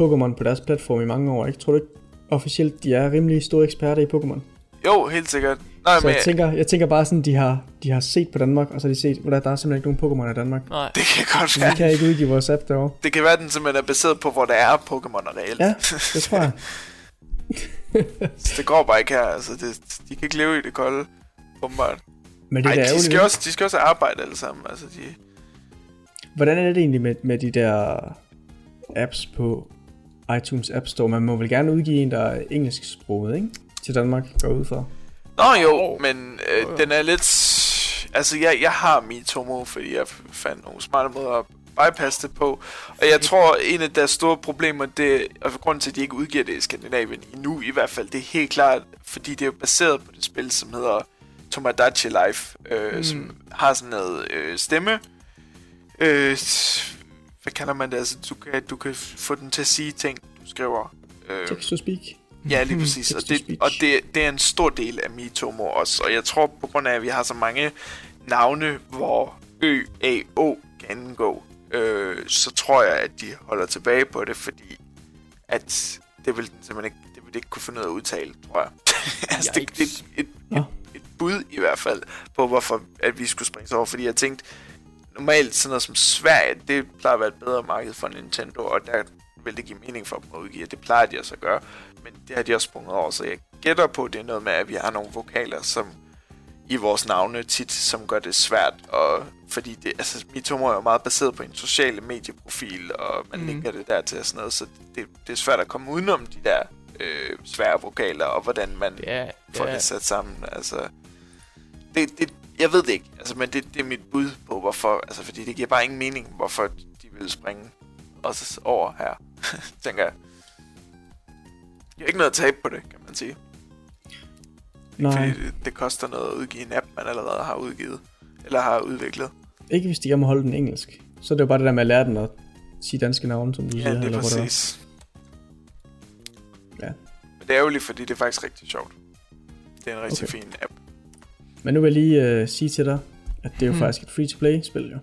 Pokémon på deres platform i mange år, ikke? Tror du ikke officielt, de er rimelig store eksperter i Pokémon? Jo, helt sikkert. Nej, Så men jeg tænker, jeg tænker bare sådan, de har, de har set på Danmark, og så har de set, hvordan der er simpelthen ikke nogen Pokémon i Danmark. Nej. det kan godt Så vi være. kan ikke udgive vores app derovre. Det kan være, at den simpelthen er baseret på, hvor der er Pokémoner reelt. Ja, det tror jeg. (laughs) Så det går bare ikke her. Altså, det, de kan ikke leve i det kolde. Åbenbart. Men det Ej, er de skal, også, de skal også arbejde alle sammen. Altså, de, Hvordan er det egentlig med, med de der apps på iTunes App Store? Man må vel gerne udgive en, der er engelsksproget, ikke? Til Danmark, går ud for. Nå jo, men øh, den er lidt... Altså, jeg, jeg har Mitomo, fordi jeg fandt nogle smarte måder at bypasse det på. Og jeg tror, en af deres store problemer, det, og grunden til, at de ikke udgiver det i Skandinavien endnu i hvert fald, det er helt klart, fordi det er jo baseret på det spil, som hedder Tomodachi Life, øh, mm. som har sådan noget øh, stemme. Øh, hvad kalder man det? Altså, du kan, du kan få den til at sige ting, du skriver. Øh, Text to speak. Ja, lige præcis. Og, det, og det, det er en stor del af Mitomo også. Og jeg tror på grund af, at vi har så mange navne, hvor Ø, A, O kan indgå, øh, så tror jeg, at de holder tilbage på det, fordi at det vil den simpelthen ikke, det vil ikke kunne finde ud af at udtale, tror jeg. (laughs) altså, det, det, er et, Nå. et, et bud i hvert fald på, hvorfor at vi skulle springe over. Fordi jeg tænkte, normalt sådan noget som Sverige, det plejer at være et bedre marked for Nintendo, og der vil det give mening for dem at udgive. Det plejer de også at gøre, men det har de også sprunget over, så jeg gætter på, at det er noget med, at vi har nogle vokaler, som i vores navne tit, som gør det svært, og fordi det, altså, Mitomo er jo meget baseret på en sociale medieprofil, og man mm. linker det der til og sådan noget, så det, det er svært at komme udenom de der øh, svære vokaler, og hvordan man Ja, får ja. det sat sammen. Altså, det, det, jeg ved det ikke, altså, men det, det er mit bud på, hvorfor, altså, fordi det giver bare ingen mening, hvorfor de vil springe os over her, (laughs) tænker jeg. Jeg har ikke noget at tabe på det, kan man sige. Nej, Fordi det, det koster noget at udgive en app, man allerede har udgivet, eller har udviklet. ikke hvis de må holde den engelsk. Så er det jo bare det der med at lære den at sige danske navne, som du Ja, siger. det er eller er. præcis. Ja. Men det er ærgerligt, fordi det er faktisk rigtig sjovt. Det er en rigtig Okay. fin app. Men nu vil jeg lige uh, sige til dig, at det er jo Hmm. faktisk et free-to-play-spil, jo.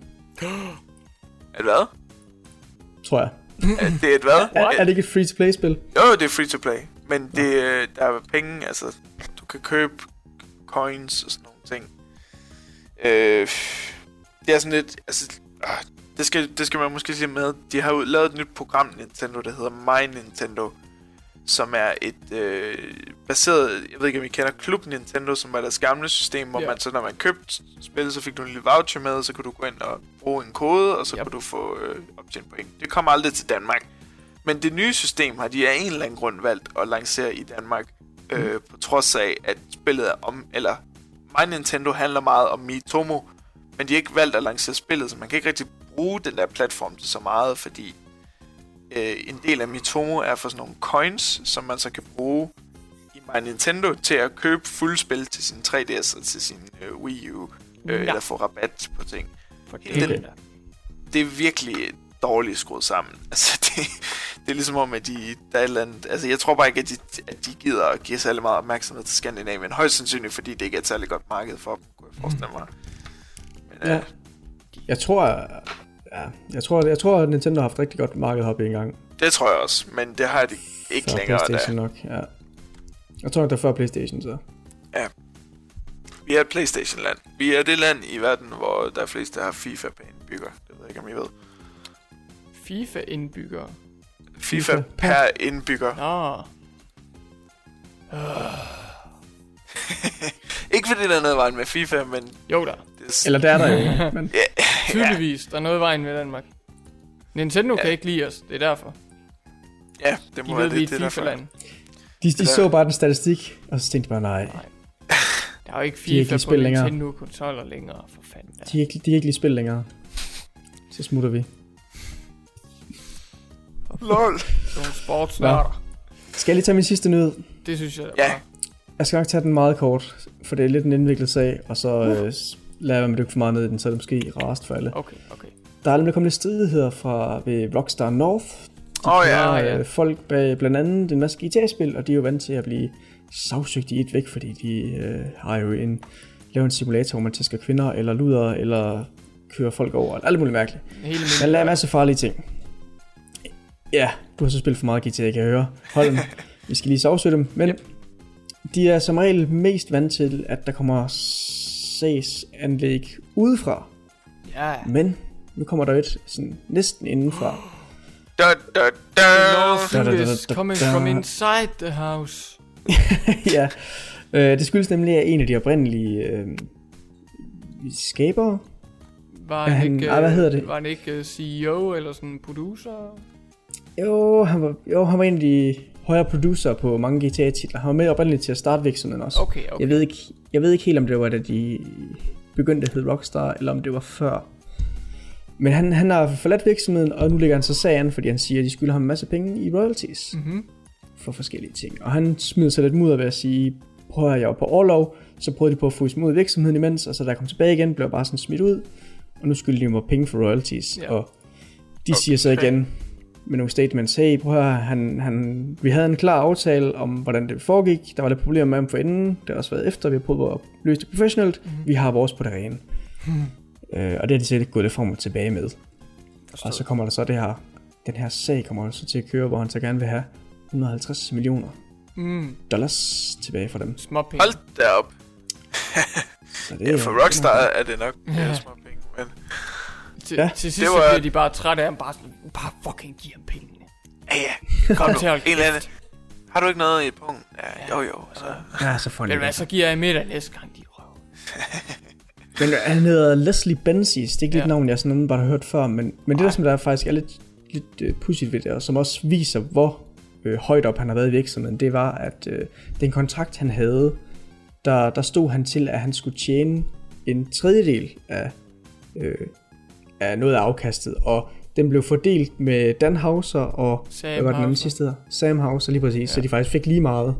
Er det hvad? Tror jeg. Er det et hvad? Er, er det ikke et free-to-play-spil? Jo, det er free to play. Men det, øh, der er penge, altså, du kan købe coins og sådan nogle ting. Øh, det er sådan lidt, altså, ah, det skal, det skal man måske sige med. De har jo lavet et nyt program, Nintendo, der hedder My Nintendo, som er et øh, baseret, jeg ved ikke om I kender Klub Nintendo, som var deres gamle system, hvor Ja. man så når man købte spillet, så fik du en lille voucher med, så kunne du gå ind og bruge en kode, og så Yep. kunne du få øh, optjent point. Det kommer aldrig til Danmark. Men det nye system har de af en eller anden grund valgt at lancere i Danmark, øh, på trods af, at spillet er om, eller My Nintendo handler meget om Mitomo, men de har ikke valgt at lancere spillet, så man kan ikke rigtig bruge den der platform til så meget, fordi øh, en del af Mitomo er for sådan nogle coins, som man så kan bruge i My Nintendo til at købe fuld spil til sin 3DS og til sin øh, Wii U, øh, Ja. eller få rabat på ting For det den- der. det er virkelig dårligt skruet sammen. (laughs) Altså, det, det er ligesom om, at de, der er et eller andet... Altså, jeg tror bare ikke, at de, at de gider at give særlig meget opmærksomhed til Skandinavien. Højst sandsynligt, fordi det ikke er et særlig godt marked for dem, kunne jeg forestille mig. Men, Ja. ja. Jeg tror, ja, jeg tror, jeg tror, at Nintendo har haft rigtig godt marked op en gang. det tror jeg også, men det har de ikke Før længere. PlayStation Da. nok, ja. Jeg tror, det er før Playstation, så. Vi er et Playstation-land. Vi er det land i verden, hvor der er flest, der har FIFA per indbygger. Det ved jeg ikke, om I ved. FIFA-indbyggere. FIFA, FIFA per indbygger. Nå. (laughs) Ikke fordi der er noget vejen med FIFA, men Jo da. Eller der er der jo, (laughs) men tydeligvis. Der er noget i vejen med Danmark. Nintendo Ja. kan ikke lide os, det er derfor. Ja, det De må ved, være er det, et det er derfor. FIFA-land. de, de så bare den statistik, og så tænkte de bare, nej, Der er jo ikke De er ikke FIFA på spil længere. Nintendo-konsoller længere, for fanden. Da. de kan ikke, de kan ikke lige spille længere. Så smutter vi. LOL. Sådan nogle sportsnørder. Skal jeg lige tage min sidste nyhed? Det synes jeg Ja. bare. Jeg skal nok tage den meget kort, for det er lidt en indviklet sag, og så øh, s- lader jeg mig dykke for meget ned i den, så er det måske rast for alle. Okay, okay. Der er nemlig kommet lidt stridigheder fra ved Rockstar North. De Åh, ja, kører, ja. øh, folk bag blandt andet en masse GTA-spil, og de er jo vant til at blive sagsøgt i et væk, fordi de øh, har jo en, lavet en simulator, hvor man tæsker kvinder, eller luder, eller kører folk over, eller alt muligt mærkeligt. Hele Man laver en masse farlige ting. Ja, du har så spillet for meget GTA, kan jeg høre. Hold dem. (laughs) Vi skal lige sagsøge dem, men Yep. de er som regel mest vant til, at der kommer sagsanlæg udefra. Ja, Men nu kommer der et sådan næsten indenfra. Da, da, da. The Da, da, da, lawsuit is da, coming da. from inside the house. (laughs) ja, øh, det skyldes nemlig, at en af de oprindelige øh, skabere, Var han, han- ikke, ej, hvad øh, hedder det? Var han ikke øh, CEO eller sådan producer? jo han, var, jo, han var en af de højere producer på mange GTA-titler. Han var med oprindeligt til at starte virksomheden også. Okay, okay. Jeg ved, ikke, jeg ved ikke helt, om det var, da de begyndte at hedde Rockstar, eller om det var før. Men han, han har forladt virksomheden, og nu lægger han så sag an, fordi han siger, at de skylder ham en masse penge i royalties Mm-hmm. for forskellige ting. Og han smider sig lidt mudder ved at sige, prøv at høre, jeg var på overlov, så prøvede de på at få mod virksomheden imens, og så da jeg kom tilbage igen, blev jeg bare sådan smidt ud, og nu skylder de mig penge for royalties. Ja. Og de siger så igen med nogle statements, hey, prøv at høre, han, han, vi havde en klar aftale om, hvordan det foregik, der var lidt problemer med ham for inden, det har også været efter, vi har prøvet at løse det professionelt, mm-hmm. vi har vores på det rene. (laughs) Øh, og det har de sikkert gået lidt frem og tilbage med. Og så kommer der så det her, den her sag kommer så til at køre, hvor han så gerne vil have 150 millioner Mm, dollars tilbage for dem. småpenge. Hold da op. Så (laughs) det Ja, er- for Rockstar er det nok Ja. ja. små penge, men... Til, Ja. til sidst Det så var- bliver de bare trætte af ham. Bare, sådan, bare fucking giv ham pengene. Ja, ja. Kom nu. til at holde En eller anden. Har du ikke noget i et punkt? Ja, jo, jo. Så. Ja, så får hvad, så giver jeg middag næste gang, de røver. (laughs) Men han hedder Leslie Benzies. Det er ikke Ja. et navn, jeg sådan bare har hørt før. Men, men det der, som der faktisk er lidt, lidt uh, pudsigt ved det, og som også viser, hvor øh, højt op han har været i virksomheden, det var, at øh, den kontrakt, han havde, der, der stod han til, at han skulle tjene en tredjedel af, øh, af noget af afkastet. Og den blev fordelt med Dan Hauser og Sam hvad var den anden Houser. sidste hedder? Sam Hauser, lige præcis. Ja. Så de faktisk fik lige meget.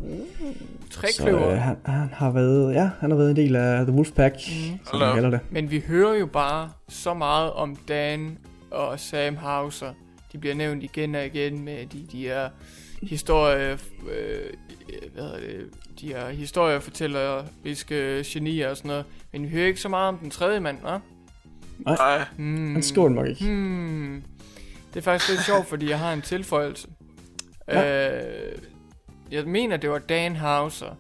Tre Så øh, han, han, har været, ja, han har været en del af The Wolfpack, mm. som man kalder det. Men vi hører jo bare så meget om Dan og Sam Hauser. De bliver nævnt igen og igen med de, de her historie, øh, hvad hedder det, de her historiefortælleriske genier og sådan noget. Men vi hører ikke så meget om den tredje mand, hva'? Nej. Hmm. Han skriver den nok ikke. Hmm. Det er faktisk lidt sjovt, fordi jeg har en tilføjelse. Ja. Øh, jeg mener, det var Dan Hauser.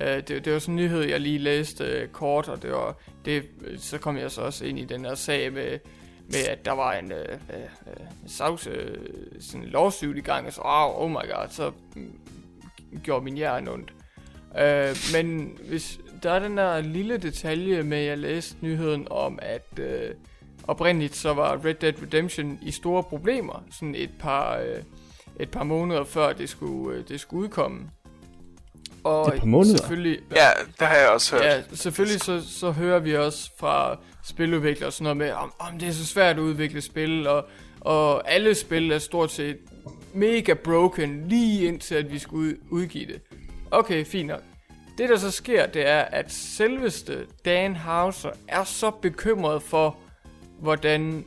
Øh, det, det var sådan en nyhed, jeg lige læste øh, kort, og det var, det, så kom jeg så også ind i den her sag med, med at der var en øh, øh, øh, øh, sådan en lawsuit i gang, og så, oh, oh my god, så mm, gjorde min hjerne ondt. Øh, men hvis der er den der lille detalje med, at jeg læste nyheden om, at øh, oprindeligt så var Red Dead Redemption i store problemer, sådan et par, øh, et par måneder før det skulle, øh, det skulle udkomme. Og Et par måneder? Selvfølgelig, Ja, det har jeg også hørt. Ja, selvfølgelig så, så hører vi også fra spiludviklere og sådan noget med, om, om det er så svært at udvikle spil, og, og alle spil er stort set mega broken, lige indtil at vi skulle ud, udgive det. Okay, fint nok. Det der så sker, det er, at selveste Dan Hauser er så bekymret for, hvordan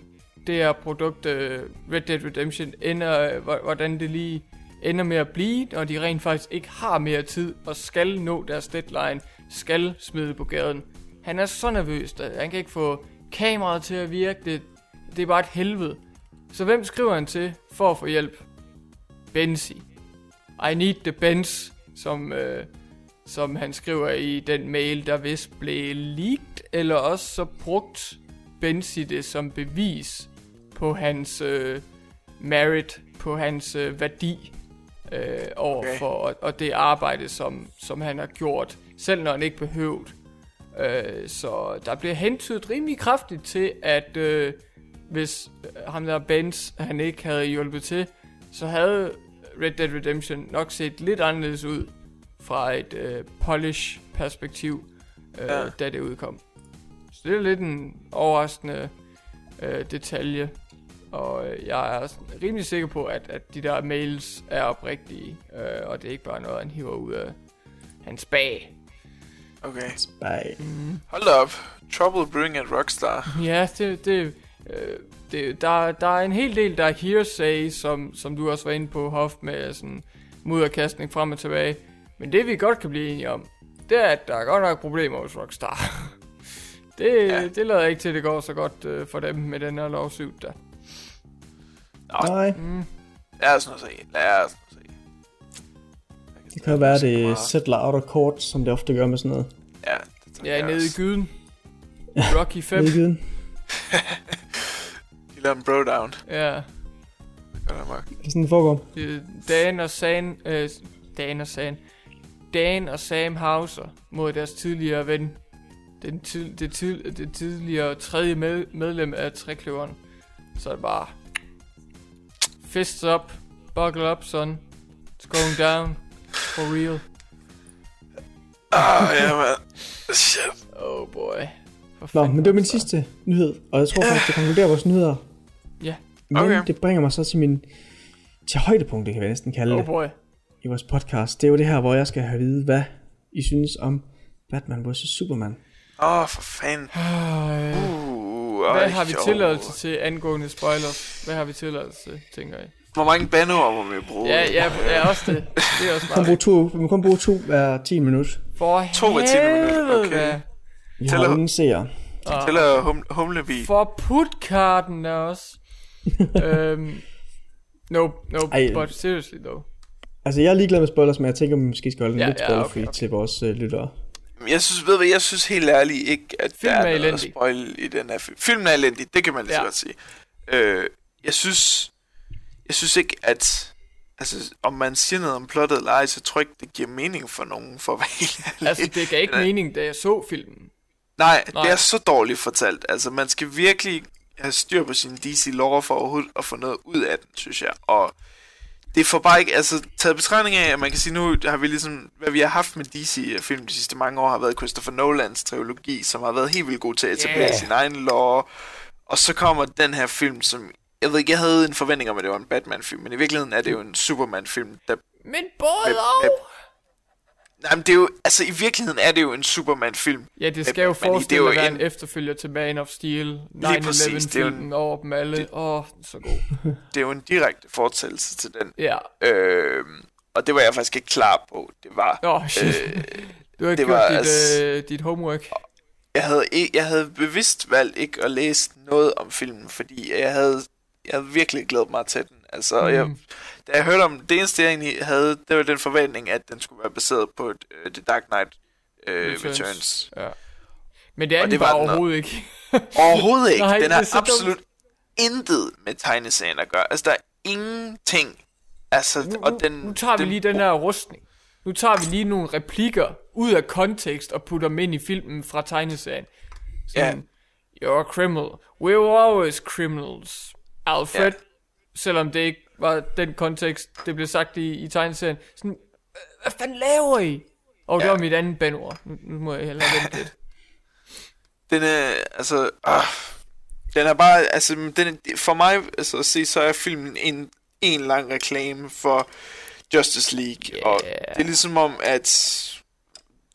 det her produkt, øh, Red Dead Redemption, ender, øh, hvordan det lige ender med at blive, når de rent faktisk ikke har mere tid og skal nå deres deadline, skal smide på gaden. Han er så nervøs, at han kan ikke få kameraet til at virke. Det, det er bare et helvede. Så hvem skriver han til for at få hjælp? Benzi. I need the Benz, som, øh, som han skriver i den mail, der vist blev leaked, eller også så brugt Benzi det som bevis på hans øh, merit, på hans øh, værdi øh, overfor, okay. og, og det arbejde, som, som han har gjort, selv når han ikke behøvede. Øh, så der bliver hentydet rimelig kraftigt til, at øh, hvis ham der Benz, han ikke havde hjulpet til, så havde Red Dead Redemption nok set lidt anderledes ud fra et øh, polish perspektiv, øh, ja. da det udkom. Så det er lidt en overraskende øh, detalje. Og øh, jeg er rimelig sikker på, at, at de der mails er oprigtige, øh, og det er ikke bare noget, han hiver ud af hans bag. Okay. Spy. Mm. Hold op. Trouble Brewing at Rockstar. Ja, det, det, øh, det, der, der er en hel del, der er hearsay, som, som du også var inde på, Hoff, med sådan mudderkastning frem og tilbage. Men det vi godt kan blive enige om, det er, at der er godt nok problemer hos Rockstar. (laughs) det, ja. det lader ikke til, at det går så godt øh, for dem med den her lovsygt der. Nå, Nej, Mm. lad os nu se. Lad os nu se. det kan være, det settler out of court, som det ofte gør med sådan noget. Ja, det Ja, nede i gyden. (laughs) Rocky 5. Nede i gyden. De lader dem bro down. Ja. Det er sådan, det foregår. Dan og Sam, øh, Dan og Sam, Dan og Sam Hauser mod deres tidligere ven, den tid, det, tid, det tidligere tredje med, medlem af Trækløveren. Så er det bare, fists up, buckle up son, it's going down, for real. Ah, ja, man. Shit. Oh boy. Nå, men det var min sidste nyhed, og jeg tror faktisk, det konkluderer vores nyheder. Ja. Men Okay. det bringer mig så til min til højdepunktet, kan vi næsten kalde Oh det, boy. I vores podcast. Det er jo det her, hvor jeg skal have at vide, hvad I synes om Batman vs. Superman. Åh, oh, for fanden. Øh, Uh, Hvad har vi tilladelse til angående spoilers? Hvad har vi tilladelse til, tænker jeg? Hvor mange bandeord må vi bruge? Ja, ja, ja, også det. Det er også meget bruge to, vi må kun bruge to hver 10 minutter. For To af 10 minutter, helvede okay. Vi Tæller- har ingen seere. Og Tæller hum, humlebi. for putkarten er også. (laughs) øhm, no, no, Ej. but seriously though. Altså, jeg er ligeglad med spoilers, men jeg tænker, at vi måske skal holde den Ja, lidt ja, spoilerfri okay, okay. til vores øh, lyttere. Jeg synes, ved hvad, jeg synes helt ærligt ikke, at Filmen der er er noget at spoil i den her film. Filmen er elendig, det kan man lige så Ja. godt sige. Øh, jeg synes, jeg synes ikke, at altså, om man siger noget om plottet eller ej, så tror jeg ikke, det giver mening for nogen, for at være helt ærlig. Altså, det gav ikke mening, da jeg så filmen. Nej, Nej. det er så dårligt fortalt. Altså, man skal virkelig have styr på sin DC lore for overhovedet at få noget ud af den, synes jeg. Og det får bare ikke, altså taget betragtning af, at man kan sige, nu har vi ligesom, hvad vi har haft med DC-film de sidste mange år, har været Christopher Nolans trilogi, som har været helt vildt god til at etablere Yeah. yeah. sin egen lore. Og så kommer den her film, som, jeg ved ikke, jeg havde en forventning om, at det var en Batman-film, men i virkeligheden er det jo en Superman-film, der Men både Med- og. med- Nej, men det er jo, altså i virkeligheden er det jo en Superman-film. Ja, det skal jo forestille at være en- en efterfølger til Man of Steel. præcis, det er jo en- 9-11-filmen over dem alle. Åh, oh, så god. (laughs) Det er jo en direkte fortællelse til den. Ja. Øh, og det var jeg faktisk ikke klar på. Det var... Åh, oh, shit. Øh, (laughs) du har ikke det gjort var dit, altså- øh, dit homework. jeg, havde, jeg havde bevidst valgt ikke at læse noget om filmen, fordi jeg havde, jeg havde virkelig glædet mig til den. Altså, mm. jeg, da jeg hørte om det eneste, jeg egentlig havde, det var den forventning, at den skulle være baseret på uh, The Dark Knight uh, Returns. Ja. Men det er Og den det bare var den, overhovedet ikke. (laughs) Overhovedet ikke. Nej, den har er absolut intet med tegneserien at gøre. Altså, der er ingenting. Altså, Nu, og den, nu tager vi den, lige den her rustning. Nu tager vi lige nogle replikker ud af kontekst og putter dem ind i filmen fra tegneserien. Sådan, You're a criminal. We were always criminals. Alfred. Ja. Selvom det ikke var den kontekst, det blev sagt i, i tegneserien. Sådan, hvad fanden laver I? Og det Ja. var mit andet bandord. Nu, nu må jeg hellere vente lidt. (laughs) Den er, altså, øh, den er bare, altså, den er, for mig altså, at se, så er filmen en, en lang reklame for Justice League, Yeah. og det er ligesom om, at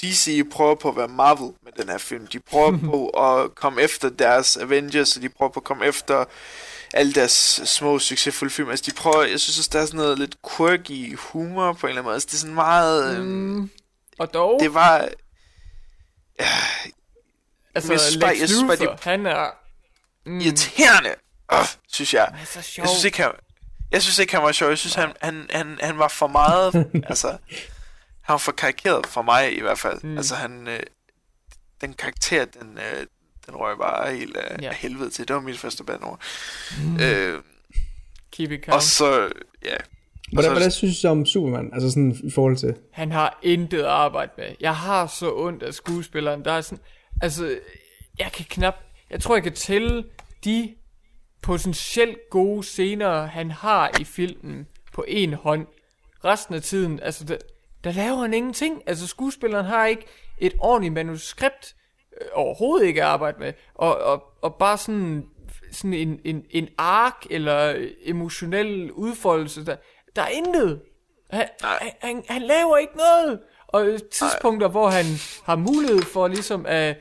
DC prøver på at være Marvel med den her film. De prøver (laughs) på at komme efter deres Avengers, og de prøver på at komme efter alle deres små succesfulde film. Altså, de prøver, jeg synes også, der er sådan noget lidt quirky humor på en eller anden måde. Altså, det er sådan meget, mm. Mm, og dog, det var, altså jeg synes bare- Lex jeg synes bare, Luthor, han er... Mm, irriterende, øh, synes jeg. han er så sjov. Jeg synes ikke, han, jeg synes ikke, han var sjov. Jeg synes, han, han, han, han var for meget... (laughs) altså, han var for karikeret for mig i hvert fald. Mm. Altså han, øh, den karakter, den, øh, den røg bare helt af, Ja. af helvede til. Det var mit første bandord. Mm. Øh, Keep it og calm. så, ja. Hvordan, hvordan synes du om Superman? Altså sådan i forhold til... Han har intet arbejde med. Jeg har så ondt af skuespilleren. Der er sådan, altså, jeg kan knap, jeg tror, jeg kan tælle de potentielt gode scener, han har i filmen på en hånd. Resten af tiden, altså, der, der laver han ingenting. Altså, skuespilleren har ikke et ordentligt manuskript overhovedet ikke arbejde med. Og, og, og bare sådan, sådan en, en, en ark eller emotionel udfoldelse. Der, der er intet. Han, han, han, han laver ikke noget. Og tidspunkter, hvor han har mulighed for ligesom at, øh,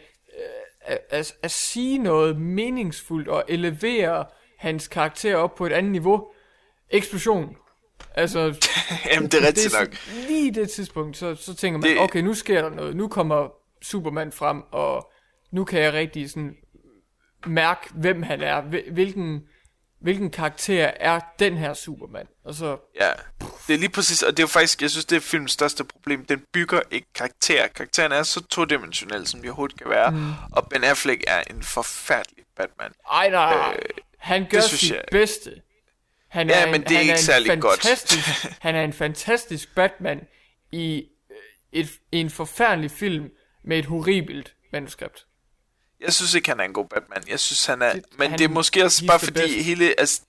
at, at, at sige noget meningsfuldt og elevere hans karakter op på et andet niveau. Eksplosion. Altså, (laughs) Jamen, det er rigtigt nok. lige det tidspunkt, så, så tænker man, Det- okay, nu sker der noget. Nu kommer Superman frem, og nu kan jeg rigtig sådan mærke, hvem han er. Hvil- Hvilken, hvilken karakter er den her Superman? Og så, Ja, det er lige præcis, og det er jo faktisk, jeg synes, det er filmens største problem. Den bygger ikke karakter. Karakteren er så todimensionel, som de overhovedet kan være. Mm. Og Ben Affleck er en forfærdelig Batman. ej nej, Øh, han gør sit jeg- bedste. Han Ja, en, men det er han ikke en særlig godt. (laughs) han er en fantastisk Batman i øh, et, en forfærdelig film med et horribelt manuskript. Jeg synes ikke, han er en god Batman. Jeg synes, han er... Det- men han- det er måske også bare fordi best. hele... Altså,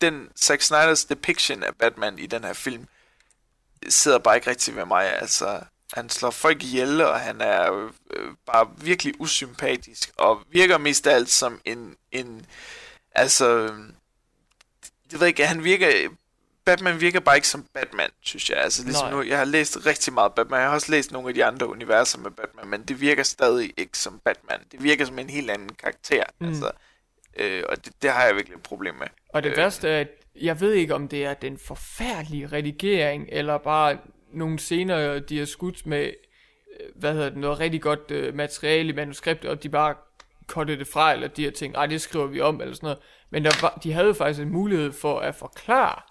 den Zack Snyders depiction af Batman i den her film sidder bare ikke rigtig ved mig. Altså, han slår folk ihjel, og han er øh, bare virkelig usympatisk, og virker mest af alt som en... en altså... Jeg ved ikke, han virker... Batman virker bare ikke som Batman, synes jeg. Altså, ligesom Nej. nu, jeg har læst rigtig meget Batman. Jeg har også læst nogle af de andre universer med Batman, men det virker stadig ikke som Batman. Det virker som en helt anden karakter. Mm. Altså, øh, og det, det har jeg virkelig et problem med. Og det Øh. værste er, at jeg ved ikke, om det er den forfærdelige redigering, eller bare nogle scener, de har skudt med, øh, hvad hedder det, noget rigtig godt øh, materiale i manuskriptet, og de bare cuttede det fra, eller de har tænkt, ej, det skriver vi om, eller sådan noget. Men der var, de havde faktisk en mulighed for at forklare,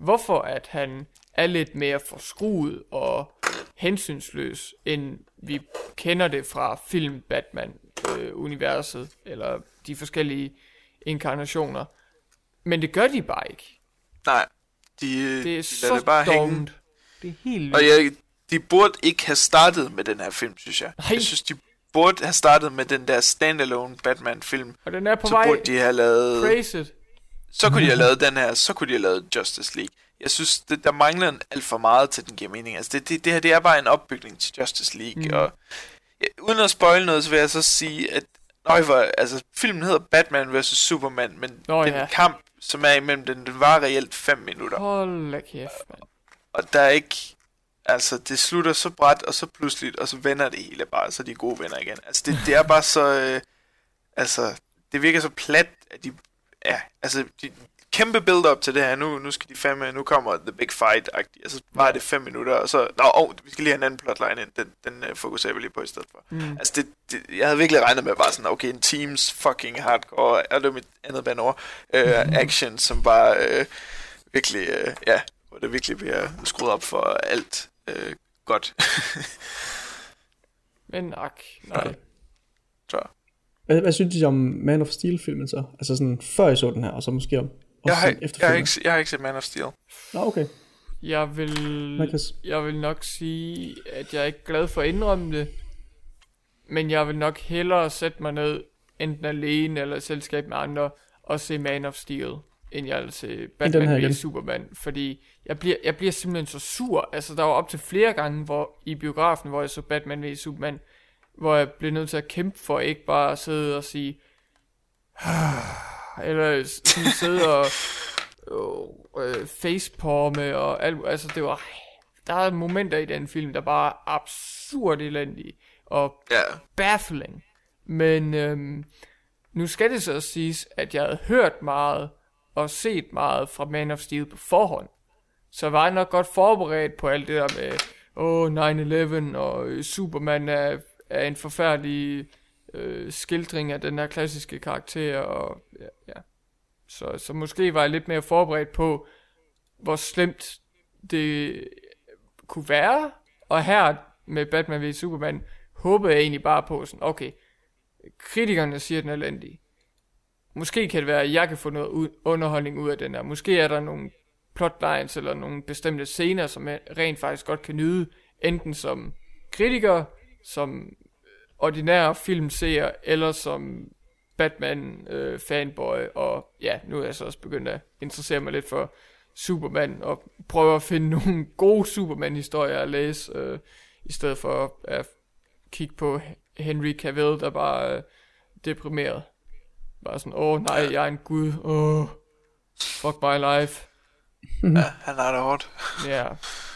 hvorfor at han er lidt mere forskruet og hensynsløs, end vi kender det fra film Batman-universet, eller de forskellige inkarnationer. Men det gør de bare ikke. Nej, de, øh, Det er de så det bare hænge. dovent. Det er helt Og vildt. jeg, de burde ikke have startet med den her film, synes jeg. Nej. Jeg synes, de burde have startet med den der standalone Batman-film. Og den er på Så vej. burde de have lavet... Praise it. Så kunne de have (laughs) lavet den her, så kunne de have lavet Justice League. Jeg synes, det, der mangler en alt for meget til den giver mening. Altså, det, det, det her, det er bare en opbygning til Justice League, mm. og ja, uden at spoil noget, så vil jeg så sige, at nøj, hvor, altså, filmen hedder Batman vs. Superman, men Nå, den ja. kamp, som er imellem den, den var reelt 5 minutter. Hold da kæft, mand. Og der er ikke... Altså, det slutter så bræt, og så pludseligt, og så vender det hele bare, så er de gode venner igen. Altså, det, det er bare så... Øh, altså, det virker så plat, at de... Ja, altså, de, kæmpe build-up til det her. Nu, nu skal de fandme... Nu kommer The Big Fight-agtigt. Altså, bare det fem minutter, og så... Nå, oh, vi skal lige have en anden plotline ind. Den, den uh, fokuserer vi lige på i stedet for. Mm. Altså, det, det, jeg havde virkelig regnet med bare sådan, okay, en Teams fucking hardcore, og det var mit andet bandord, uh, action, som bare uh, virkelig... Uh, ja, hvor det virkelig bliver skruet op for alt uh, godt. (laughs) Men ak, nej. så. Hvad, hvad synes I om Man of Steel-filmen så? Altså sådan, før I så den her, og så måske om Jeg har, jeg, har efterfølgende? ikke, jeg har ikke set Man of Steel. Nå, okay. Jeg vil, Marcus? jeg vil nok sige, at jeg er ikke glad for at indrømme det. Men jeg vil nok hellere sætte mig ned, enten alene eller i selskab med andre, og se Man of Steel, end jeg vil se Batman igen. vs Superman. Fordi jeg bliver, jeg bliver simpelthen så sur. Altså, der var op til flere gange hvor, i biografen, hvor jeg så Batman vs Superman, hvor jeg blev nødt til at kæmpe for at ikke bare sidde og sige, eller sådan sidde og øh, facepalme og alt, altså det var, der er momenter i den film, der bare er absurd elendige og baffling. Men øhm, nu skal det så også siges, at jeg havde hørt meget og set meget fra Man of Steel på forhånd. Så var jeg nok godt forberedt på alt det der med, åh, 9-11 og øh, Superman er, er en forfærdelig øh, skildring af den her klassiske karakter. Og, ja, ja. Så, så måske var jeg lidt mere forberedt på, hvor slemt det kunne være. og her med Batman vs Superman, håbede jeg egentlig bare på sådan, okay, kritikerne siger, at den er elendig. Måske kan det være, at jeg kan få noget underholdning ud af den her. Måske er der nogle plotlines eller nogle bestemte scener, som jeg rent faktisk godt kan nyde, enten som kritiker, som ordinær filmseer, eller som Batman øh, fanboy, og ja, nu er jeg så også begyndt at interessere mig lidt for Superman, og prøve at finde (laughs) nogle gode Superman-historier at læse, øh, i stedet for at kigge på Henry Cavill, der bare er deprimeret. Bare sådan, åh oh, nej, jeg er en gud, åh, oh, fuck my life. (laughs) Ja, han har det hårdt. Ja, (laughs)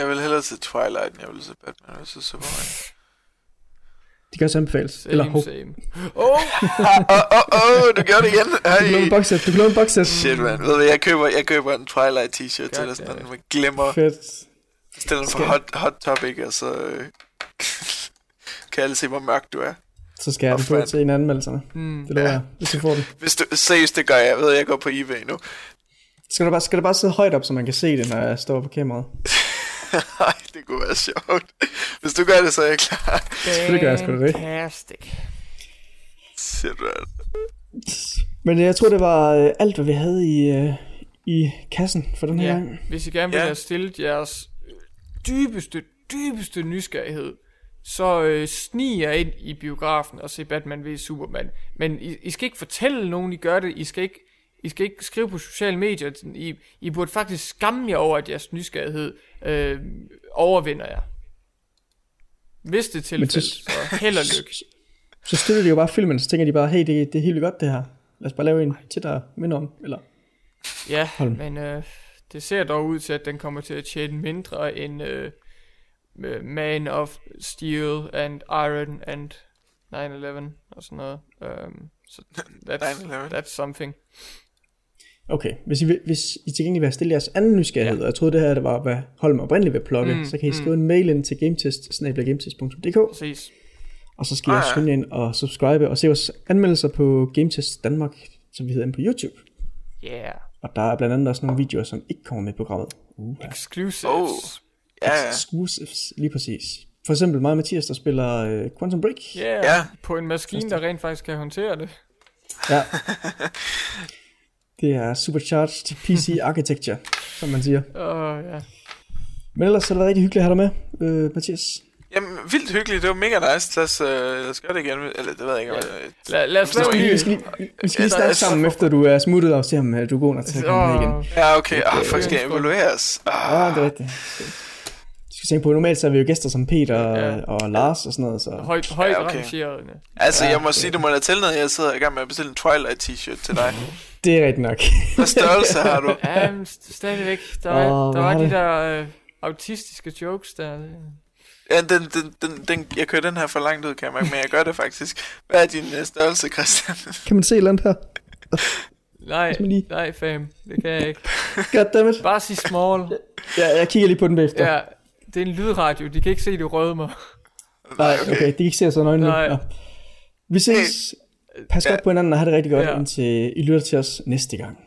Jeg vil hellere se Twilight, end jeg vil se Batman vs. Superman. De kan også anbefales. same, Eller hov, same. Åh, oh, åh, åh, du gjorde det igen. du kan en Hey. boxset. Du kan en boxset. Shit, man. Ved du, hvad, jeg køber, jeg køber en Twilight t-shirt til dig, sådan damn med glimmer. Fedt. Stiller den hot, hot topic, og så øh, (laughs) kan alle se, hvor mørk du er. Så skal jeg den på til en af anmeldelserne. mm, Det lover jeg, hvis du får den. Hvis du, seriøst, det gør jeg. Jeg ved, jeg går på eBay nu. Skal du bare, skal du bare sidde højt op, så man kan se det, når jeg står på kameraet? (laughs) (laughs) Nej, det kunne være sjovt. Hvis du gør det, så er jeg klar. Selvfølgelig gør jeg sgu det. Fantastic. Men jeg tror, det var øh, alt, hvad vi havde i, øh, i kassen for den her Ja, gang. hvis I gerne vil Ja. have stillet jeres øh, dybeste, dybeste nysgerrighed, så øh, snig jer ind i biografen og se Batman v Superman. Men I, I skal ikke fortælle nogen, I gør det. I skal ikke, I skal ikke skrive på sociale medier. I, I burde faktisk skamme jer over, at jeres nysgerrighed øh, overvinder jer. Hvis det er tilfældet, så- så held og lykke. (laughs) Så støtter de jo bare filmen, så tænker de bare, hey, det, det er helt godt det her. Lad os bare lave en til dig minder om. Eller, Ja, Hold. men øh, det ser dog ud til, at den kommer til at tjene mindre end øh, øh, Man of Steel and Iron and 9-11 og sådan noget. Um, så (laughs) that's, 9/11. that's something. Okay, hvis I, vil- hvis I til gengæld vil have stillet jeres anden nysgerrighed, ja. og jeg troede det her det var, hvad Holm oprindeligt vil plukke, Mm, mm, så kan I mm. skrive en mail ind til gametest, gametest.dk, Præcis. og så skal I Ah, også ja. skynde ind og subscribe, og se vores anmeldelser på Gametest Danmark, som vi hedder inde på YouTube. Yeah. Og der er blandt andet også nogle videoer, som ikke kommer med i programmet. Uh, Exclusives. Oh. Ja, ja. Exclusives, lige præcis. For eksempel mig og Mathias, der spiller uh, Quantum Break. Yeah. Ja. På en maskine, der rent faktisk kan håndtere det. Ja. (laughs) Det er supercharged PC (laughs) architecture, som man siger. Åh, oh, ja. Men ellers så er det været rigtig hyggeligt at have dig med, øh, Mathias. Jamen, vildt hyggeligt. Det var mega nice. Lad os, øh, lad os gøre det igen. Eller, det ved jeg ikke. Ja. Lad, lad os lave en. Vi skal lige, vi skal lige snakke sammen, efter du er smuttet og se, om øh, du er god nok til at komme med igen. Ja, okay. Ah, Øh, skal jeg evalueres? Ah, Ja, det er rigtigt. Skal tænke på, normalt så er vi jo gæster som Peter Ja. og, Lars og sådan noget, så højt, højt Ja, okay. rangerende. altså, Ja, jeg må det- sige, du må da til noget. Jeg sidder i gang med at bestille en Twilight t-shirt til dig. (laughs) det er rigtigt nok. Hvad størrelse har du? Ja, men st- stadigvæk. Der var, Åh, der var de der øh, autistiske jokes der. Ja, den, den, den, den, jeg kører den her for langt ud, kan jeg mærke, men jeg gør det faktisk. Hvad er din øh, størrelse, Christian? (laughs) Kan man se et eller andet her? Nej, lige- nej fam, det kan jeg ikke. Goddammit. Bare sig small. Ja, jeg kigger lige på den bagefter. Ja, det er en lydradio, de kan ikke se, det røde mig. Nej, okay, de kan ikke se os under øjnene. Nej. Nå. Vi ses. Pas Ja. godt på hinanden og have det rigtig godt, Ja. indtil I lytter til os næste gang.